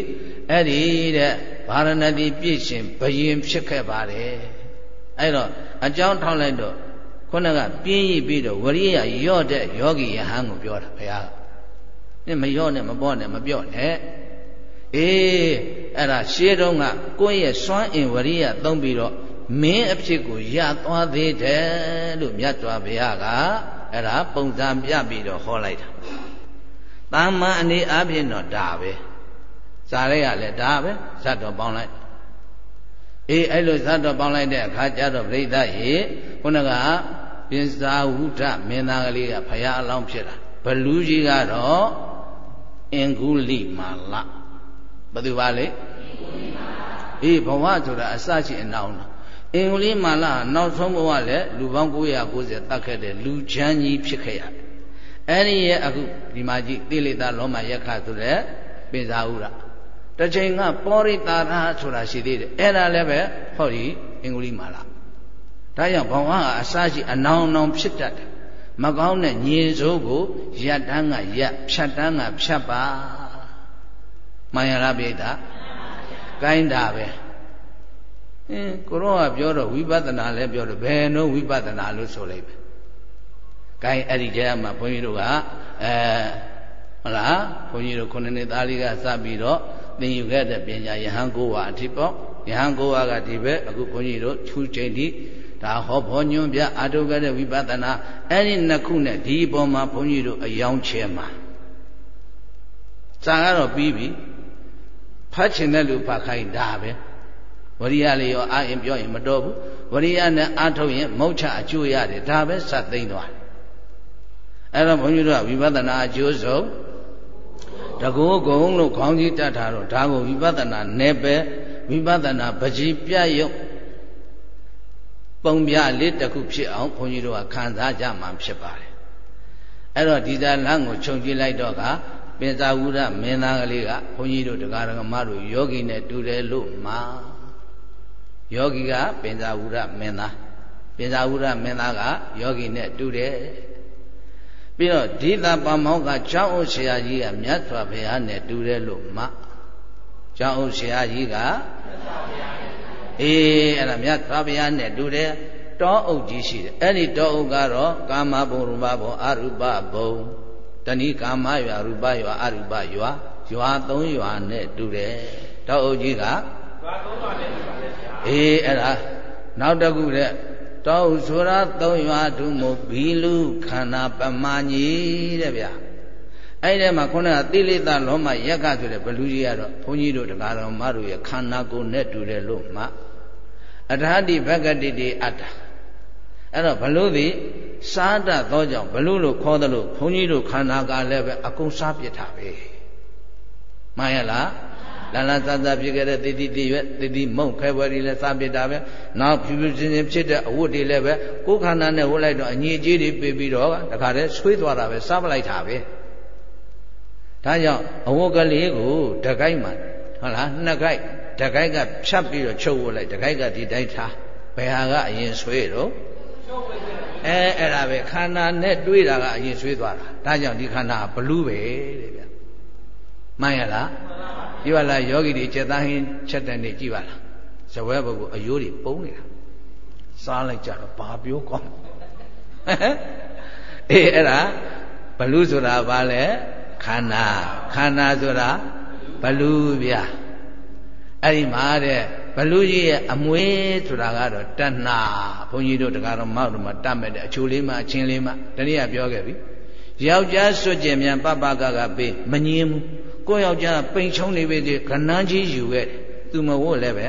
အဲ့ဒီတဲ့ဗာရဏတိပြည့်ရှင်ဘယင်ဖြစ်ခဲ့ပါတယ်အဲ့တော့အကြောင်းထောက်လိုက်တော့ခုနကပြင်းရပြီးတော့ဝရိယရော့တဲ့ယောဂီယဟန်ကိုပြောတာဘုရား နဲ့မရော့နဲ့မပေါ့နဲ့မပြော့နဲ့အေးအဲ့ဒါရှေးတုန်းကကိုယ့်ရဲ့စွမ်းအင်ဝရိယသုံးပြီးတော့မင်းအဖြစ်ကိုရသွားသေးတယ်လို့မြတ်စွာဘုရားကအဲ့ဒါပုံစံပြပြီးတော့ဟောလိုက်တာတာမန်အနေအချင်းတော့ဒါပဲဇာရဲကလည်းဒါပဲဇတ်တော်ပေါင်းလိုက်အေးအဲ့လိုဇတ်တော်ပေါင်းလိုက်တဲ့အခါကျတော့ပြိဿရေခုနကပြင်စာဝုဒ္ဓမင်းသားကလေးကဖရာအလောင်းဖြစ်တာဘလူးကြီးကတော့ အင်ကုလိမာလဘယ်သူပါလဲအေးဘဝဆိုတာအစရှိအနောင်တော့အင်္ဂလိမာလနောက်ဆုံးဘဝလည်းလူပေါင်း990တတ်ခဲ့တဲ့လူချမ်းကြီးဖြစ်ခဲ့ရတယ်။အဲဒီရဲ့အခုဒီမှာကြည့်တိလိတာလောမယက္ခဆိုတဲ့ပိဇာဥရတစ်ချိန်ကပောရိတာရဆိုတာရှိသေးတယ်။အဲ့ဒါလည်းပဲဟောဒီအင်္ဂလိမာလ။ဒါကြောင့်ဘဝကအစရှိအနောင်နောင်ဖြစ်တတ်တယ်။ မကောင်းတဲ့ညင်စိုးကိုရတန်းကရက်ဖြတ်တန်းကဖြတ်ပါ။မှန်ရလားပိဋက။ကိုင်းတာပဲ။အင်းကိုရောကပြောတော့ဝိပဿနာလည်းပြောတော့ဘယ်နှုံးဝိပဿနာလို့ဆိုလိုက်ပဲ။ကိုင်းအဲ့ဒီကျမ်းမှာဘုန်းကြီးတို့ကအဲဟုတ်လားဘုန်းကြီးတို့ခုနှစ်နှစ်သားလေးကစပြီးတော့သင်ယူခဲ့တဲ့ပညာယဟန်ကိုဝါအထိပေါ့ယဟန်ကိုဝါကဒီဘက်အခုဘုန်းကြီးတို့ချူချိန်ဒီ ဒါဟောဘောညွန်ပြအာထုတ်ခဲ့တဲ့ဝိပဿနာအဲ့ဒီနှစ်ခုနဲ့ဒီအပေါ်မှာဘုန်းကြီးတို့အယောင်ချဲမှာစာကတော့ပြီးပြီဖတ်ချင်တဲ့လူဖတ်ခိုင်းဒါပဲဝရိယလေးရောအာရင်ပြောရင်မတော်ဘူးဝရိယနဲ့အာထုတ်ရင်မုတ်ချအကျိုးရတယ်ဒါပဲစသိမ့်သွားတယ်အဲ့တော့ဘုန်းကြီးတို့ကဝိပဿနာအကျိုးဆုံးတကောကုံလို့ခေါင်းကြီးတတ်တာတော့ဒါကိုဝိပဿနာနယ်ပယ်ဝိပဿနာပကြီးပြရုပ် ပုံပြလေးတစ်ခုဖြစ်အောင်ဘုန်းကြီးတို့ကခံစားကြမှာဖြစ်ပါတယ်အဲ့တော့ဒီသာလမ်းကိုခြုံကြည့်လိုက်တော့ကပင်သာဝုဒမင်းသားကလေးကဘုန်းကြီးတို့တရားဓမ္မတို့ယောဂီနဲ့တူတယ်လို့မှာယောဂီကပင်ဇာဝုရမင်းသားပင်ဇာဝုရမင်းသားကယောဂီနဲ့တူတယ်ပြီးတော့ဒီသာပမောင်းကကျောင်းအုပ်ဆရာကြီးကမြတ်စွာဘုရားနဲ့တူတယ်လို့မှကျောင်းအုပ်ဆရာကြီးက အေးအဲ့ဒါမြတ်စွာဘုရားနဲ့တူတယ်တောအုပ်ကြီးရှိတယ်အဲ့ဒီတောအုပ်ကတော့ကာမဘုံရူပဘုံအရူပဘုံတဏိကာမရွာရူပရွာအရူပရွာရွာ၃ရွာနဲ့တူတယ်တောအုပ်ကြီးကရွာ၃ရွာနဲ့တူပါတယ်အေးအဲ့ဒါနောက်တစ်ခုတဲ့တောဥဆိုတာသုံးရွာတုမို့ဘီလူခန္ဓာပမာကြီးတဲ့ဗျာ အဲ့ဒီမှာခုနကတိလိတလောမယက်ကဆိုတဲ့ဘလူကြီးကတော့ဘုန်းကြီးတို့တရားတော်မတို့ရဲ့ခန္ဓာကိုယ်နဲ့တူတယ်လို့မှအထာတိဘဂတိတိအတ္တအဲ့တော့ဘလို့ဒီစားတတ်သောကြောင့်ဘလို့လို့ခေါ်တယ်လို့ဘုန်းကြီးတို့ခန္ဓာကလည်းပဲအကုန်စားပြစ်တာပဲမှန်ရလားလန်လန်ဆဆဖြစ်ခဲ့တဲ့တတိတိရွက်တတိမုံခဲပွဲတွေလည်းစပစ်တာပဲနောက်ဖြူဖြူချင်းချင်းဖြစ်တဲ့အဝတ်တွေလည်းပဲကိုယ်ခန္ဓာနဲ့ဝတ်လိုက်တော့အညီကြီးတွေပြေးပြီးတော့တခါတည်းဆွေးသွားတာပဲစပလိုက်တာပဲ ဒါကြောင့်အဝတ်ကလေးကိုတကိုက်မှဟုတ်လားနှစ်ကိုက်တကိုက်ကဖြတ်ပြီးတော့ချုပ်ဝတ်လိုက်တကိုက်ကဒီတိုင်းထားဘယ်ဟာကအရင်ဆွေးတော့အဲအဲ့ဒါပဲခန္ဓာနဲ့တွေးတာကအရင်ဆွေးသွားတာဒါကြောင့်ဒီခန္ဓာဘလူးပဲတဲ့ဗျမှန်ရလားကြည့်ပါလားယောဂီတွေချက်သားဟင်းချက်တဲ့နေ့ကြည့်ပါလားဇဝဲဘုတ်ကိုအယိုးတွေပုံနေတာစားလိုက်ကြတော့ဘာပြောကောင်းအေးအဲ့ဒါဘလူဆိုတာဘာလဲ ခန္ဓာခန္ဓာဆိုတာဘလူဗျာအဲ့ဒီမှာတဲ့ဘလူကြီးရဲ့အမွေးဆိုတာကတော့တဏှာဘုန်းကြီးတို့တရားတော်မောက်တို့မှာတတ်မဲ့တဲ့အချိုလေးမှအချင်းလေးမှတနည်းကပြောခဲ့ပြီယောက်ျားစွတ်ကျင်မြန်ပပကကပေးမငင်းဘူးကိုယောက်ျားပိန်ချုံနေပြီဒီကဏန်းကြီးယူခဲ့တယ်သူမဝတ်လည်းပဲ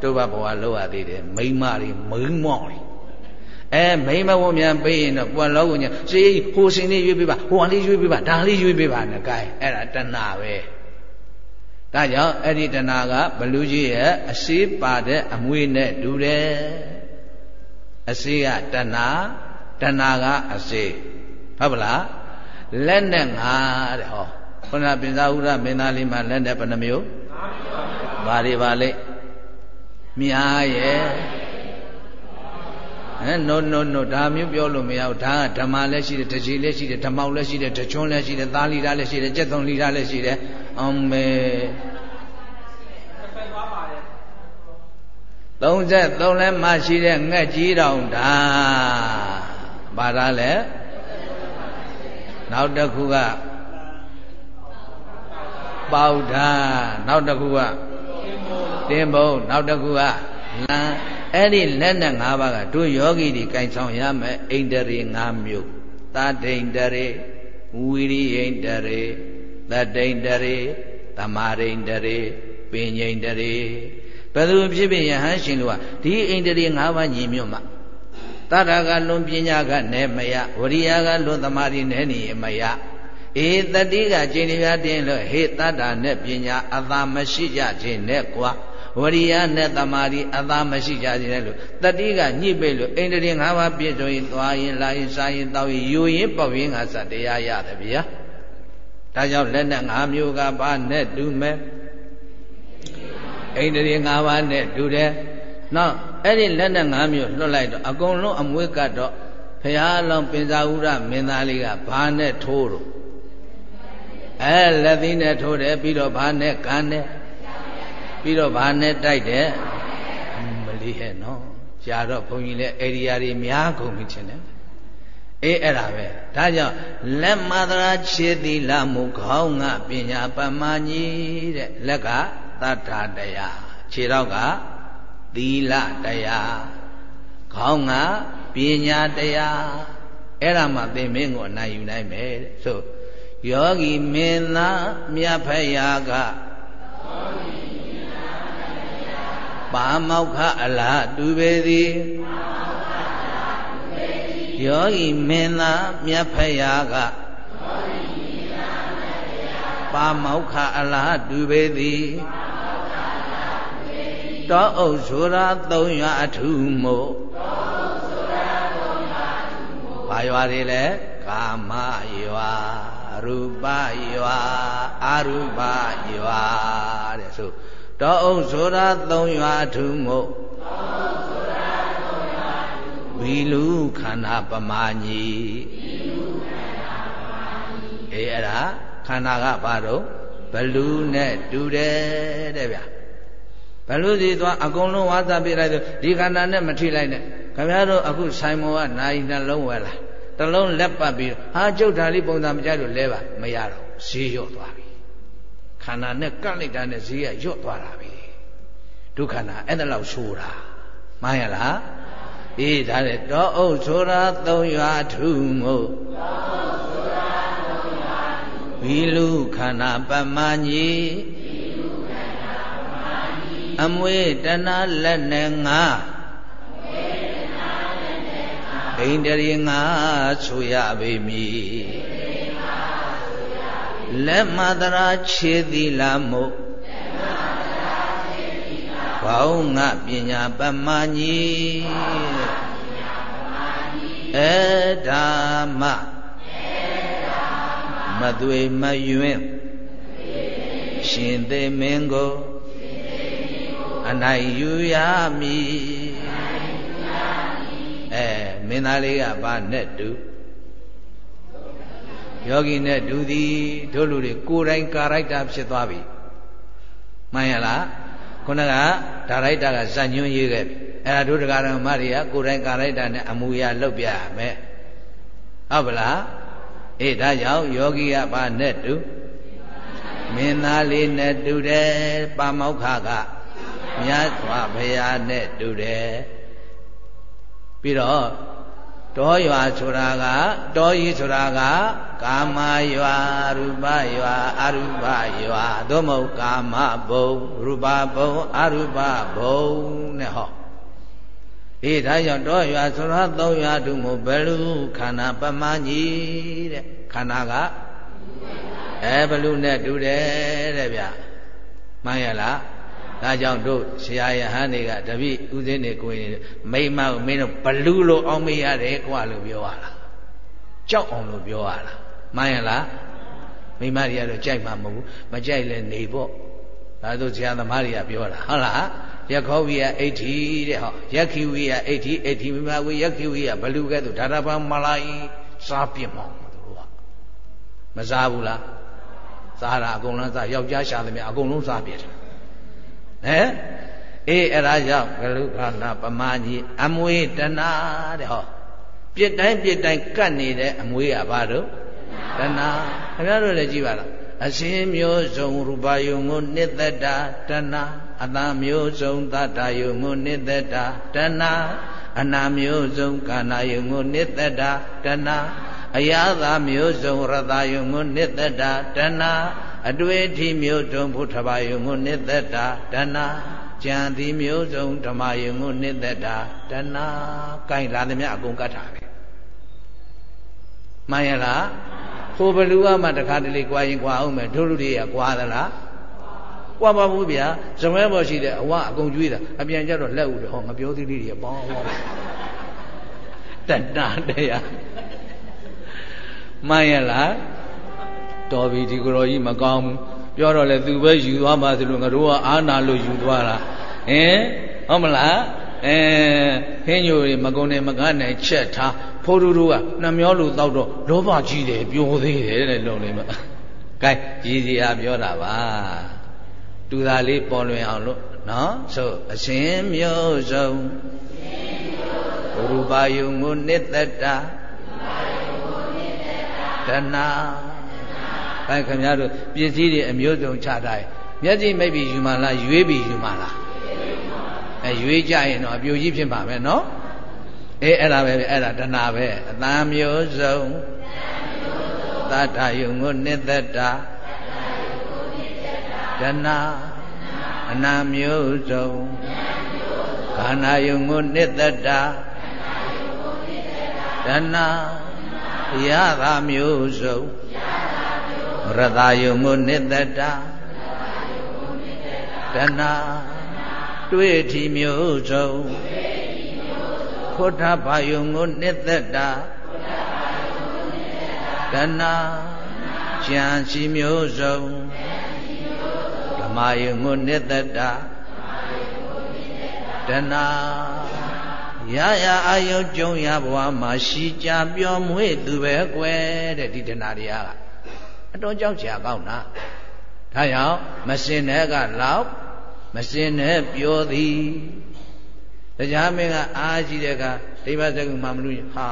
တို့ဘဘဝလောက်ရသေးတယ်မိမတွေမိန်းမောင်တွေ အဲမိမဝမြန်ပေးရင်တော့ပွာလောကိုညာစေးဟိုစင်လေးရွေးပေးပါဟိုဟာလေးရွေးပေးပါဒါလေးရွေးပေးပါနဲ့ကဲအဲ့ဒါတဏှာပဲဒါကြောင့်အဲ့ဒီတဏှာကဘလူကြီးရဲ့အစေးပါတဲ့အမွေနဲ့တူတယ်အစေးကတဏှာတဏှာကအစေးဟုတ်ပလားလက်နဲ့ငါတဲ့ဟောခုနပင်သာဥရမင်းသားလေးမှာလက်နဲ့ဘယ်နှမျိုး၅မျိုးပါတွေပါလေမြားရဲ့ ဟဲ့ no no no ဒါမျိုးပြောလို့မရဘူးဒါကဓမ္မလည်းရှိတယ်တကြီးလည်းရှိတယ်ဓမ္မောက်လည်းရှိတယ်တချွန်းလည်းရှိတယ်သားလီတာလည်းရှိတယ်ကြက်သွန်လီတာလည်းရှိတယ်အောင်မေ33လဲမှရှိတဲ့ငှက်ကြီးတောင်ဒါပါတာလဲနောက်တစ်ခုကပေါဓာနောက်တစ်ခုကတင်းဘုံနောက်တစ်ခုကလမ်း အဲ့ဒီလက်နဲ့၅ပါးကတို့ယောဂီတွေကင်ဆောင်ရမယ်အိန္ဒြေ၅မျိုးသာဒိန္ဒြေဝီရိယိန္ဒြေသဒိန္ဒြေသမာရိန္ဒြေပင်ညိန္ဒြေဘယ်သူဖြစ်ဖြစ်ယဟန်ရှင်တို့ကဒီအိန္ဒြေ၅ပါးညီညွတ်မှတထာကလွန်ပညာကနဲ့မယဝရိယကလွန်သမာဓိနဲ့နေမယအေတတိကကျင့်တရားတင်လို့ဟေတတ္တာနဲ့ပညာအသာမရှိကြခြင်းနဲ့ကွာ ဝရိယနဲ့တမာရီအသာမရှိကြသေးတယ်လို့တတိကညှိပိတ်လို့အိန္ဒြေ၅ပါးပြည့်စုံရင်သွားရင်လာရင်စားရင်တောက်ရင်ယူရင်ပေါက်ရင်ငါစတရားရတယ်ဗျာဒါကြောင့်လက်နဲ့၅မျိုးကဘာနဲ့တူမဲ့အိန္ဒြေ၅ပါးနဲ့တူတယ်နောက်အဲ့ဒီလက်နဲ့၅မျိုးလွတ်လိုက်တော့အကုန်လုံးအမွေးကတော့ဖရာလောင်ပင်သာဥရမင်းသားလေးကဘာနဲ့ထိုးတော့အဲလက်သီးနဲ့ထိုးတယ်ပြီးတော့ဘာနဲ့ကန်တယ် ပြီးတော့ဘာနဲ့တိုက်တယ်မလီဟဲ့နော်ကြာတော့ဘုန်းကြီးလည်းဧရိယာတွေများကုန်ပြီချင်းတယ်အေးအဲ့ဒါပဲဒါကြောင့်လက်မသရာခြေသီလမူခေါင်းကပညာပမာကြီးတဲ့လက်ကသတ္ထာတရားခြေတော့ကသီလတရားခေါင်းကပညာတရားအဲ့ဒါမှသင်မင်းကိုအနိုင်ယူနိုင်မယ်တဲ့ဆိုယောဂီမင်းသားမြတ်ဖယားကယောဂီ ပါမောက္ခအလားတူပေသည်ယောဂီမင်းသားမြတ်ဖရာကပါမောက္ခအလားတူပေသည်တောအုပ်ဆိုတာသုံးရွာအထုမို့ဘာရွာတွေလဲကာမရွာရူပရွာအရူပရွာတဲ့ဆို တောအုပ်ဆိုတာသုံးရွာထုမို့ဝီလူခန္ဓာပမာညီအေးအဲ့ဒါခန္ဓာကဘာတော့ဘလူနဲ့တူတယ်တဲ့ဗျဘလူစီသွားအကုန်လုံးဝါသပြလိုက်ဆိုဒီခန္ဓာနဲ့မထိလိုက်နဲ့ခင်ဗျားတို့အခုဆိုင်မောကနိုင်နှလုံးဝဲလာတလုံးလက်ပတ်ပြီးဟာကျုပ်ဓာလေးပုံစံမကြလို့လဲပါမရတော့ဈေးရော့သွားပြီ ခန္ဓာနဲ့ကပ်လိုက်တာနဲ့ဈေးကညွတ်သွားတာပဲဒုက္ခနာအဲ့ဒါလောက်ဆိုတာမှန်ရလားအေးဒါနဲ့တောအုပ်ဆိုတာသုံးရွာထုမို့ဝီလူခန္ဓာပမညီအမွေတဏလက်နဲ့ငါဣန္ဒြေငါဆိုရပေမည် လက်မတရာခြေသီလာမို့ဘောင်းငါပညာပမညီအေဒါမမသွေမယွင်းရှင်သေမင်းကိုအနိုင်ယူရမည်အဲမင်းသားလေးကဘာနဲ့တူ ယောဂီနဲ့ဒုသည်တို့လူတွေကိုယ်တိုင်ကာရိုက်တာဖြစ်သွားပြီမှန်ရလားခုနကဒါရိုက်တာကဇညွန်းရေးခဲ့ပြီအဲ့ဒါတို့တရားတော်မတွေကကိုယ်တိုင်ကာရိုက်တာနဲ့အမူအရာလုပ်ပြရမယ်ဟုတ်ပလားအေးဒါကြောင့်ယောဂီကဘာနဲ့တူမင်းသားလေးနဲ့တူတယ်ပါမောက္ခကမြတ်စွာဘုရားနဲ့တူတယ်ပြီးတော့ တောရွာဆိုတာကတောကြီးဆိုတာကကာမရွာရူပရွာအရူပရွာသို့မဟုတ်ကာမဘုံရူပဘုံအရူပဘုံနဲ့ဟောအေးဒါကြောင့်တောရွာဆိုတာသုံးရွာတူမို့ဘလူခန္ဓာပမကြီးတဲ့ခန္ဓာကအဲဘလူနဲ့တူတယ်တဲ့ဗျမှန်ရလား ဒါကြောင့်တို့ဆရာယဟန်တွေကတပိဥစဉ်တွေကိုယ်မိမကိုမင်းတို့ဘလူလို့အောင်မရတယ်ကွာလို့ပြောရလားကြောက်အောင်လို့ပြောရလားမှန်ရလားမိမတွေကတော့ကြိုက်မှာမဟုတ်ဘူးမကြိုက်လဲနေပေါ့ဒါတို့ဆရာသမားတွေကပြောတာဟုတ်လားယခောဝိယအိဋ္ဌိတဲ့ဟောယခိဝိယအိဋ္ဌိအိဋ္ဌိမိမဝိယခိဝိယဘလူကဲ့သို့ဒါရပမလာဤစားပြစ်မောင်းတို့ကမစားဘူးလားစားတာအကုန်လုံးစားယောက်ျားရှာသမျှအကုန်လုံးစားပြစ်တယ် ဟဲ့အေးအဲ့ဒါကြောင့်ဂလုခန္ဓာပမာကြီးအမွေတဏတဲ့ဟောပြစ်တိုင်းပြစ်တိုင်းကတ်နေတဲ့အမွေကဘာတို့တဏခင်ဗျားတို့လည်းကြည့်ပါလားအစင်းမျိုးစုံရူပယုံကိုနှစ်သက်တာတဏအတမျိုးစုံသတ္တယုံကိုနှစ်သက်တာတဏအနာမျိုးစုံကာနာယုံကိုနှစ်သက်တာတဏအရာသာမျိုးစုံရတယုံကိုနှစ်သက်တာတဏ အတွေ့အထိမျိုးတုံဘုထဘာယုံကိုနှစ်သက်တာတဏကြံသည်မျိုးစုံဓမ္မယုံကိုနှစ်သက်တာတဏကိုင်လာသည်မြအကုန်ကတ်တာပဲမှန်ရလားဟိုဘလူကမှတခါတလေကြွားရင်ကြွားအောင်မယ်တို့လူတွေကကြွားသလားကြွားပါဘူးဗျာဇမဲပေါ်ရှိတဲ့အဝအကုန်ကျွေးတာအပြန်ကြတော့လက်ဥတယ်ဟောငပြောသေးလေးတွေပေါင်းသွားတဏတရားမှန်ရလား တော်ပြီဒီကိုယ်တော်ကြီးမကောင်းဘူးပြောတော့လေသူပဲယူသွားပါသလိုငါတို့ကအာနာလို့ယူသွားတာဟင်ဟုတ်မလားအဲဟင်းညိုတွေမကုံနဲ့မကနဲ့ချက်ထားဖိုးတူတူကနှမျောလူတောက်တော့လောဘကြီးတယ်ပြောသေးတယ်တဲ့လုံလေးမကဲရည်စီအားပြောတာပါတူတာလေးပေါ်လွင်အောင်လို့နော်ဆိုအရှင်မျိုးစုံရူပါယုံကိုနှစ်သက်တာတဏှာ အဲခင်ဗျားတို့ပစ္စည်းတွေအမျိုးစုံချထားရင်မျက်စိမိတ်ပြီးယူမှလားရွေးပြီးယူမှလားအဲရွေးကြရင်တော့အပြိုကြီးဖြစ်ပါမယ်နော်အေးအဲ့ဒါပဲအဲ့ဒါတဏှာပဲအတန်မျိုးစုံသတ္တယုံကိုနှစ်သက်တာတဏှာအနာမျိုးစုံခန္ဓာယုံကိုနှစ်သက်တာတဏှာရတာမျိုးစုံရ တယုံကိုနှစ်သက်တာတဏှာတွေ့ထီမျိုးစုံဖုဒ္ဓဘာယုံကိုနှစ်သက်တာတဏှာကြံစီမျိုးစုံဓမ္မယုံကိုနှစ်သက်တာတဏှာရရအာယုကြုံရဘဝမှာရှိကြပြောမွေ့သူပဲကွယ်တဲ့ဒီတဏှာတရားက အတော်ကြောက်ကြကောင်းတာဒါကြောင့်မစင်တဲ့ကလောက်မစင်တဲ့ပြောသည်တရားမင်းကအားရှိတဲ့ကဒိဗ္ဗစကုမှမလို့ဟာ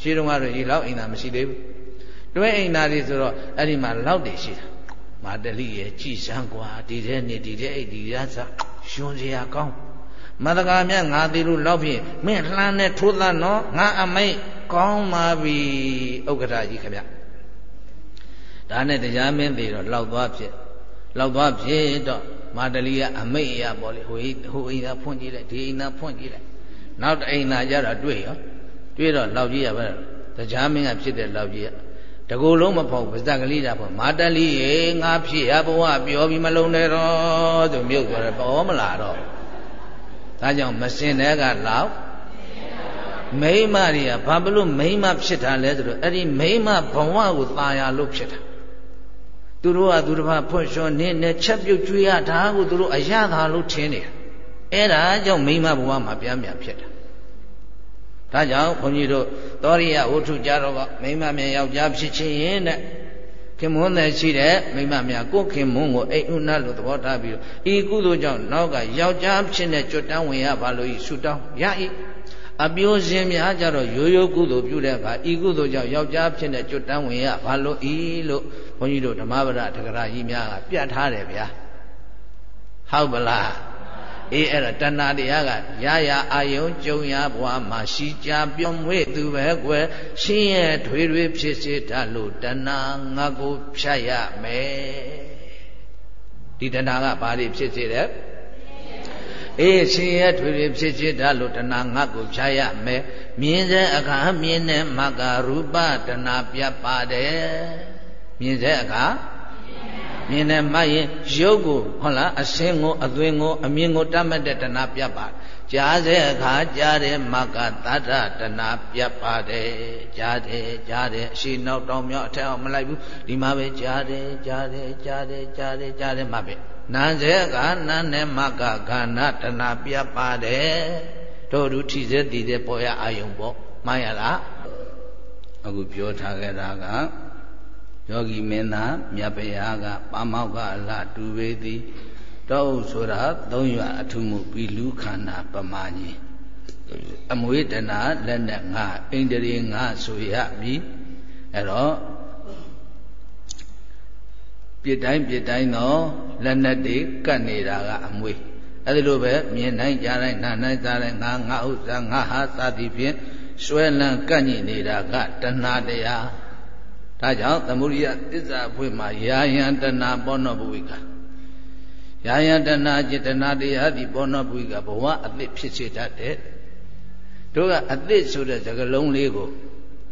ရှင်းတော့ကတော့ရေလောက်အိမ်သာမရှိသေးဘူးတွဲအိမ်သာတွေဆိုတော့အဲ့ဒီမှာလောက်တွေရှိတာမာတလိရဲ့ကြည်စမ်းกว่าဒီတဲ့နေ့ဒီတဲ့အိတ်ဒီရစားရှင်စရာကောင်းမတကာမြတ်ငါသေးလို့လောက်ဖြင့်မင်းလှမ်းနဲ့ထိုးသနော်ငါအမိတ်ကောင်းပါပြီဥက္ကဋ္ဌကြီးခင်ဗျ ဒါနဲ့တရားမင်းသေးတော့လောက်သွားဖြစ်လောက်သွားဖြစ်တော့မာတလီကအမိတ်ရပေါ့လေဟိုဟိုအိမ်သာဖွင့်ကြည့်လိုက်ဒီအိမ်သာဖွင့်ကြည့်လိုက်နောက်တအိမ်သာကြတော့တွေ့ရောတွေ့တော့လောက်ကြီးရပဲတရားမင်းကဖြစ်တဲ့လောက်ကြီးကတကူလုံးမဖောက်ပါဇက်ကလေးတာပေါ့မာတလီရေငါဖြစ်ရဘဝပြောပြီးမလုံးနဲ့တော့ဆိုမြုပ်သွားတယ်ပေါ်မလာတော့ဒါကြောင့်မစင်တဲ့ကလောက်မိမတွေကဘာလို့မိမဖြစ်တာလဲဆိုတော့အဲ့ဒီမိမဘဝကိုตายရလို့ဖြစ်တာ သူတို့ကသူတစ်ပါးဖွင့်လျှော်နေနဲ့ချက်ပြုတ်ကျွေးရတာကိုသူတို့အရသာလို့ထင်နေအဲ့ဒါကြောင့်မိမဘဝမှာပြန်ပြန်ဖြစ်တာဒါကြောင့်ဘုန်းကြီးတို့သောရိယဝုထုကြတော့ကမိမမြန်ယောက်ျားဖြစ်ချင်းရင်တဲ့ခင်မွန်းတဲ့ရှိတဲ့မိမများကိုခင်မွန်းကိုအိမ်ဥနာလို့သဘောထားပြီးဤကုသိုလ်ကြောင့်နောက်ကယောက်ျားဖြစ်တဲ့ကြွတန်းဝင်ရပါလို့ဤဆူတောင်းရဤ အပြိုစင်များကြတော့ရိုးရိုးကုသိုလ်ပြုတဲ့အခါဤကုသိုလ်ကြောင့်ယောက်ျားဖြစ်တဲ့ကျွတ်တန်းဝင်ရဘာလို့ဤလို့ဘုန်းကြီးတို့ဓမ္မပဒတက္ကရာကြီးများကပြတ်ထားတယ်ဗျာဟုတ်ပလားအေးအဲ့ဒါတဏှာတရားကရရအာယုံကြုံရဘွားမှာရှိကြပြုံးမွေ့သူပဲကွယ်ရှင်းရဲ့ထွေထွေဖြစ်စေတတ်လို့တဏှာငါကိုဖြတ်ရမယ်ဒီတဏှာကဘာတွေဖြစ်စေတဲ့ အေးရှင်ရဲ့ထွေထွေဖြစ်စေတတ်လို့တဏှာငါကိုဖြတ်ရမယ်မြင်တဲ့အခါမြင်တဲ့မကရူပတဏှာပြတ်ပါတယ်မြင်တဲ့အခါမြင်တယ်မှတ်ရင်ရုပ်ကိုဟုတ်လားအစင်းကိုအသွင်ကိုအမြင်ကိုတတ်မှတ်တဲ့တဏှာပြတ်ပါကြားတဲ့အခါကြားတဲ့မကတတ္တတဏှာပြတ်ပါတယ်ကြားတယ်ကြားတယ်အရှိနောက်တောင်မြောက်အထက်အောင်မလိုက်ဘူးဒီမှာပဲကြားတယ်ကြားတယ်ကြားတယ်ကြားတယ်ကြားတယ်မှပဲ နာစေကနာနဲ့မကခန္ဓာတဏှာပြတ်ပါတယ်တို့သူထိစေတည်စေပေါ်ရအာယုံပေါ့မှန်ရလားအခုပြောထားခဲ့တာကယောဂီမင်းသားမြတ်ဗျာကပါမောက္ခအလှတူပေသည်တောဥဆိုတာသုံးရွအထုမှုပြီးလူခန္ဓာပမာကြီးအမွေတနာလက်နဲ့ငါအိန္ဒြေငါဆိုရပြီအဲ့တော့ ပြစ်တိုင်းပြစ်တိုင်းတော့လက်နဲ့တွေကတ်နေတာကအမွေအဲ့ဒီလိုပဲမြင်တိုင်းကြားတိုင်းနားတိုင်းစားတိုင်းငါငါဥစ္စာငါဟာစသည်ဖြင့်ဆွဲလန်းကန့်ညိနေတာကတဏှာတရားဒါကြောင့်သမုဒိယသစ္စာအဖွဲ့မှာယာယံတဏပောနောဘဝိကယာယံတဏจิตနာတရားဒီပောနောဘဝိကဘဝအသစ်ဖြစ်စေတတ်တယ်တို့ကအသစ်ဆိုတဲ့စကားလုံးလေးကို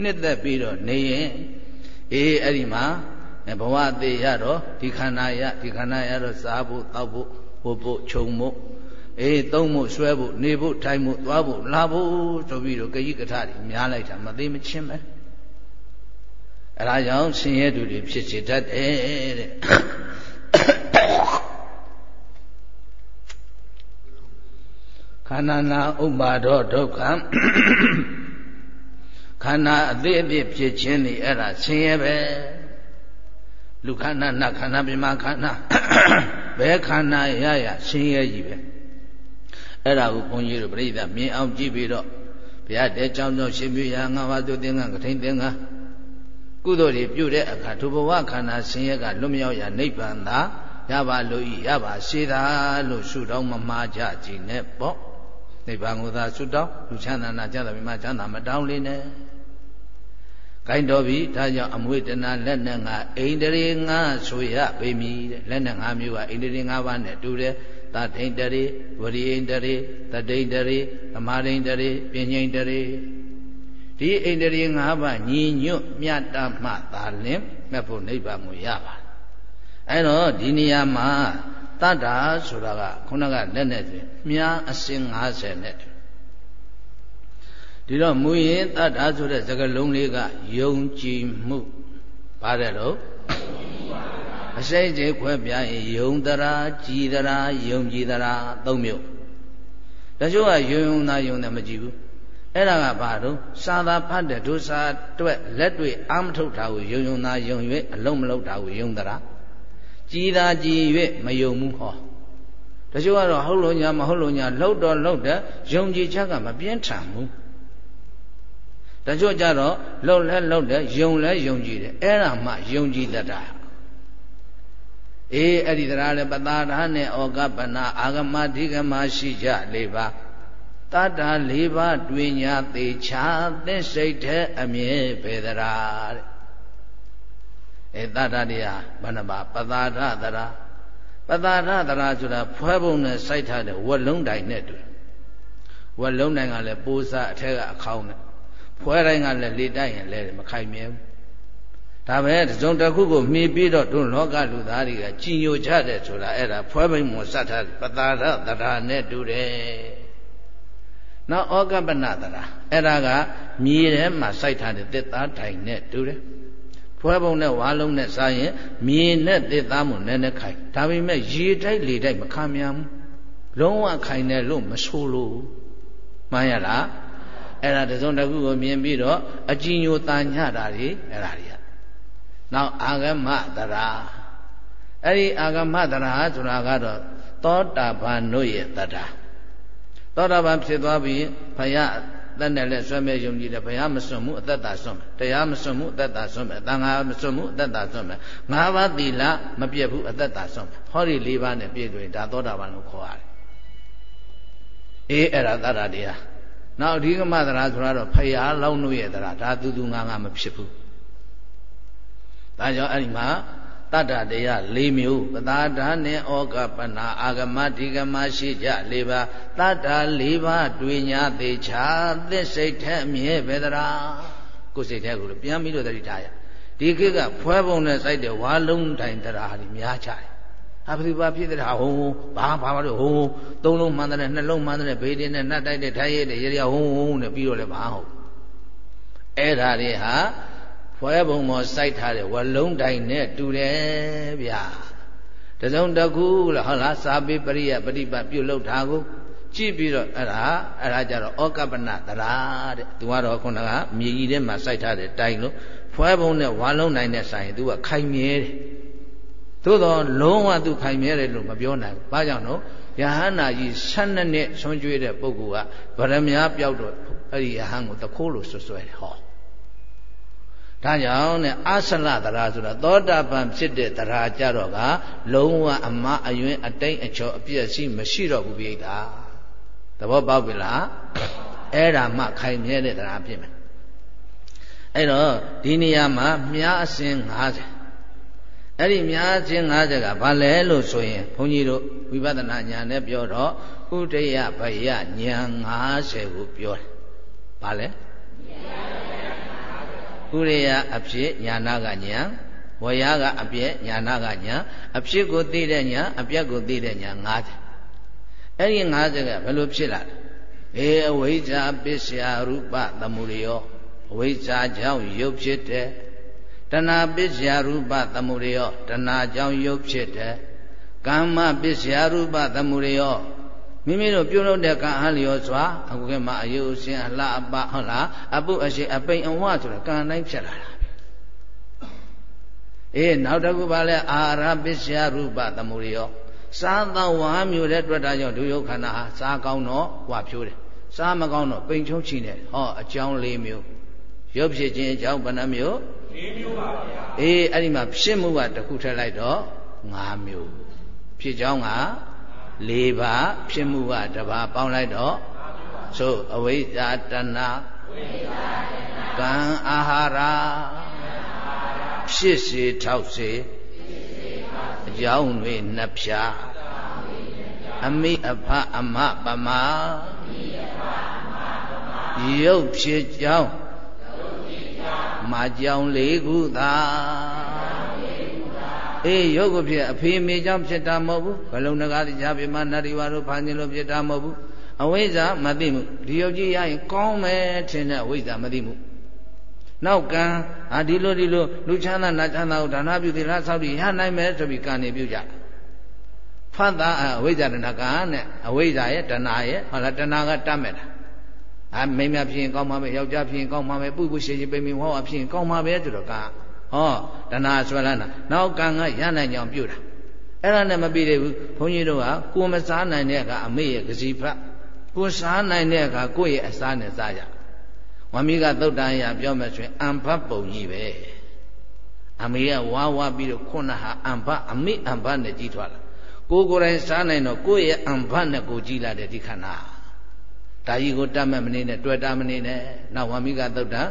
နှစ်သက်ပြီးတော့နေရင်အေးအဲ့ဒီမှာ ဘဝအသေးရတော့ဒီခန္ဓာရဒီခန္ဓာရတော့စားဖို့တောက်ဖို့ဟိုဖို့ခြုံဖို့အေးသုံးဖို့ဆွဲဖို့နေဖို့ထိုင်ဖို့သွားဖို့လာဖို့ဆိုပြီးတော့ကြည်ကထတွေများလိုက်တာမသိမချင်းပဲအဲဒါကြောင့်ဆင်းရဲသူတွေဖြစ်စေတတ်တယ်တဲ့ခန္ဓာနာဥပ္ပါဒောဒုက္ခခန္ဓာအသေးအပြည့်ဖြစ်ခြင်းนี่အဲ့ဒါဆင်းရဲပဲ လူခန္ဓာနတ်ခန္ဓာပြမခန္ဓာဘယ်ခန္ဓာရရဆင်းရဲကြီးပဲအဲ့ဒါကိုဘုန်းကြီးတို့ပြိဿမြင်အောင်ကြည့်ပြီးတော့ဘုရားတဲ့ကြောင်းကြောင့်ရှင်ပြရငါးပါးသူသင်္ကန်းကထိန်သင်္ကန်းကုသိုလ်တွေပြုတဲ့အခါဒုဘဝခန္ဓာဆင်းရဲကလွတ်မြောက်ရာနိဗ္ဗာန်သာရပါလို့ဤရပါစေသာလို့ဆုတောင်းမမှားကြကြည်နဲ့ပေါ့နိဗ္ဗာန်ကိုသာဆုတောင်းလူချမ်းသာနာကြတာမြမချမ်းသာမတောင်းလေးနဲ့ ဂိုင်းတော်ပြီဒါကြောင့်အမွေတနာလက်နဲ့ငါအိန္ဒြေငါဆိုရပေမည်တဲ့လက်နဲ့ငါမျိုးကအိန္ဒြေငါးပါးနဲ့တူတယ်သထိန်တရေဝရိယိန်တရေတတိန်တရေသမာရိန်တရေပဉ္စိန်တရေဒီအိန္ဒြေ၅ပါးညီညွတ်မြတ်တမှသာလင်မဲ့ဖို့နိဗ္ဗာန်ကိုရပါတယ်အဲတော့ဒီနေရာမှာတတ္တာဆိုတာကခုနကလက်နဲ့ဆိုမြားအစင်90နဲ့ ဒီတော့မူရင်တတ္တာဆိုတဲ့စကားလုံးလေးကယုံကြည်မှုပါတယ်တော့အစိတ်တွေခွဲပြရင်ယုံတရာကြည်တရာယုံကြည်တရာသုံးမျိုးတချို့ကယုံယုံသာယုံတယ်မကြည်ဘူးအဲ့ဒါကဘာတော့စာသာဖတ်တဲ့ဒုစာတွက်လက်တွေ့အာမထုတ်တာကိုယုံယုံသာယုံ၍အလုံးမလုံးတာကိုယုံတရာကြည်သာကြည်၍မယုံဘူးဟောတချို့ကတော့ဟုတ်လို့ညာမဟုတ်လို့ညာလှုပ်တော့လှုပ်တယ်ယုံကြည်ချက်ကမပြင်းထန်ဘူး တချို့ကြတော့လှုပ်လဲလှုပ်တယ်ယုံလဲယုံကြည်တယ်အဲ့ဒါမှယုံကြည်တတ်တာအေးအဲ့ဒီတရားလဲပတာရနဲ့ဩကပနာအာဂမဓိကမရှိကြလေးပါတတ္တာ၄ပါးတွင်ညာသေးချာသစ္စိတ်တဲ့အမြဲပေသရာတဲ့အဲတတ္တတရားဘယ်နှပါပတာရသရာပတာရသရာဆိုတာဖွဲပုံနဲ့စိုက်ထားတဲ့ဝက်လုံးတိုင်နဲ့တူဝက်လုံးတိုင်ကလည်းပိုးစားအထက်ကအခေါင်းနဲ့ ဖွဲတိုင်းကလည်းလေတိုက်ရင်လဲမခိုင်မြဲဘူးဒါပဲတစုံတစ်ခုကိုမှီပြီးတော့တို့လောကလူသားတွေကကြည်ညိုကြတယ်ဆိုတာအဲ့ဒါဖွဲပိန်မွန်စတ်ထားပတာရသရာနဲ့တူတယ်နောက်ဩကပနတရာအဲ့ဒါကမြေထဲမှာစိုက်ထားတဲ့တစ်သားတိုင်နဲ့တူတယ်ဖွဲပုံနဲ့ဝါလုံးနဲ့စားရင်မြေနဲ့တစ်သားမှုနည်းနည်းခိုင်ဒါပေမဲ့ရေတိုက်လေတိုက်မခံမြန်ဘူးလုံးဝခိုင်တယ်လို့မဆိုလို့မှန်ရလား အဲ့ဒါတစုံတစ်ခုကိုမြင်ပြီးတော့အကြည်ညိုတန်ညတာတွေအဲ့ဒါတွေကနောက်အာဂမတရာအဲ့ဒီအာဂမတရာဆိုတာကတော့သောတာပန်တို့ရဲ့တရာသောတာပန်ဖြစ်သွားပြီးဘုရားသက်နဲ့လည်းဆွဲမဲ့ယုံကြည်တယ်ဘုရားမစွန့်ဘူးအသက်သာစွန့်မယ်တရားမစွန့်ဘူးအသက်သာစွန့်မယ်သံဃာမစွန့်ဘူးအသက်သာစွန့်မယ်ငါးပါးသီလမပြည့်ဘူးအသက်သာစွန့်မယ်ဟောဒီ၄ပါးနဲ့ပြည့်စုံရင်ဒါသောတာပန်လို့ခေါ်ရတယ်အေးအဲ့ဒါသတ္တတရား နောက်အဓိကမသရာဆိုတော့ဖရာလောင်းလို့ရဲ့သရာဒါသူသူငါငါမဖြစ်ဘူးဒါကြောင့်အဲ့ဒီမှာတတ္တတရား၄မျိုးပသာဒာနဲ့ဩကပနာအာဂမဒီဂမရှိကြ၄ပါးတတ္တ၄ပါးတွေ့ညာသေးချာသစ္စိတ်ထက်မြဲပဲသလားကိုယ်စိတ်ထဲကိုပြန်ပြီးတော့တတိထားရဒီခေတ်ကဖွဲပုံနဲ့စိုက်တဲ့ဝါလုံးတိုင်တရားဟာများချတယ် အဘိဓိပါဖြစ်တဲ့ဟာဟုံဟုံဘာဘာမလို့ဟုံဟုံသုံးလုံးမှန်တယ်နှလုံးမှန်တယ်ဘေးတင်းနဲ့နှတ်တိုက်တဲ့ထိုင်ရတဲ့ရရဟုံဟုံနဲ့ပြီးတော့လည်းဘာဟုတ်အဲ့ဓာတွေဟာဖွဲဘုံမောစိုက်ထားတဲ့ဝလုံးတိုင်နဲ့တူတယ်ဗျာတစုံတခုလားဟုတ်လားစာပေပရိယပฏิပတ်ပြုတ်လောက်တာကိုကြည့်ပြီးတော့အဲ့ဒါအဲ့ဒါကြတော့ဩကပ္ပနတရာတဲ့သူကတော့ခုနကမြေကြီးထဲမှာစိုက်ထားတဲ့တိုင်လို့ဖွဲဘုံနဲ့ဝါလုံးနိုင်တဲ့ဆိုင်သူကခိုင်မြဲတယ် သို့တော့လုံးဝသူခိုင်မြဲတယ်လို့မပြောနိုင်ဘူးဘာကြောင့်လို့ယဟန္တာကြီး12နှစ်ဆွံ့ကြွေးတဲ့ပုဂ္ဂိုလ်ကဗရမ ्या ပျောက်တော့အဲ့ဒီယဟန်ကိုတခိုးလို့ဆွဆွဲတယ်ဟောဒါကြောင့်နဲ့အာဆလတရာဆိုတာသောတာပန်ဖြစ်တဲ့တရာကြတော့ကလုံးဝအမအယွင်းအတိတ်အချောအပြည့်ရှိမရှိတော့ဘူးပြိတ္တာသဘောပေါက်ပြီလားအဲ့ဒါမှခိုင်မြဲတဲ့တရာဖြစ်မယ်အဲ့တော့ဒီနေရာမှာမြားအစင်90 အဲ့ဒီမြားအစင်90ကဘာလဲလို့ဆိုရင်ဘုန်းကြီးတို့ဝိပဿနာဉာဏ်နဲ့ပြောတော့ဥဒိယဘယဉာဏ်90ကိုပြောတယ်ဘာလဲဥရိယအဖြစ်ညာနာကညာဝရကအပြည့်ညာနာကညာအဖြစ်ကိုသိတဲ့ညာအပြက်ကိုသိတဲ့ညာ90အဲ့ဒီ90ကဘယ်လိုဖြစ်လာလဲအေအဝိဇ္ဇာပစ္စယရူပသမှုရိယောအဝိဇ္ဇာကြောင့်ရုပ်ဖြစ်တယ် တဏှာပစ္စယရူပသမှုရိယောတဏှာကြောင့်ရုပ်ဖြစ်တယ်ကာမပစ္စယရူပသမှုရိယောမိမိတို့ပြုလုပ်တဲ့ကံအားလျော်စွာအခုကမှအယုအစင်အလှအပဟုတ်လားအပုအရှိအပိန်အဝဆိုတဲ့ကံတိုင်းဖြစ်လာတာအေးနောက်တစ်ခုပါလဲအာရပစ္စယရူပသမုရိယောစားသောဝါမျိုးတဲ့တွေ့တာကြောင့်ဒုယုခန္ဓာဟာစားကောင်းတော့ဝါဖြိုးတယ်စားမကောင်းတော့ပိန်ချုံချီနေဟောအကြောင်း၄မျိုးရုပ်ဖြစ်ခြင်းအကြောင်းဘယ်နှမျိုး ၄မျိုးပါဗျာအေးအဲ့ဒီမှာဖြစ်မှုကတစ်ခုထည့်လိုက်တော့၅မျိုးဖြစ်ကြောင်းက၄ပါးဖြစ်မှုကတပါးပေါင်းလိုက်တော့သို့အဝိဇ္ဇာတဏကံအာဟာရဖြစ်စေထောက်စေအကြောင်းတွေနှစ်ဖြာအမိအဖအမပမာရုပ်ဖြစ်ကြောင်း မာကြောင်းလေးခုသာအေးရုပ်ကိုဖြစ်အဖေမေကြောင့်ဖြစ်တာမဟုတ်ဘူးဘလုံးနဂါတိကြပြမနတ္တိဝါတို့ဖန်ခြင်းလို့ဖြစ်တာမဟုတ်ဘူးအဝိဇ္ဇာမသိမှုဒီရုပ်ကြီးရရင်ကောင်းမယ်ထင်တဲ့အဝိဇ္ဇာမသိမှုနောက်ကံဟာဒီလိုဒီလိုလူချမ်းသာနာချမ်းသာကိုဒါနပြုသီလဆောက်တည်ရနိုင်မယ်ဆိုပြီးကံနေပြုကြဖတ်တာအဝိဇ္ဇာတဏကံနဲ့အဝိဇ္ဇာရဲ့တဏရဲ့ဟုတ်လားတဏကတတ်မဲ့တာ အမိမဖြစ်ရင်ကောင်းမှာပဲယောက်ျားဖြစ်ရင်ကောင်းမှာပဲပုပုရှိရှိပိမိဟောဖြစ်ရင်ကောင်းမှာပဲဆိုတော့ကံဟောတဏှာဆွဲလန်းတာနောက်ကံကရနိုင်ကြောင်ပြုတာအဲ့ဒါနဲ့မပြီးသေးဘူးဘုန်းကြီးတို့ကကိုမစားနိုင်တဲ့အခါအမေရဲ့ကစီဖတ်ကိုစားနိုင်တဲ့အခါကိုယ့်ရဲ့အစားနဲ့စားကြဝမီကသုတ်တန်ရပြောမယ်ဆိုရင်အံဖတ်ပုံကြီးပဲအမေကဝါဝါပြီးတော့ခုနဟာအံဖတ်အမေအံဖတ်နဲ့ကြီးထွားလာကိုကိုယ်တိုင်စားနိုင်တော့ကိုယ့်ရဲ့အံဖတ်နဲ့ကိုကြီးလာတဲ့ဒီခန္ဓာ ဒါကြီးကိုတတ်မဲ့မနေနဲ့တွေ့တာမနေနဲ့နောက်ဝမီကသုတ်တန်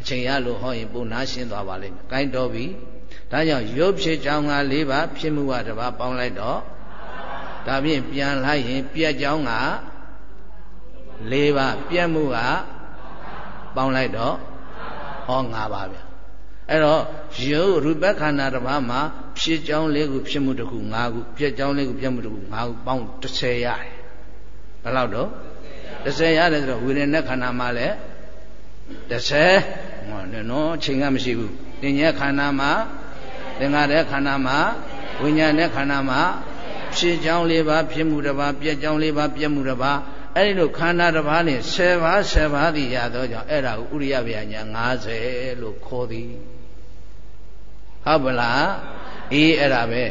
အချိန်ရလို့ဟောရင်ပုံနာရှင်းသွားပါလိမ့်မယ်။ကိုင်းတော်ပြီ။ဒါကြောင့်ရုပ်ဖြစ်ကြောင်းက၄ပါးဖြစ်မှုကတပါးပေါင်းလိုက်တော့ဒါဖြင့်ပြန်လိုက်ရင် ပြက်ကြောင်းက၄ပါးပြက်မှုကပေါင်းလိုက်တော့ဟော၅ပါးဗျ။အဲ့တော့ရုပ်ရူပခန္ဓာတစ်ပါးမှာဖြစ်ကြောင်း၄ခုဖြစ်မှုတစ်ခု၅ခုပြက်ကြောင်း၄ခုပြက်မှုတစ်ခု၅ခုပေါင်း30ရတယ်။ဘယ်လောက်တော့ 30ရတယ်ဆိုတော့ဝိရณခန္ဓာမှာလည်း30ဟောနော်ချိန်ကမရှိဘူးတင်ញက်ခန္ဓာမှာသင်္ခါရခန္ဓာမှာဝိညာဉ်ရဲ့ခန္ဓာမှာဖြစ်ကြောင်းလေးပါဖြစ်မှုတစ်ပါးပြက်ကြောင်းလေးပါပြက်မှုတစ်ပါးအဲ့ဒီလိုခန္ဓာတစ်ပါးနဲ့10ပါး10ပါးသည်ရသောကြောင့်အဲ့ဒါကိုဥရိယဗျာညာ90လို့ခေါ်သည်ဟုတ်ပလားအေးအဲ့ဒါပဲ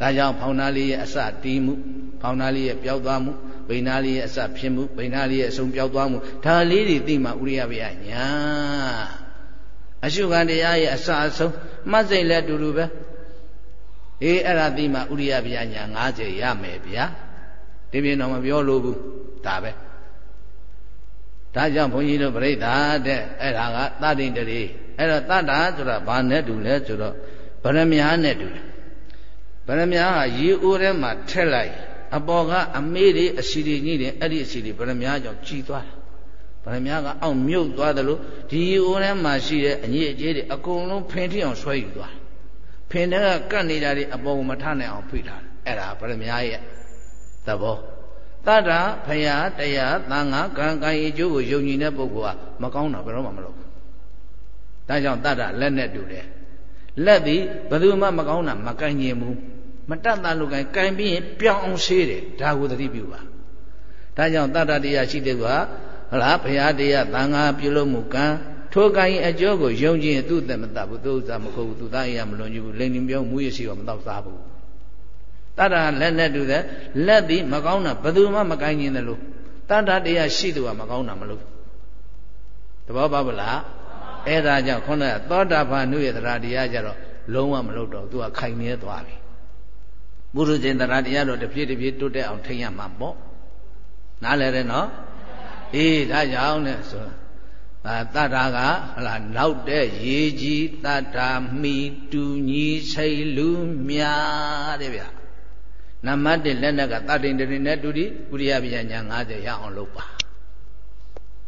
ဒါကြောင့်ဖောင်းနာလေးရဲ့အစတီးမှုဖောင်းနာလေးရဲ့ပျောက်သွားမှုဝ ဗိနာလေးရဲ့အစဖြစ်မှုဗိနာလေးရဲ့အဆုံးပြောက်သွားမှုဒါလေးတွေသိမှဥရိယပယညာအရှုခံတရားရဲ့အစအဆုံးမှတ်စိတ်လည်းအတူတူပဲအေးအဲ့ဒါသိမှဥရိယပယညာ90ရမယ်ဗျာဒီပြင်တော့မပြောလို့ဘူးဒါပဲဒါကြောင့်ဘုန်းကြီးတို့ပြိဿာတဲ့အဲ့ဒါကသတ္တိတရေအဲ့တော့တတ္တာဆိုတာဘာနဲ့တူလဲဆိုတော့ဗရမ ्या နဲ့တူတယ်ဗရမ ्या ကရေအိုးထဲမှာထက်လိုက် အပေါ်ကအမေးတွေအစီတွေကြီးတယ်အဲ့ဒီအစီတွေဗရမ ्या ကြောင့်ကြီးသွားတာဗရမ ्या ကအောက်မြုပ်သွားတယ်လို့ဒီရေအိုးထဲမှာရှိတဲ့အညစ်အကြေးတွေအကုန်လုံးဖင်ထအောင်ဆွဲယူသွားဖင်ထဲကကတ်နေတာတွေအပေါ်ကိုမထနိုင်အောင်ဖိထားတယ်အဲ့ဒါဗရမ ्या ရဲ့သဘောတတ္တာဖရာတရားသံဃာကံကံအကျိုးကိုယုံကြည်တဲ့ပုဂ္ဂိုလ်ကမကောင်းတာဘယ်တော့မှမလုပ်ဘူး။ဒါကြောင့်တတ္တလက်နဲ့တူတယ်။လက်သည်ဘယ်သူမှမကောင်းတာမကန့်ညင်ဘူး။ မတတ်တာလူကံကံပြီးရင်ပြောင်းအောင်ဆေးတယ်ဒါကိုသတိပြုပါ။ဒါကြောင့်တတ္တတရားရှိတဲ့ကဟလားဖရာတရားသံဃာပြုလို့မှုကံထိုကံရဲ့အကျိုးကိုယုံကြည်ရင်သူ့သက်မတတ်ဘူးသူ့ဥစ္စာမကုန်ဘူးသူသားရမလွန်ကြဘူးလိန်လင်းပြောင်းမူရစီတော့မတော့စားဘူးတတ္တလက်နဲ့တူတယ်လက်သည်မကောင်းတာဘယ်သူမှမကိုင်းခြင်းတယ်လို့တတ္တတရားရှိသူကမကောင်းတာမလို့သဘောပေါက်ပလားအဲ့ဒါကြောင့်ခုနကသောတာပန်နုရတရာတရားကြတော့လုံးဝမလုပ်တော့သူကခိုင်နေသွားပြီ ပုရုဇဉ်တရာတရားတော့တဖြည်းတဖြည်းတိုးတက်အောင်ထိန်ရမှာပေါ့နားလည်တယ်နော်အေးဒါကြောင့်နဲ့ဆိုအာတတ္တာကဟလာနောက်တဲ့ရေကြီးတတ္တာမိတူညီစိတ်လူမြာတဲ့ဗျာနံပါတ်1လက်နဲ့ကတတိန်တရင်နဲ့တူဒီဥရိယပညာ50ရအောင်လုပ်ပါ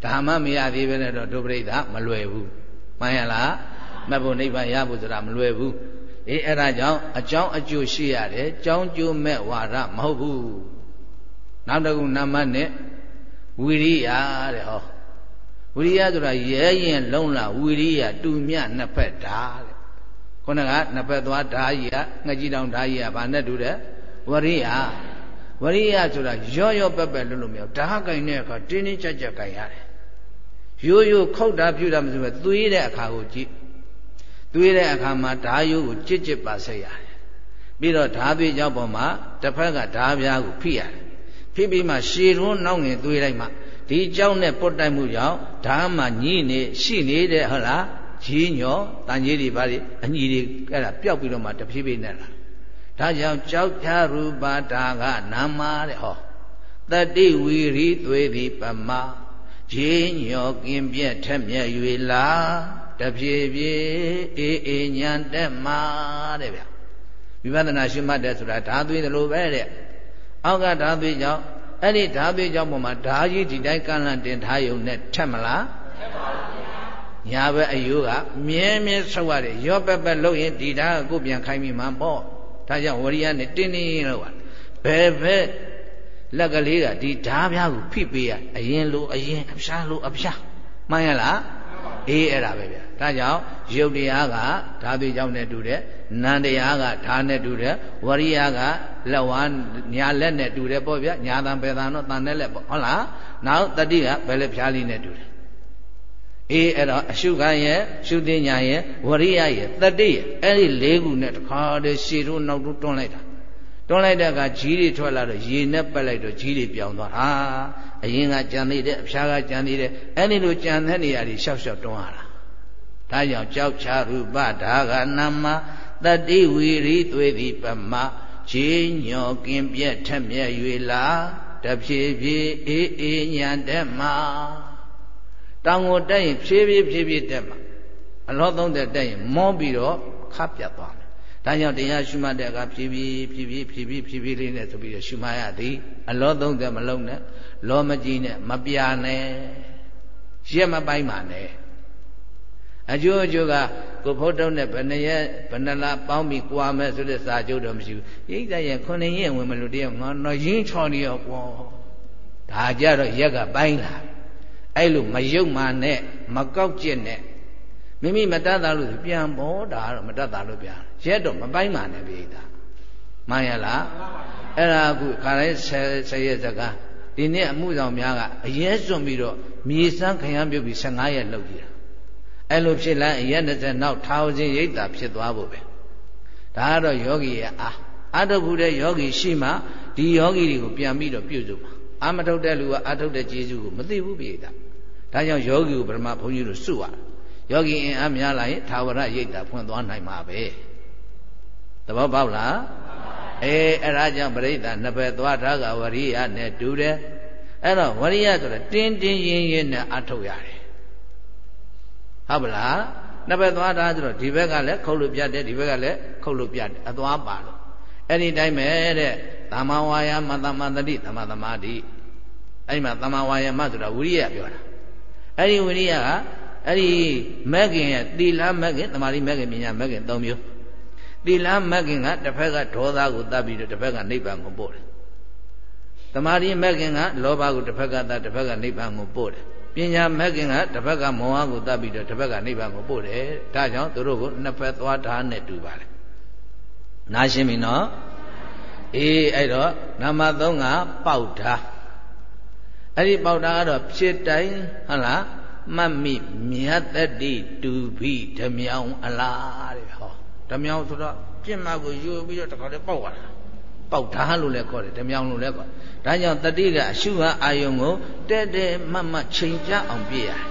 ဒါမှမရသေးပဲနဲ့တော့ဒုပရိသမလွယ်ဘူးမှန်ရလားမဖို့နိဗ္ဗာန်ရဖို့ဆိုတာမလွယ်ဘူး အေးအဲ့ဒါကြောင့်အကြောင်းအကျိုးရှိရတယ်ကြောင်းကျိုးမဲ့ဝါဒမဟုတ်ဘူးနောက်တစ်ခုနံပါတ်1ဝိရိယတဲ့ဟောဝိရိယဆိုတာရဲရင်လုံးလာဝိရိယတူမြနှစ်ဖက်ဓာတဲ့ခုနကနှစ်ဖက်သွားဓာကြီးကငှက်ကြီးတောင်ဓာကြီးကဘာနဲ့တူတဲ့ဝရိယဝရိယဆိုတာရော့ရော့ပက်ပက်လွတ်လို့မရဓာတ်ကင်တဲ့အခါတင်းတင်းကြပ်ကြပ်ကင်ရတယ်ရိုးရိုးခောက်တာပြုတာမဆိုပဲသွေးတဲ့အခါကိုကြည့် သွေးတဲ့အခါမှာဓာယိုးကိုကြစ်ကြစ်ပါဆက်ရတယ်ပြီးတော့ဓာသွေးကြောင့်ပေါ်မှာတစ်ဖက်ကဓာပြားကိုဖိရတယ်ဖိပြီးမှရှည်တွန်းနောက်ငင်သွေးလိုက်မှဒီကြောင့်နဲ့ပုတ်တိုက်မှုကြောင့်ဓာမှညှိနေရှိနေတဲ့ဟုတ်လားကြီးညောတန်ကြီးတွေပါလေအညီတွေအဲ့ဒါပျောက်ပြီးတော့မှတဖြည်းဖြည်းနဲ့လာဒါကြောင့်ကြောက်ဖြာရူပါဒါကနာမတဲ့ဟောတတိဝီရိသွေသည်ပမဂျင်းညောကင်းပြက်ထက်မြက်၍လာ တဖြည်းဖြည်းအေးအေးညံတက်မှာတဲ့ဗျဝိပဿနာရှုမှတ်တယ်ဆိုတာဓာသွေးတယ်လို့ပဲတဲ့အောက်ကဓာသွေးကြောင့်အဲ့ဒီဓာသွေးကြောင့်ပုံမှာဓာကြီးဒီတိုင်းကန့်လန့်တင်ထားယုံနဲ့ထက်မလားထက်ပါဘူးညာဘက်အယိုးကမြဲမြဲဆုပ်ရတယ်ရော့ပက်ပက်လို့ရင်ဒီဓာတ်ကိုပြန်ခိုင်းမိမှာပေါ့ဒါကြောင့်ဝရိယနဲ့တင်းတင်းလို့ပါဘယ်ဘက်လက်ကလေးကဒီဓာပြားကိုဖိပေးရအရင်လိုအရင်အဖျားလိုအဖျားမှန်ရလား အေးအဲ့ဒါပဲဗျာဒါကြောင့်ယုတ်တရားကဓာသွေးကြောင့်နဲ့တူတယ်နန္တရားကဓာနဲ့တူတယ်ဝရိယကလက်ဝါညာလက်နဲ့တူတယ်ပေါ့ဗျာညာတန်ပယ်တန်တော့တန်နဲ့လက်ပေါ့ဟုတ်လားနောက်တတိကဘယ်လက်ဖျားလေးနဲ့တူတယ်အေးအဲ့တော့အရှုခံရဲ့ရှုသိညာရဲ့ဝရိယရဲ့တတိရဲ့အဲ့ဒီလေးခုနဲ့တခါတည်းရှည်တို့နောက်တို့တွန်းလိုက်တာတွန်းလိုက်တဲ့အခါကြီးတွေထွက်လာတော့ရေနဲ့ပက်လိုက်တော့ကြီးတွေပြောင်းသွားဟာ အရင်ကကြံနေတယ်အဖျားကကြံနေတယ်အဲ့ဒီလိုကြံတဲ့နေရာတွေရှောက်ရှောက်တွန်းရတာဒါကြောင့်ကြောက်ချရူပဒါဂနာမတတိဝီရိသွေတိပမခြေညောကင်းပြက်ထက်မြဲ၍လာတဖြည်းဖြည်းအေးအေးညာတက်မှာတောင်ကိုတက်ရင်ဖြည်းဖြည်းဖြည်းဖြည်းတက်မှာအလောသုံးတဲ့တက်ရင်မောပြီးတော့ခပ်ပြတ်သွားမယ်ဒါကြောင့်တရားရှုမှတ်တဲ့အခါဖြည်းဖြည်းဖြည်းဖြည်းဖြည်းဖြည်းဖြည်းလေးနဲ့ဆိုပြီးရှုမှတ်ရသည်အလောသုံးတဲ့မလုံးနဲ့ လောမကြီးနဲ့မပြာနဲ့ရက်မပိုင်းပါနဲ့အကျိုးအကျိုးကကိုဖုတ်တုံးနဲ့ဘယ်နှရက်ဘယ်နှလားပေါင်းပြီးကြွားမယ်ဆိုတဲ့စာချုပ်တော့မရှိဘူးရိတ်တဲ့ရက်ခုနှစ်ရက်ဝင်မလို့တယောက်ငါတော့ရင်းချော်နေရောကွာဒါကြတော့ရက်ကပိုင်းလာအဲ့လိုမယုတ်မာနဲ့မကောက်ကျစ်နဲ့မိမိမတတ်တာလို့ပြန်ပေါ်တာတော့မတတ်တာလို့ပြန်ရက်တော့မပိုင်းမာနဲ့ပြေးတာမှန်ရလားအဲ့ဒါအခုခါတိုင်းဆယ်ရက်စကား ဒီနေ့အမှုဆောင်များကအရေးစွန့်ပြီးတော့မြေစမ်းခရမ်းပြုတ်ပြီး15ရက်လောက်ကြည့်တာအဲ့လိုဖြစ်လိုက်ရက်20နောက်ထာဝစဉ်ရိတ်တာဖြစ်သွားဖို့ပဲဒါကတော့ယောဂီရဲ့အာအတုခုတဲ့ယောဂီရှိမှဒီယောဂီတွေကိုပြန်ပြီးတော့ပြုစုမှာအာမထုတ်တဲ့လူကအာထုတ်တဲ့ကျေးဇူးကိုမသိဘူးပြေတာဒါကြောင့်ယောဂီကိုပရမဘုန်းကြီးတို့စုရယောဂီအင်အားများလာရင်သာဝရရိတ်တာဖွင့်သွားနိုင်မှာပဲသဘောပေါက်လား အေးအဲ့ဒါကြောင့်ပရိသတ်နှစ်ဘက်သွားထားကဝရိယနဲ့တူတယ်အဲ့တော့ဝရိယဆိုတာတင်းတင်းရင်းရင်းနဲ့အထုတ်ရတယ်ဟုတ်ပလားနှစ်ဘက်သွားထားဆိုတော့ဒီဘက်ကလည်းခုတ်လို့ပြတ်တယ်ဒီဘက်ကလည်းခုတ်လို့ပြတ်တယ်အသွားပါလို့အဲ့ဒီတိုင်းပဲတဲ့သမ္မာဝါယာမသမ္မာတတိသမ္မာသမာဓိအဲ့ဒီမှာသမ္မာဝါယာမဆိုတာဝိရိယပြောတာအဲ့ဒီဝိရိယကအဲ့ဒီမဂ်ခင်ရဲ့တိလမဂ်ခင်တမာတိမဂ်ခင်ပညာမဂ်ခင်၃မျိုး တိလမဂ်ခင်ကတစ်ဖက်ကဒေါသကိုတတ်ပြီးတော့တစ်ဖက်ကနိဗ္ဗာန်ကိုပို့တယ်တမာတိမဂ်ခင်ကလောဘကိုတစ်ဖက်ကတတ်တစ်ဖက်ကနိဗ္ဗာန်ကိုပို့တယ်ပညာမဂ်ခင်ကတစ်ဖက်ကမောဟကိုတတ်ပြီးတော့တစ်ဖက်ကနိဗ္ဗာန်ကိုပို့တယ်ဒါကြောင့်သူတို့ကိုနှစ်ဖက်သွားထားနဲ့တူပါလေနားရှင်းပြီနော်အေးအဲ့တော့နာမသုံးကပေါက်ထားအဲ့ဒီပေါက်တာကတော့ဖြစ်တိုင်းဟုတ်လားမှတ်မိမြတ်တတိတူဖိဓမြောင်အလားတဲ့ဟော ဓမြောင်ဆိုတော့ပြင့်မကိုယူပြီးတော့တခါတည်းပေါက်သွားတာပေါက်ထားလို့လည်းခေါ်တယ်ဓမြောင်လို့လည်းခေါ်ဒါကြောင့်တတိကအရှုဟာအာယုံကိုတဲ့တဲ့မှတ်မှတ်ချိန်ကြအောင်ပြည့်ရတယ်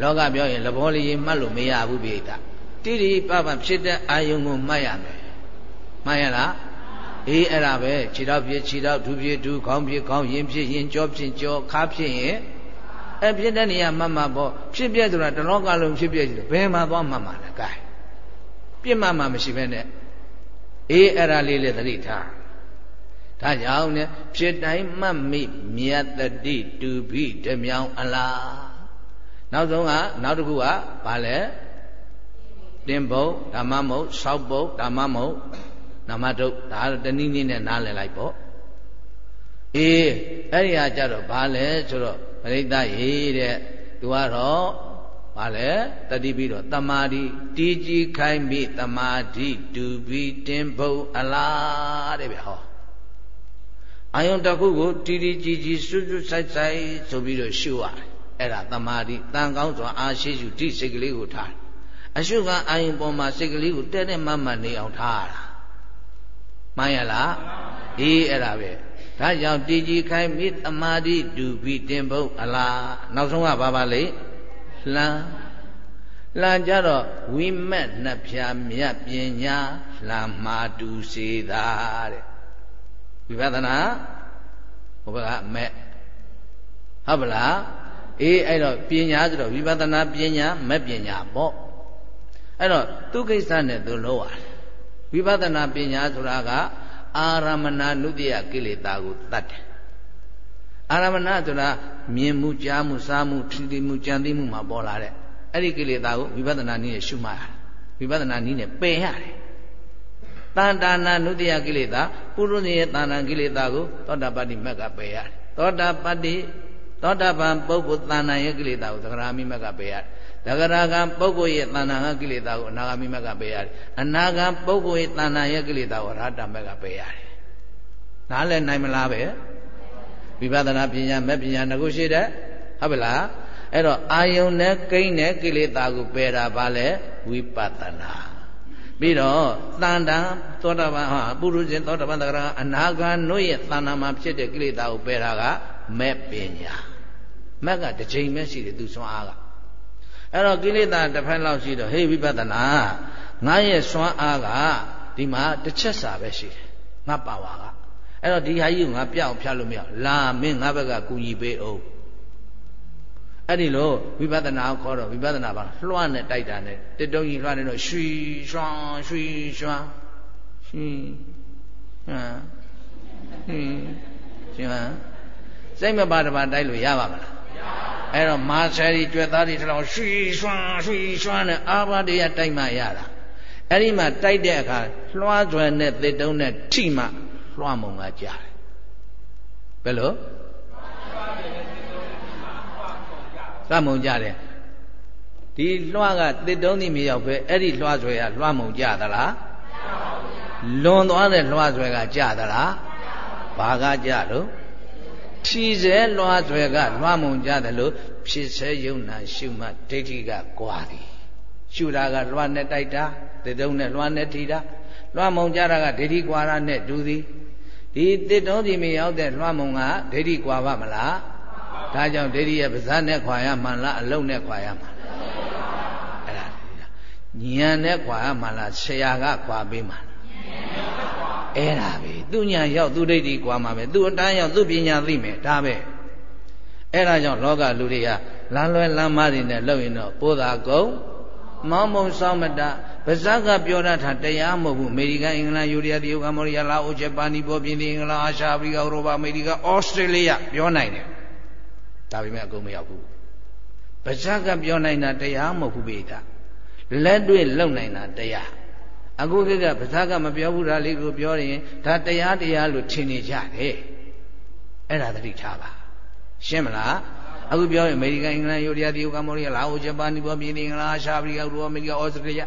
လောကပြောရင်လဘောလေးမှတ်လို့မရဘူးပိဋကတိတိပပဖြစ်တဲ့အာယုံကိုမှတ်ရမယ်မှန်ရလားအေးအဲ့ဒါပဲခြေတော့ဖြစ်ခြေတော့ဒူဖြစ်ဒူခေါင်းဖြစ်ခေါင်းရင်ဖြစ်ရင်ကြောဖြစ်ကြောခါဖြစ်ရင်အဲ့ဖြစ်တဲ့နေရာမှတ်မှပေါ့ဖြစ်ပြဆိုတာတလောကလုံးဖြစ်ပြရှိတယ်ဘယ်မှာသွားမှတ်မှာလဲကဲ ပြစ်မှတ်မှမရှိဘဲနဲ့အေးအဲ့ဒါလေးလေသတိထားဒါကြောင့်ねဖြစ်တိုင်းမှတ်မိမြတ်တတိတူဖိဓမြောင်အလားနောက်ဆုံးကနောက်တစ်ခုကဘာလဲတင်ဘုတ်ဓမ္မမုတ်ဆောက်ဘုတ်ဓမ္မမုတ်နာမတုတ်ဒါတနည်းနည်းနဲ့နားလည်လိုက်ပေါ့အေးအဲ့ဒီဟာကြတော့ဘာလဲဆိုတော့ပရိသတ်ရေတဲ့သူကတော့ ဘာလဲတတိပြီးတော့တမာတိတီးကြီးခိုင်းပြီးတမာတိတူပြီးတင်ဘုတ်အလားတဲ့ဗျဟောအာယုံတစ်ခုကိုတီးတီးကြီးကြီးစွတ်စွတ်ဆိုင်ဆိုင်ဆိုပြီးတော့ရှုရတယ်အဲ့ဒါတမာတိတန်ကောင်းစွာအာရှိရှုတိစိတ်ကလေးကိုထားအရှုကအာယုံပေါ်မှာစိတ်ကလေးကိုတဲ့တဲ့မမနေအောင်ထားရတာမှန်ရလားအေးအဲ့ဒါပဲဒါကြောင့်တည်ကြည်ခိုင်းမိတမာတိတူပြီးတင်ဖို့အလားနောက်ဆုံးကဘာပါလဲ လှမ်းလှမ်းကြတော့ဝိမက်နှဖျာမြတ်ပညာလှမ်းမာတူစေတာတဲ့ဝိပဿနာဟိုဘက်ကမဲ့ဟုတ်ပလားအေးအဲ့တော့ပညာဆိုတော့ဝိပဿနာပညာမဲ့ပညာပေါ့အဲ့တော့သူကိစ္စနဲ့သူလို့ရတယ်ဝိပဿနာပညာဆိုတာကအာရမဏနုတ္တိယကိလေသာကိုတတ်တယ် အာရမဏဆိုတာမြင်မှုကြားမှုစားမှုထင်သိမှုကြံသိမှုမှာပေါ်လာတဲ့အဲ့ဒီကိလေသာကိုဝိပဿနာနည်းနဲ့ရှုမှတ်ရတယ်ဝိပဿနာနည်းနဲ့ပယ်ရတယ်တန်တာနာနုတ္တိယကိလေသာပုရုဇဉ်ရဲ့တန်တာကိလေသာကိုသောတာပတ္တိမက်ကပယ်ရတယ်သောတာပတ္တိသောတာပန်ပုဂ္ဂိုလ်တန်တာရဲ့ကိလေသာကိုသဂရာမိမက်ကပယ်ရတယ်တဂရကံပုဂ္ဂိုလ်ရဲ့တဏ္ဍာကကိလေသာကိုအနာဂမိမကပယ်ရတယ်အနာဂံပုဂ္ဂိုလ်ရဲ့တဏ္ဍာရဲ့ကိလေသာကိုရဟတမကပယ်ရတယ်နားလည်းနိုင်မလားပဲ ဝိပဿနာပညာမဲ့ပညာငကိုရှိတဲ့ဟုတ်ပြီလားအဲ့တော့အာယုန်နဲ့ကိန်းနဲ့ကိလေသာကိုပယ်တာဘာလဲဝိပဿနာပြီးတော့တန်တံသောတာပန်ဟာပုရုဇဉ်သောတာပန်တဂရအနာဂံတို့ရဲ့တဏ္ဍာမှာဖြစ်တဲ့ကိလေသာကိုပယ်တာကမဲ့ပညာမက်ကတစ်ချိန်ပဲရှိတယ်သူဆွမ်းအားကအဲ့တော့ကိလေသာတစ်ဖက်လောက်ရှိတော့ဟေးဝိပဿနာငါရဲ့စွမ်းအားကဒီမှာတစ်ချက်စာပဲရှိတယ်ငါပါဝါက အဲ့တော့ဒီဟာကြီးကိုငါပြအောင်ဖြတ်လို့မရလာမင်းငါဘက်ကကူညီပေးအောင်အဲ့ဒီလိုဝိပဿနာကိုခေါ်တော့ဝိပဿနာပါလွှမ်းနဲ့တိုက်တာနဲ့တစ်တုံးကြီးလွှမ်းနေတော့ရွှီရွှမ်းရွှီရွှမ်းရွှီဟမ်ဟင်းရှင်ဟမ်စိတ်မပါတပါတိုက်လို့ရပါမလားအဲ့တော့မာဆယ်ရီကြွက်သားတွေထလောက်ရွှီရွှမ်းရွှီရွှမ်းနဲ့အာဘာတရားတိုက်မှရတာအဲ့ဒီမှာတိုက်တဲ့အခါလွှားကျွယ်နဲ့တစ်တုံးနဲ့ထိမှ လွှားမုံကကြားတယ်ဘယ်လိုလွှားမုံကြတယ်ဒီလွှားကတစ်တုံးသည်မရောက်ပဲအဲ့ဒီလွှားကျွယ်ကလွှားမုံကြသလားလွန်သွားတဲ့လွှားကျွယ်ကကြသလားဘာကကြလို့ဖြီစဲလွှားဆွဲကလွှားမုံကြတယ်လို့ဖြစ်စဲယုံနာရှုမှဒိဋ္ဌိကကွာသည်ရှုတာကလွှားနဲ့တိုက်တာတတုံးနဲ့လွှားနဲ့ထိတာလွှားမုံကြတာကဒိဋ္ဌိကွာတာနဲ့ဒူသည် ဒီတစ်တုံးဒီမရောက်တဲ့လွှမ်းမုံကဒိဋ္ဌိကွာပါမလားဒါကြောင့်ဒိဋ္ဌိရဲ့ပါဇက်နဲ့ခွာရမှန်လားအလုံးနဲ့ခွာရမှန်လားအဲ့ဒါဉာဏ်နဲ့ခွာရမှန်လားဆရာကခွာပေးမှန်လားအဲ့ဒါပဲသူဉာဏ်ရောက်သူဒိဋ္ဌိကွာမှာပဲသူအတန်းရောက်သူပညာသိမယ်ဒါပဲအဲ့ဒါကြောင့်လောကလူတွေကလမ်းလွဲလမ်းမတွေနဲ့လှုပ်ရင်တော့ပိုးသာကုန်မောင်းမုံဆောင်မတာ ပါဇက်ကပြောတတ်တာတရားမဟုတ်ဘူးအမေရိကန်အင်္ဂလန်ယူရီးယားတရုတ်ကမ္ဘောဒီးယားလာအိုဂျပန်နီပေါ်ပြည်နေအင်္ဂလန်အာရှအာဖရိကဥရောပအမေရိကဩစတြေးလျပြောနိုင်တယ်ဒါပေမဲ့အကုန်မရောက်ဘူးပါဇက်ကပြောနိုင်တာတရားမဟုတ်ဘူးပိဒါလက်တွေ့လုံနိုင်တာတရားအခုခေတ်ကပါဇက်ကမပြောဘူးဒါလေးကိုပြောရင်ဒါတရားတရားလို့ထင်နေကြတယ်အဲ့ဒါသတိထားပါရှင်းမလားအခုပြောရင်အမေရိကန်အင်္ဂလန်ယူရီးယားတရုတ်ကမ္ဘောဒီးယားလာအိုဂျပန်နီပေါ်ပြည်နေအင်္ဂလန်အာရှအာဖရိကဥရောပအမေရိကဩစတြေးလျ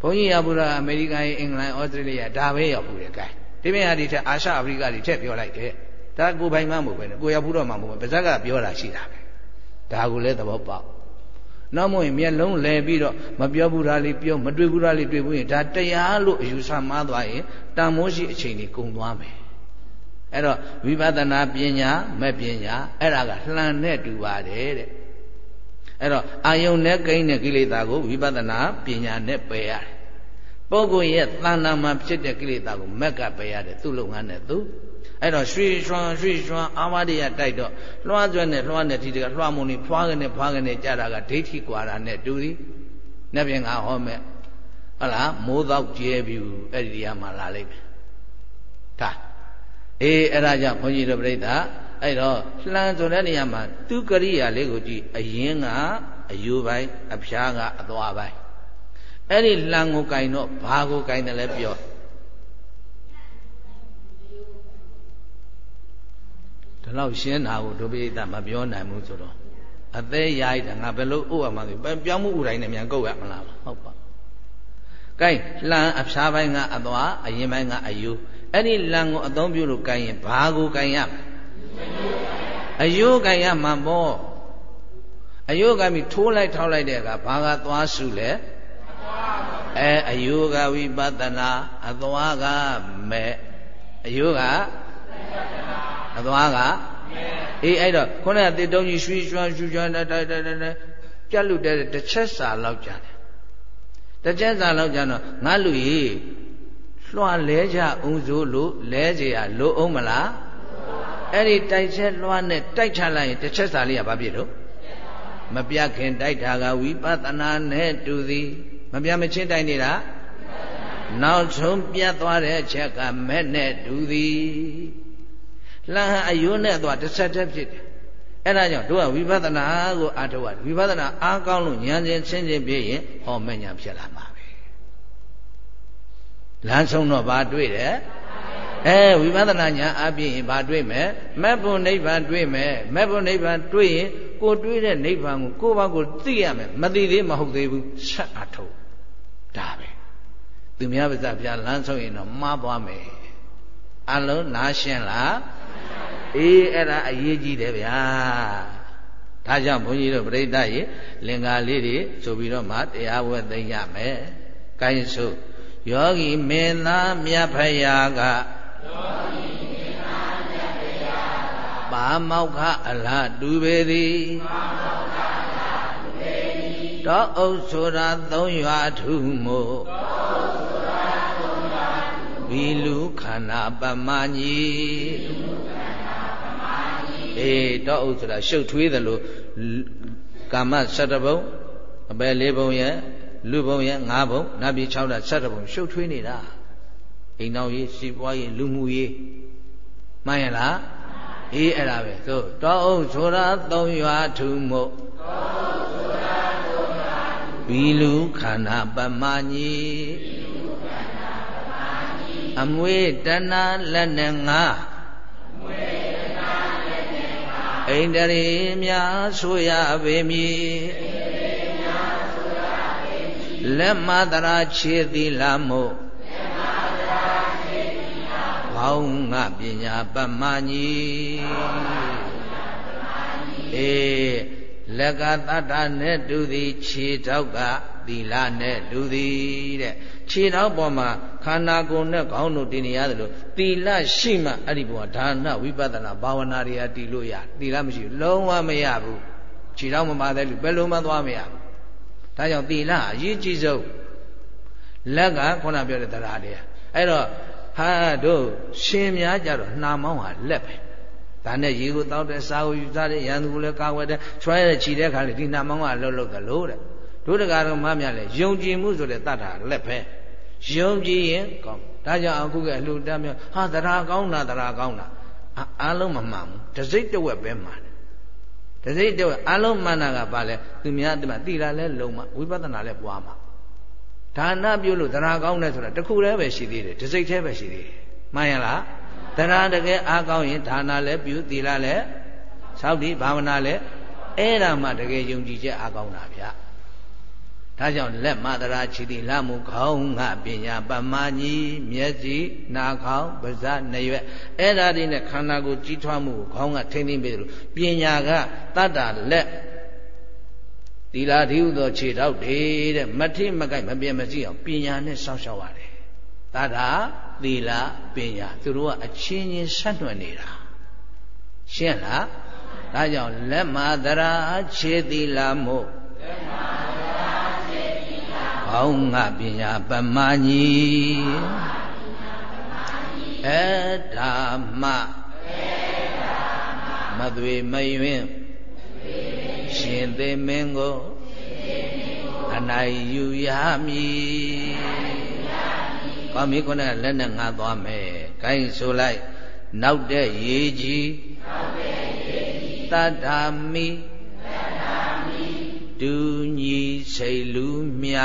ဘုန်းကြီးရောက်ဘူးလားအမေရိကန်ရဲ့အင်္ဂလန်ဩစတြေးလျဒါပဲရောက်ဘူးလေကဲဒီပြင်ဟာဒီထက်အာရှအာဖရိကတွေထက်ပြောလိုက်တယ်ဒါကိုပိုင်မှမဟုတ်ပဲနဲ့ကိုရောက်ဘူးတော့မှမဟုတ်ပဲပါဇက်ကပြောတာရှိတာပဲဒါကိုလည်းသဘောပေါက်နောက်မို့ရင်မျက်လုံးလဲပြီးတော့မပြောဘူးလားလေးပြောမတွေ့ဘူးလားလေးတွေ့ဘူးရင်ဒါတရားလို့အယူဆမှားသွားရင်တန်မိုးရှိအချိန်ကြီးကုန်သွားမယ်အဲ့တော့ဝိပဿနာပညာမဲ့ပညာအဲ့ဒါကလှန်နဲ့တူပါတယ်တဲ့ အဲ့တော့အာယုန်နဲ့ကိန်းတဲ့ကိလေသာကိုဝိပဿနာပညာနဲ့ပယ်ရတယ်ပုဂ္ဂိုလ်ရဲ့တဏ္ဍာမှာဖြစ်တဲ့ကိလေသာကိုမက်ကပယ်ရတယ်သူ့လုပ်ငန်းနဲ့သူအဲ့တော့ရွှေရွှမ်းရွှေရွှမ်းအာမဒိယတိုက်တော့လွှားကျွဲနဲ့လွှားနဲ့ဒီတကလွှားမုံနေဖွားကနေဖွားကနေကြတာကဒိဋ္ဌိကွာတာနဲ့တူသည်နှစ်ပြင်ကဟောမဲ့ဟုတ်လားမိုးတော့ကျဲပြီအဲ့ဒီရမှာလာလိမ့်မယ်ဒါအေးအဲ့ဒါကြောင့်ဘုန်းကြီးတို့ပြိဿ အဲ့တော့လှမ်းဆိုတဲ့နေရာမှာသူကရိယာလေးကိုကြည့်အရင်ကအယူပိုင်းအဖျားကအသွားပိုင်းအဲ့ဒီလှမ်းကိုကင်တော့ဘာကိုကင်တယ်လဲပြောဒီလောက်ရှင်းတာကိုဒုပိဋကမပြောနိုင်ဘူးဆိုတော့အသေးရိုက်တာငါဘယ်လိုဥရမှာလဲပြောင်းမှုဥတိုင်းနဲ့မြန်ကုတ်ရမလားဟုတ်ပါကဲလှမ်းအဖျားပိုင်းကအသွားအရင်ပိုင်းကအယူအဲ့ဒီလံကိုအသုံးပြုလို့ကင်ရင်ဘာကိုကင်ရမလဲ အယုကင်ရမှာပေါ့အယုကမိထိုးလိုက်ထောက်လိုက်တဲ့အခါဘာကသွားစုလဲအဲအယုကဝိပဿနာအသွားကမဲ့အယုကအသွားကအေးအဲ့တော့ခုနကတစ်တုံးကြီးရွှေရွှမ်းရွှေရွှမ်းတိုက်တိုက်တိုက်ပြတ်လို့တဲ့တစ်ချက်စာလောက်ကြတယ်တစ်ချက်စာလောက်ကြတော့ငါလူကြီးလွှာလဲကြအောင်ဆိုလို့လဲကြရလို့အောင်မလား အဲ့ဒီတိုက်ချက်လွှာနဲ့တိုက်ချလိုက်ရင်တစ်ချက်စာလေးကဘာဖြစ်လို့မပြတ်ခင်တိုက်တာကဝိပဿနာနဲ့တူသည်မပြတ်မချင်းတိုက်နေတာနောက်ဆုံးပြတ်သွားတဲ့အချက်ကမဲ့နဲ့တူသည်လှဟအယုံနဲ့သွားတစ်ဆက်တည်းဖြစ်တယ်အဲ့ဒါကြောင့်တို့ကဝိပဿနာကိုအားထုတ်ရဝိပဿနာအားကောင်းလို့ဉာဏ်ချင်းချင်းချင်းပြည့်ရင်ဟောမဲ့ဉာဏ်ဖြစ်လာမှာပဲလမ်းဆုံးတော့ဘာတွေ့တယ် အဲဝိပဿနာဉာဏ်အပြည့်ရင်ဘာတွေ့မယ်မက်ဖို့နိဗ္ဗာန်တွေ့မယ်မက်ဖို့နိဗ္ဗာန်တွေ့ရင်ကိုတွေ့တဲ့နိဗ္ဗာန်ကိုကိုယ့်ဘာကိုသိရမယ်မသိသေးမဟုတ်သေးဘူးဆက်အထုတ်ဒါပဲသူများပါးစပ်ပြလမ်းဆုံးရင်တော့မှားသွားမယ်အလုံးနားရှင်းလားအေးအဲ့ဒါအရေးကြီးတယ်ဗျာဒါကြောင့်ဘုန်းကြီးတို့ပြိဋ္ဌာရေလင်္ကာလေးတွေဆိုပြီးတော့မှတရားဝဲသိရမယ်။ကိုင်းစုယောဂီမင်းသားမြတ်ဖရာကယောဂီမင်းသားမြတ်ဖရာက ပါမောက္ခအလားတူပေသည်ပါမောက္ခအလားတူပေသည်တောအုပ်ဆိုတာသုံးရွာထုမို့တောအုပ်ဆိုတာသုံးရွာထုဘီလူခန္ဓာပမကြီးဘီလူအေးတောအုပ်ဆိုတာရှုပ်ထွေးတယ်လို့ကာမ17ဘုံအပယ်၄ဘုံရဲ့လူဘုံရဲ့၅ဘုံနတ်ပြည်6ဓာတ်17ဘုံရှုပ်ထွေးနေတာ အိမ်တော်ရေးစီပွားရေးလူမှုရေးမှန်ရလားအေးအဲ့ဒါပဲသို့တောအုပ်ဆိုတာသုံးရွာထူမို့တောအုပ်ဆိုတာသုံးရွာထူဘီလူခန္ဓာပမကြီးဘီလူခန္ဓာပမကြီးအမွေတဏလက်နဲ့ငါအမွေဣန္ဒြေများဆိုရပေမည်လက်မတရာခြေသီလာမို့ ဘောင်းငါပညာပမကြီးအေးလက်ကတတ္တနဲ့တူသည်ခြေထောက်ကသီလနဲ့လူသည်တဲ့ခြေထောက်ပေါ်မှာခန္ဓာကိုယ်နဲ့ခေါင်းတို့တင်နေရတယ်လို့သီလရှိမှအဲ့ဒီဘုရားဒါနဝိပဿနာဘာဝနာတွေဟာတည်လို့ရသီလမရှိဘူးလုံးဝမရဘူးခြေထောက်မပါတဲ့လူဘယ်လိုမှသွားမရဘူးဒါကြောင့်သီလအရေးကြီးဆုံးလက်ကခုနပြောတဲ့တရားတွေအဲ့တော့ ဟာတို့ရှင်များကြတော့နှာမောင်းဟာလက်ပဲဒါနဲ့ရေကိုတောက်တဲ့စားကိုယူစားတဲ့ရန်သူကိုလည်းကာဝယ်တဲ့ချွဲတဲ့ခြိတဲ့ခါလေဒီနှာမောင်းကလှုပ်လှုပ်သလိုတဲ့တို့တကာတော်မများလဲယုံကြည်မှုဆိုတဲ့တတ်တာလက်ပဲယုံကြည်ရင်ကောင်းဒါကြောင့်အခုကအလှူတမ်းမျိုးဟာတရားကောင်းတာတရားကောင်းတာအားလုံးမမှန်ဘူးတစိမ့်တဝက်ပဲမှန်တယ်တစိမ့်တဝက်အားလုံးမှန်တာကဘာလဲသူများတမတိလာလဲလုံမှဝိပဿနာလဲပွားမှာ ဒါနပြုလို့တရားကောင်းတယ်ဆိုတာတခုတည်းပဲရှိသေးတယ်တစိမ့်တည်းပဲရှိသေးတယ်မှန်ရလားတရားတကယ်အားကောင်းရင်ဒါနလည်းပြုသီလလည်းသောက်တည်ဘာဝနာလည်းအဲ့ဒါမှတကယ်ယုံကြည်ချက်အားကောင်းတာဗျာဒါကြောင့်လက်မတရာခြေတိလမှုခေါင်းငါပညာပမာကြီးမျက်စိနာခေါင်းပါးစပ်နှရွက်အဲ့ဒါတွေနဲ့ခန္ဓာကိုယ်ကြီးထွားမှုကိုခေါင်းကထိမ့်သိမ့်ပေးတယ်လို့ပညာကတတ္တလက် သီလာဓိဟုသောခြေထောက်တွေတဲ့မထိမကိုက်မပြင်းမစည်းအောင်ပညာနဲ့စောင့်ရှောက်ရတယ်တတ္တာသီလာပညာသူတို့ကအချင်းချင်းဆက်နွယ်နေတာရှင်းလားဒါကြောင့်လက်မတရာခြေသီလာမို့လက်မတရာဘောင်းငါပညာပမာညီအေဓာမမသွေမယွင်း ရှင်သေမင်းကိုအနိုင်ယူရမည်ကောင်းပြီခုနကလက်နဲ့ငါသွားမယ်ခိုင်းဆိုလိုက်နောက်တဲ့ရေကြီးနောက်တဲ့ရေကြီးတတ္ထာမိတတ္ထာမိဒူညီစိတ်လူမြ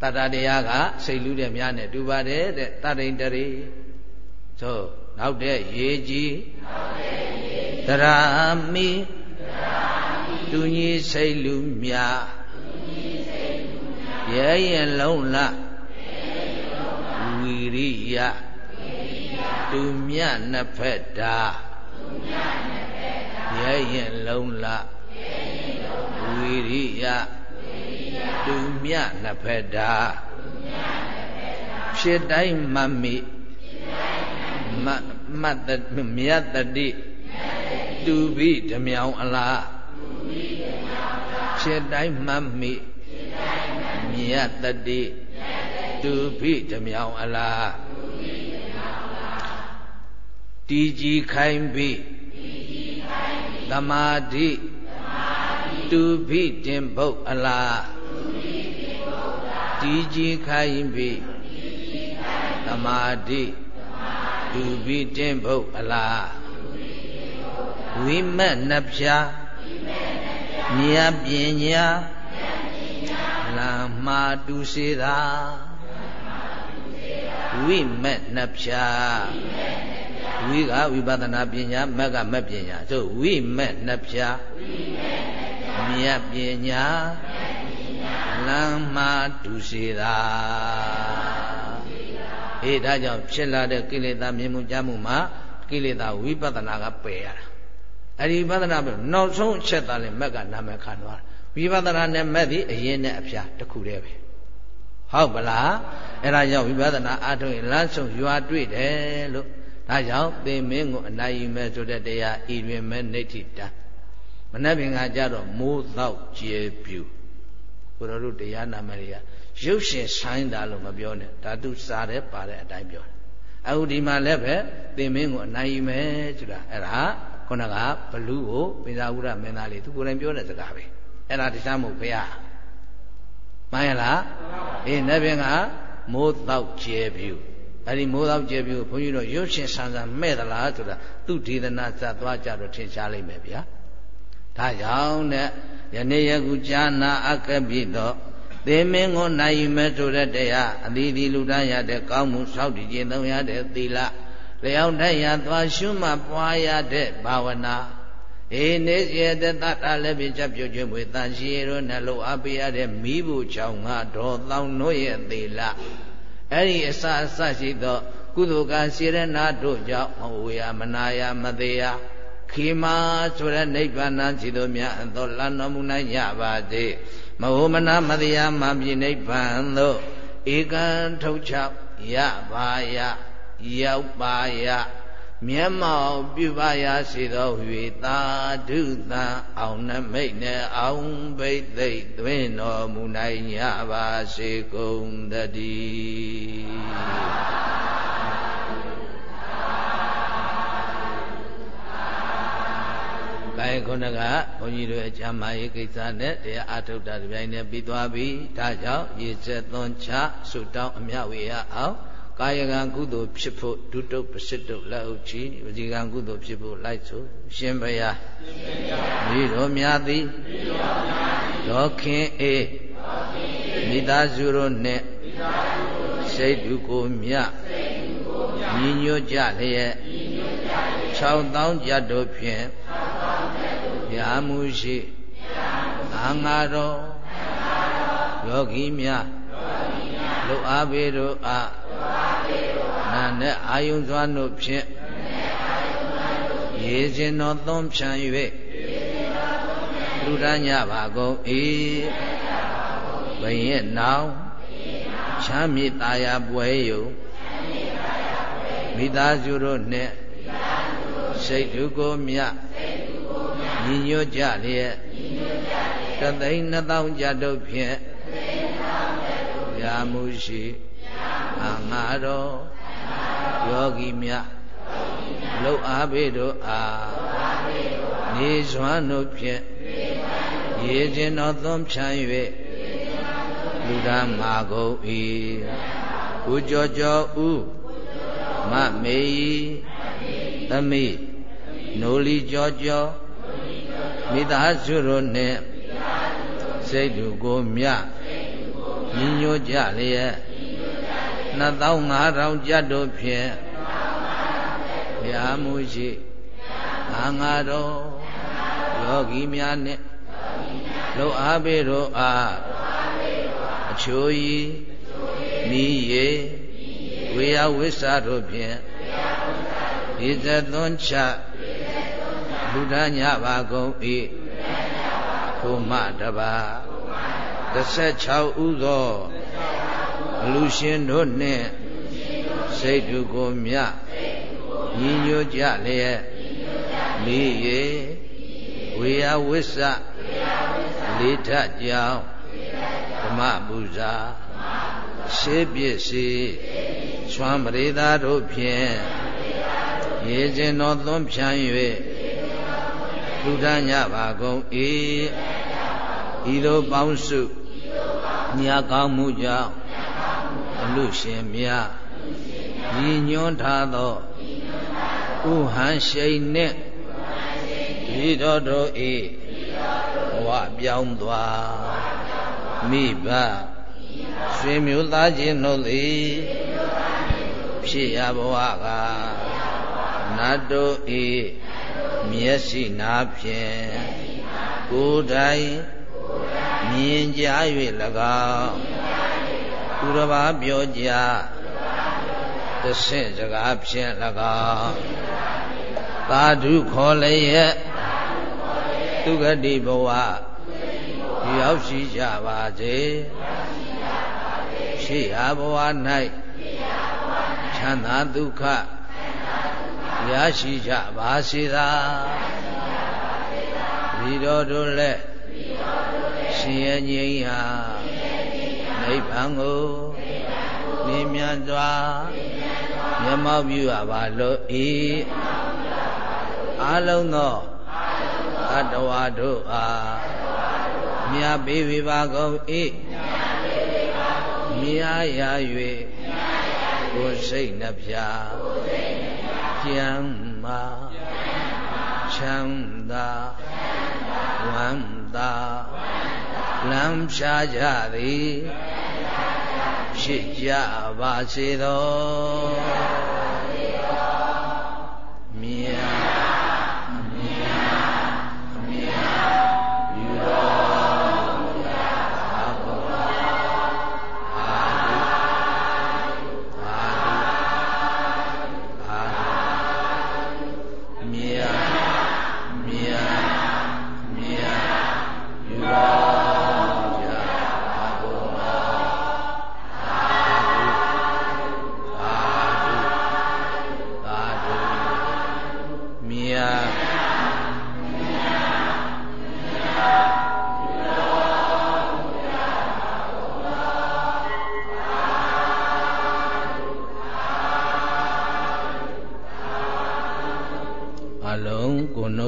တတတရားကစိတ်လူတဲ့များနဲ့တူပါတယ်တဲ့တတိန်တရေသို့ နောက်တဲ့ရေကြီးတရာမိတူညီစိတ်လူမြရဲရင်လုံးလဝီရိယတူမြနှစ်ဖက်တာရဲရင်လုံးလဝီရိယတူမြနှစ်ဖက်တာဖြစ်တိုင်းမမိမ မတ်တမြတ်တတိတူပိဓမြောင်အလားဖြစ်တိုင်းမမိမြတ်တတိတူပိဓမြောင်အလားတီကြီးခိုင်းပိသမာဓိတူဖိတင်ဘုတ်အလားတီကြီးခိုင်းပြီသမာဓိ ဒူပိတင်းဘုတ်အလားဝိမက်နှဖြာမြတ်ပညာလာမာတူစေတာဝိမက်နှဖြာဝိကဝိပဿနာပညာမက်ကမက်ပညာသို့ဝိမက်နှဖြာမြတ်ပညာလမ်းမှတူစေတာ အေးဒါကြောင့်ဖြစ်လာတဲ့ကိလေသာမြင်မှုကြားမှုမှာကိလေသာဝိပဿနာကပယ်ရတာအဲ့ဒီဝိပဿနာပဲနောက်ဆုံးအချက်သားလဲမက်ကနာမည်ခံသွားဝိပဿနာနဲ့မက်သည်အရင်နဲ့အဖျားတစ်ခုတည်းပဲဟုတ်ပလားအဲ့ဒါကြောင့်ဝိပဿနာအားထုတ်ရင်လမ်းဆုံးရွာတွေ့တယ်လို့ဒါကြောင့်သင်မင်းကိုအနိုင်ယူမဲ့ဆိုတဲ့တရားဤတွင်မဲ့နေဋ္ဌိတံမနှက်ပင်ကကြတော့မိုးတော့ကျေပြူကိုတော်တို့တရားနာမတွေက ရုပ်ရှင်ဆိုင်တာလို့မပြောနဲ့ဓာတုစားတဲ့ပါတဲ့အတိုင်းပြောတယ်အခုဒီမှာလည်းပဲသင်မင်းကိုအနိုင်ယူမယ်ဆိုတာအဲ့ဒါခုနကဘလူးကိုပိဇာဝုရမင်းသားလေးသူကိုယ်တိုင်ပြောတဲ့စကားပဲအဲ့ဒါတရားမဟုတ်ဘုရားမှန်ရလားအေးနတ်ဘင်ကမိုးတော့ကျဲပြူအဲ့ဒီမိုးတော့ကျဲပြူဘုန်းကြီးတို့ရုပ်ရှင်ဆန်ဆန်မဲ့သလားဆိုတာသူဒေသနာဇတ်သွားကြတော့ထင်ရှားလိမ့်မယ်ဗျာဒါကြောင့်တဲ့ယနေ့ယခုကြာနာအကပိတော့ သေမင်းကိုနိုင်ယူမဲ့ဆိုတဲ့တရားအသီးသီးလူတန်းရတဲ့ကောင်းမှုစောင့်တည်ခြင်းသုံးရတဲ့သီလလျောင်းတဲ့ရသွားရှုမှတ်ပွားရတဲ့ဘာဝနာအေနေစီရတဲ့တတလည်းပြချက်ပြုတ်ကျွေးမွေတန်ရှိရောနှလုံးအပေးရတဲ့မိဖို့ချောင်းငါတော်တောင်းတို့ရဲ့သီလအဲ့ဒီအစအစရှိသောကုသိုလ်ကစေရနာတို့ကြောင့်မဝေယမနာယမသေးယခခေမာဆိုတဲ့နိဗ္ဗာန်စီတို့မြတ်သောလမ်းတော်မူနိုင်ကြပါစေ မဟောမနာမတရားမပြိနိဗ္ဗာန်သို့ဧကံထုတ်ချရပါယရောက်ပါယမျက်မှောက်ပြုပါရစေသော၍သာဓုသံအောင်နမိတ်နဲ့အောင်ဘိသိက်သွင်းတော်မူနိုင်ကြပါစေကုန်တည်း ကိုင်ခုနကဘုန်းကြီးတို့အချမ်းမာရေးကိစ္စနဲ့တရားအထုတ်တာဒီပိုင်းနဲ့ပြီးသွားပြီဒါကြောင့်ရေစက်သွန်ချဆုတောင်းအမြဝေရအောင်ကာယကံကုသိုလ်ဖြစ်ဖို့ဒုတုပစိတုလက်ဥချီဝစီကံကုသိုလ်ဖြစ်ဖို့လိုက်ဆိုရှင်ဘုရားမိတော်များသည်ဒေါခင်အေး မိသားစုတို့နှင့်စိတ်တူကိုမြညီညွတ်ကြလျက်6000ကျပ်တို့ဖြင့်ရာမှုရှိအာငါတော်ယောဂီများလုအားပေတို့အားနာနဲ့အာယုံစွာတို့ဖြင့်ရေစင်တော်သွန်ဖြံ၍လူဒညပါကုန်၏ ဘယင်းနောင်ချမ်းမြေတာယာပွဲယုံမိသားစုတို့နှင့်စိတ်ဓုကိုမြညီညွတ်ကြလျက်တသိန်းနှစ်သောင်းကြတို့ဖြင့်ရာမှုရှိအာငါတော်ယောဂီမြလှုပ်အားပေတို့အားနေစွမ်းတို့ဖြင့်ရေခြင်းတော်သွန်ဖြန့်၍ လူဓမ္မာကုန်၏ကိုကြောကြောဥမမေဤသမိနိုလီကြောကြောမိသားစုတို့နှင့်စိတ်တူကိုမြညီညွတ်ကြလျက်2500ကျပ်တို့ဖြင့်ဘုရားမူရှိအာငါတော်ယောဂီများနှင့်လောအားပေတို့အား အချိုးဤမိရေဝေယဝိသတို့ဖြင့်ဒီသသွန်ချဘုဒ္ဓညပါကုန်၏ကိုမတပါ16ဥသောအလူရှင်တို့နှင့်စိတ်တူကိုမြညီညွတ်ကြလျက်မိရေဝေယဝိစ္စလေးထကြောင်း ဓမ္မပူဇာရှေးပစ္စည်းချွမ်းပရိသာတို့ဖြင့်ရေခြင်းတော်သွန်းဖြန်း၍လူဒညပါကုန်၏ဤသို့ပေါင်းစုညာကောင်းမှုကြောင့်အလူရှင်မြတ်ညီညွန်းထားသောဥဟန်ရှိန်နှင့်ဒီတော်တို့ဤဘဝပြောင်းသွား မိဘဆွေမျိုးသားချင်းတို့သည်ဖြစ်ရဘဝကနတ်တို့ဤမျက်စိနာဖြင့်ကိုယ်တိုင်မြင်ကြ၍၎င်းသူတစ်ပါးပြောကြသဆင့်စကားဖြင့်၎င်းသာဓုခေါ်လျက်သူဂတိဘဝ ရောက်ရှိကြပါစေရှိဟာဘဝ၌ချမ်းသာဒုက္ခရရှိကြပါစေသာဒီတော်တို့လည်းရှင်ရဲ့ငြိမ်းဟာနိဗ္ဗာန်ကိုမြင်မြန်စွာမျက်မှောက်ပြုရပါလို့ဤအလုံးသောအတ္တဝါတို့အား မြတ်ပေဝိပါကုန်ဤမြားရ၍ကိုယ်စိတ်နှပြကျမ်းမာချမ်းသာဝမ်းသာလမ်းဖြာကြသည်ဖြစ်ကြပါစေသော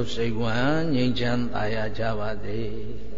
တ်စိတ်ဝမ်းငြိမ်းချမ်းသာယာကြပါစေ။